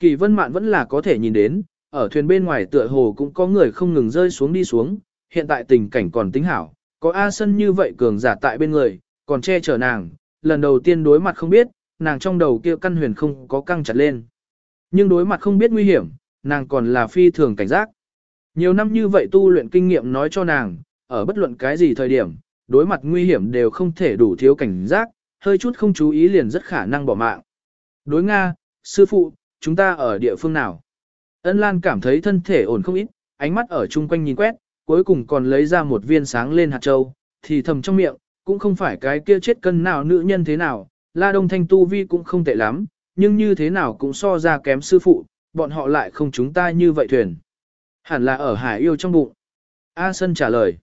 Kỳ vân mạn vẫn là có thể nhìn đến, ở thuyền bên ngoài tựa hồ cũng có người không ngừng rơi xuống đi xuống, hiện tại tình cảnh còn tính hảo, có A Sân như vậy cường giả tại bên người, còn che chở nàng, lần đầu tiên đối mặt không biết, nàng trong đầu kia căn huyền không có căng chặt lên. Nhưng đối mặt không biết nguy hiểm, nàng còn là phi thường cảnh giác. Nhiều năm như vậy tu luyện kinh nghiệm nói cho nàng, ở bất luận cái gì thời điểm, đối mặt nguy hiểm đều không thể đủ thiếu cảnh giác, hơi chút không chú ý liền rất khả năng bỏ mạng. Đối Nga, sư phụ, chúng ta ở địa phương nào? Ân Lan cảm thấy thân thể ổn không ít, ánh mắt ở chung quanh nhìn quét, cuối cùng còn lấy ra một viên sáng lên hạt châu, thì thầm trong miệng, cũng không phải cái kia chết cân nào nữ nhân thế nào, La Đông Thanh Tu Vi cũng không tệ lắm, nhưng như thế nào cũng so ra kém sư phụ, bọn họ lại không chúng ta như vậy thuyền. Hẳn là ở hải yêu trong bụng. A Sân trả lời.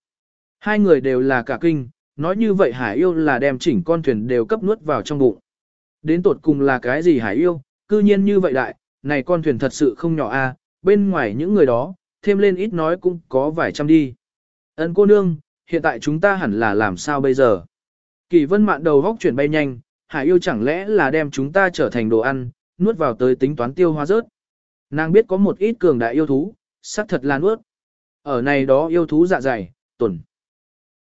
Hai người đều là cả kinh, nói như vậy hải yêu là đem chỉnh con thuyền đều cấp nuốt vào trong bụng. Đến tột cùng là cái gì hải yêu, cư nhiên như vậy đại, này con thuyền thật sự không nhỏ a, bên ngoài những người đó, thêm lên ít nói cũng có vài trăm đi. Ấn cô nương, hiện tại chúng ta hẳn là làm sao bây giờ? Kỳ vân mạn đầu góc chuyển bay nhanh, hải yêu chẳng lẽ là đem chúng ta trở thành đồ ăn, nuốt vào tới tính toán tiêu hóa rớt. Nàng biết có một ít cường đại yêu thú, xác thật là nuốt. Ở này đó yêu thú dạ dày, tuần.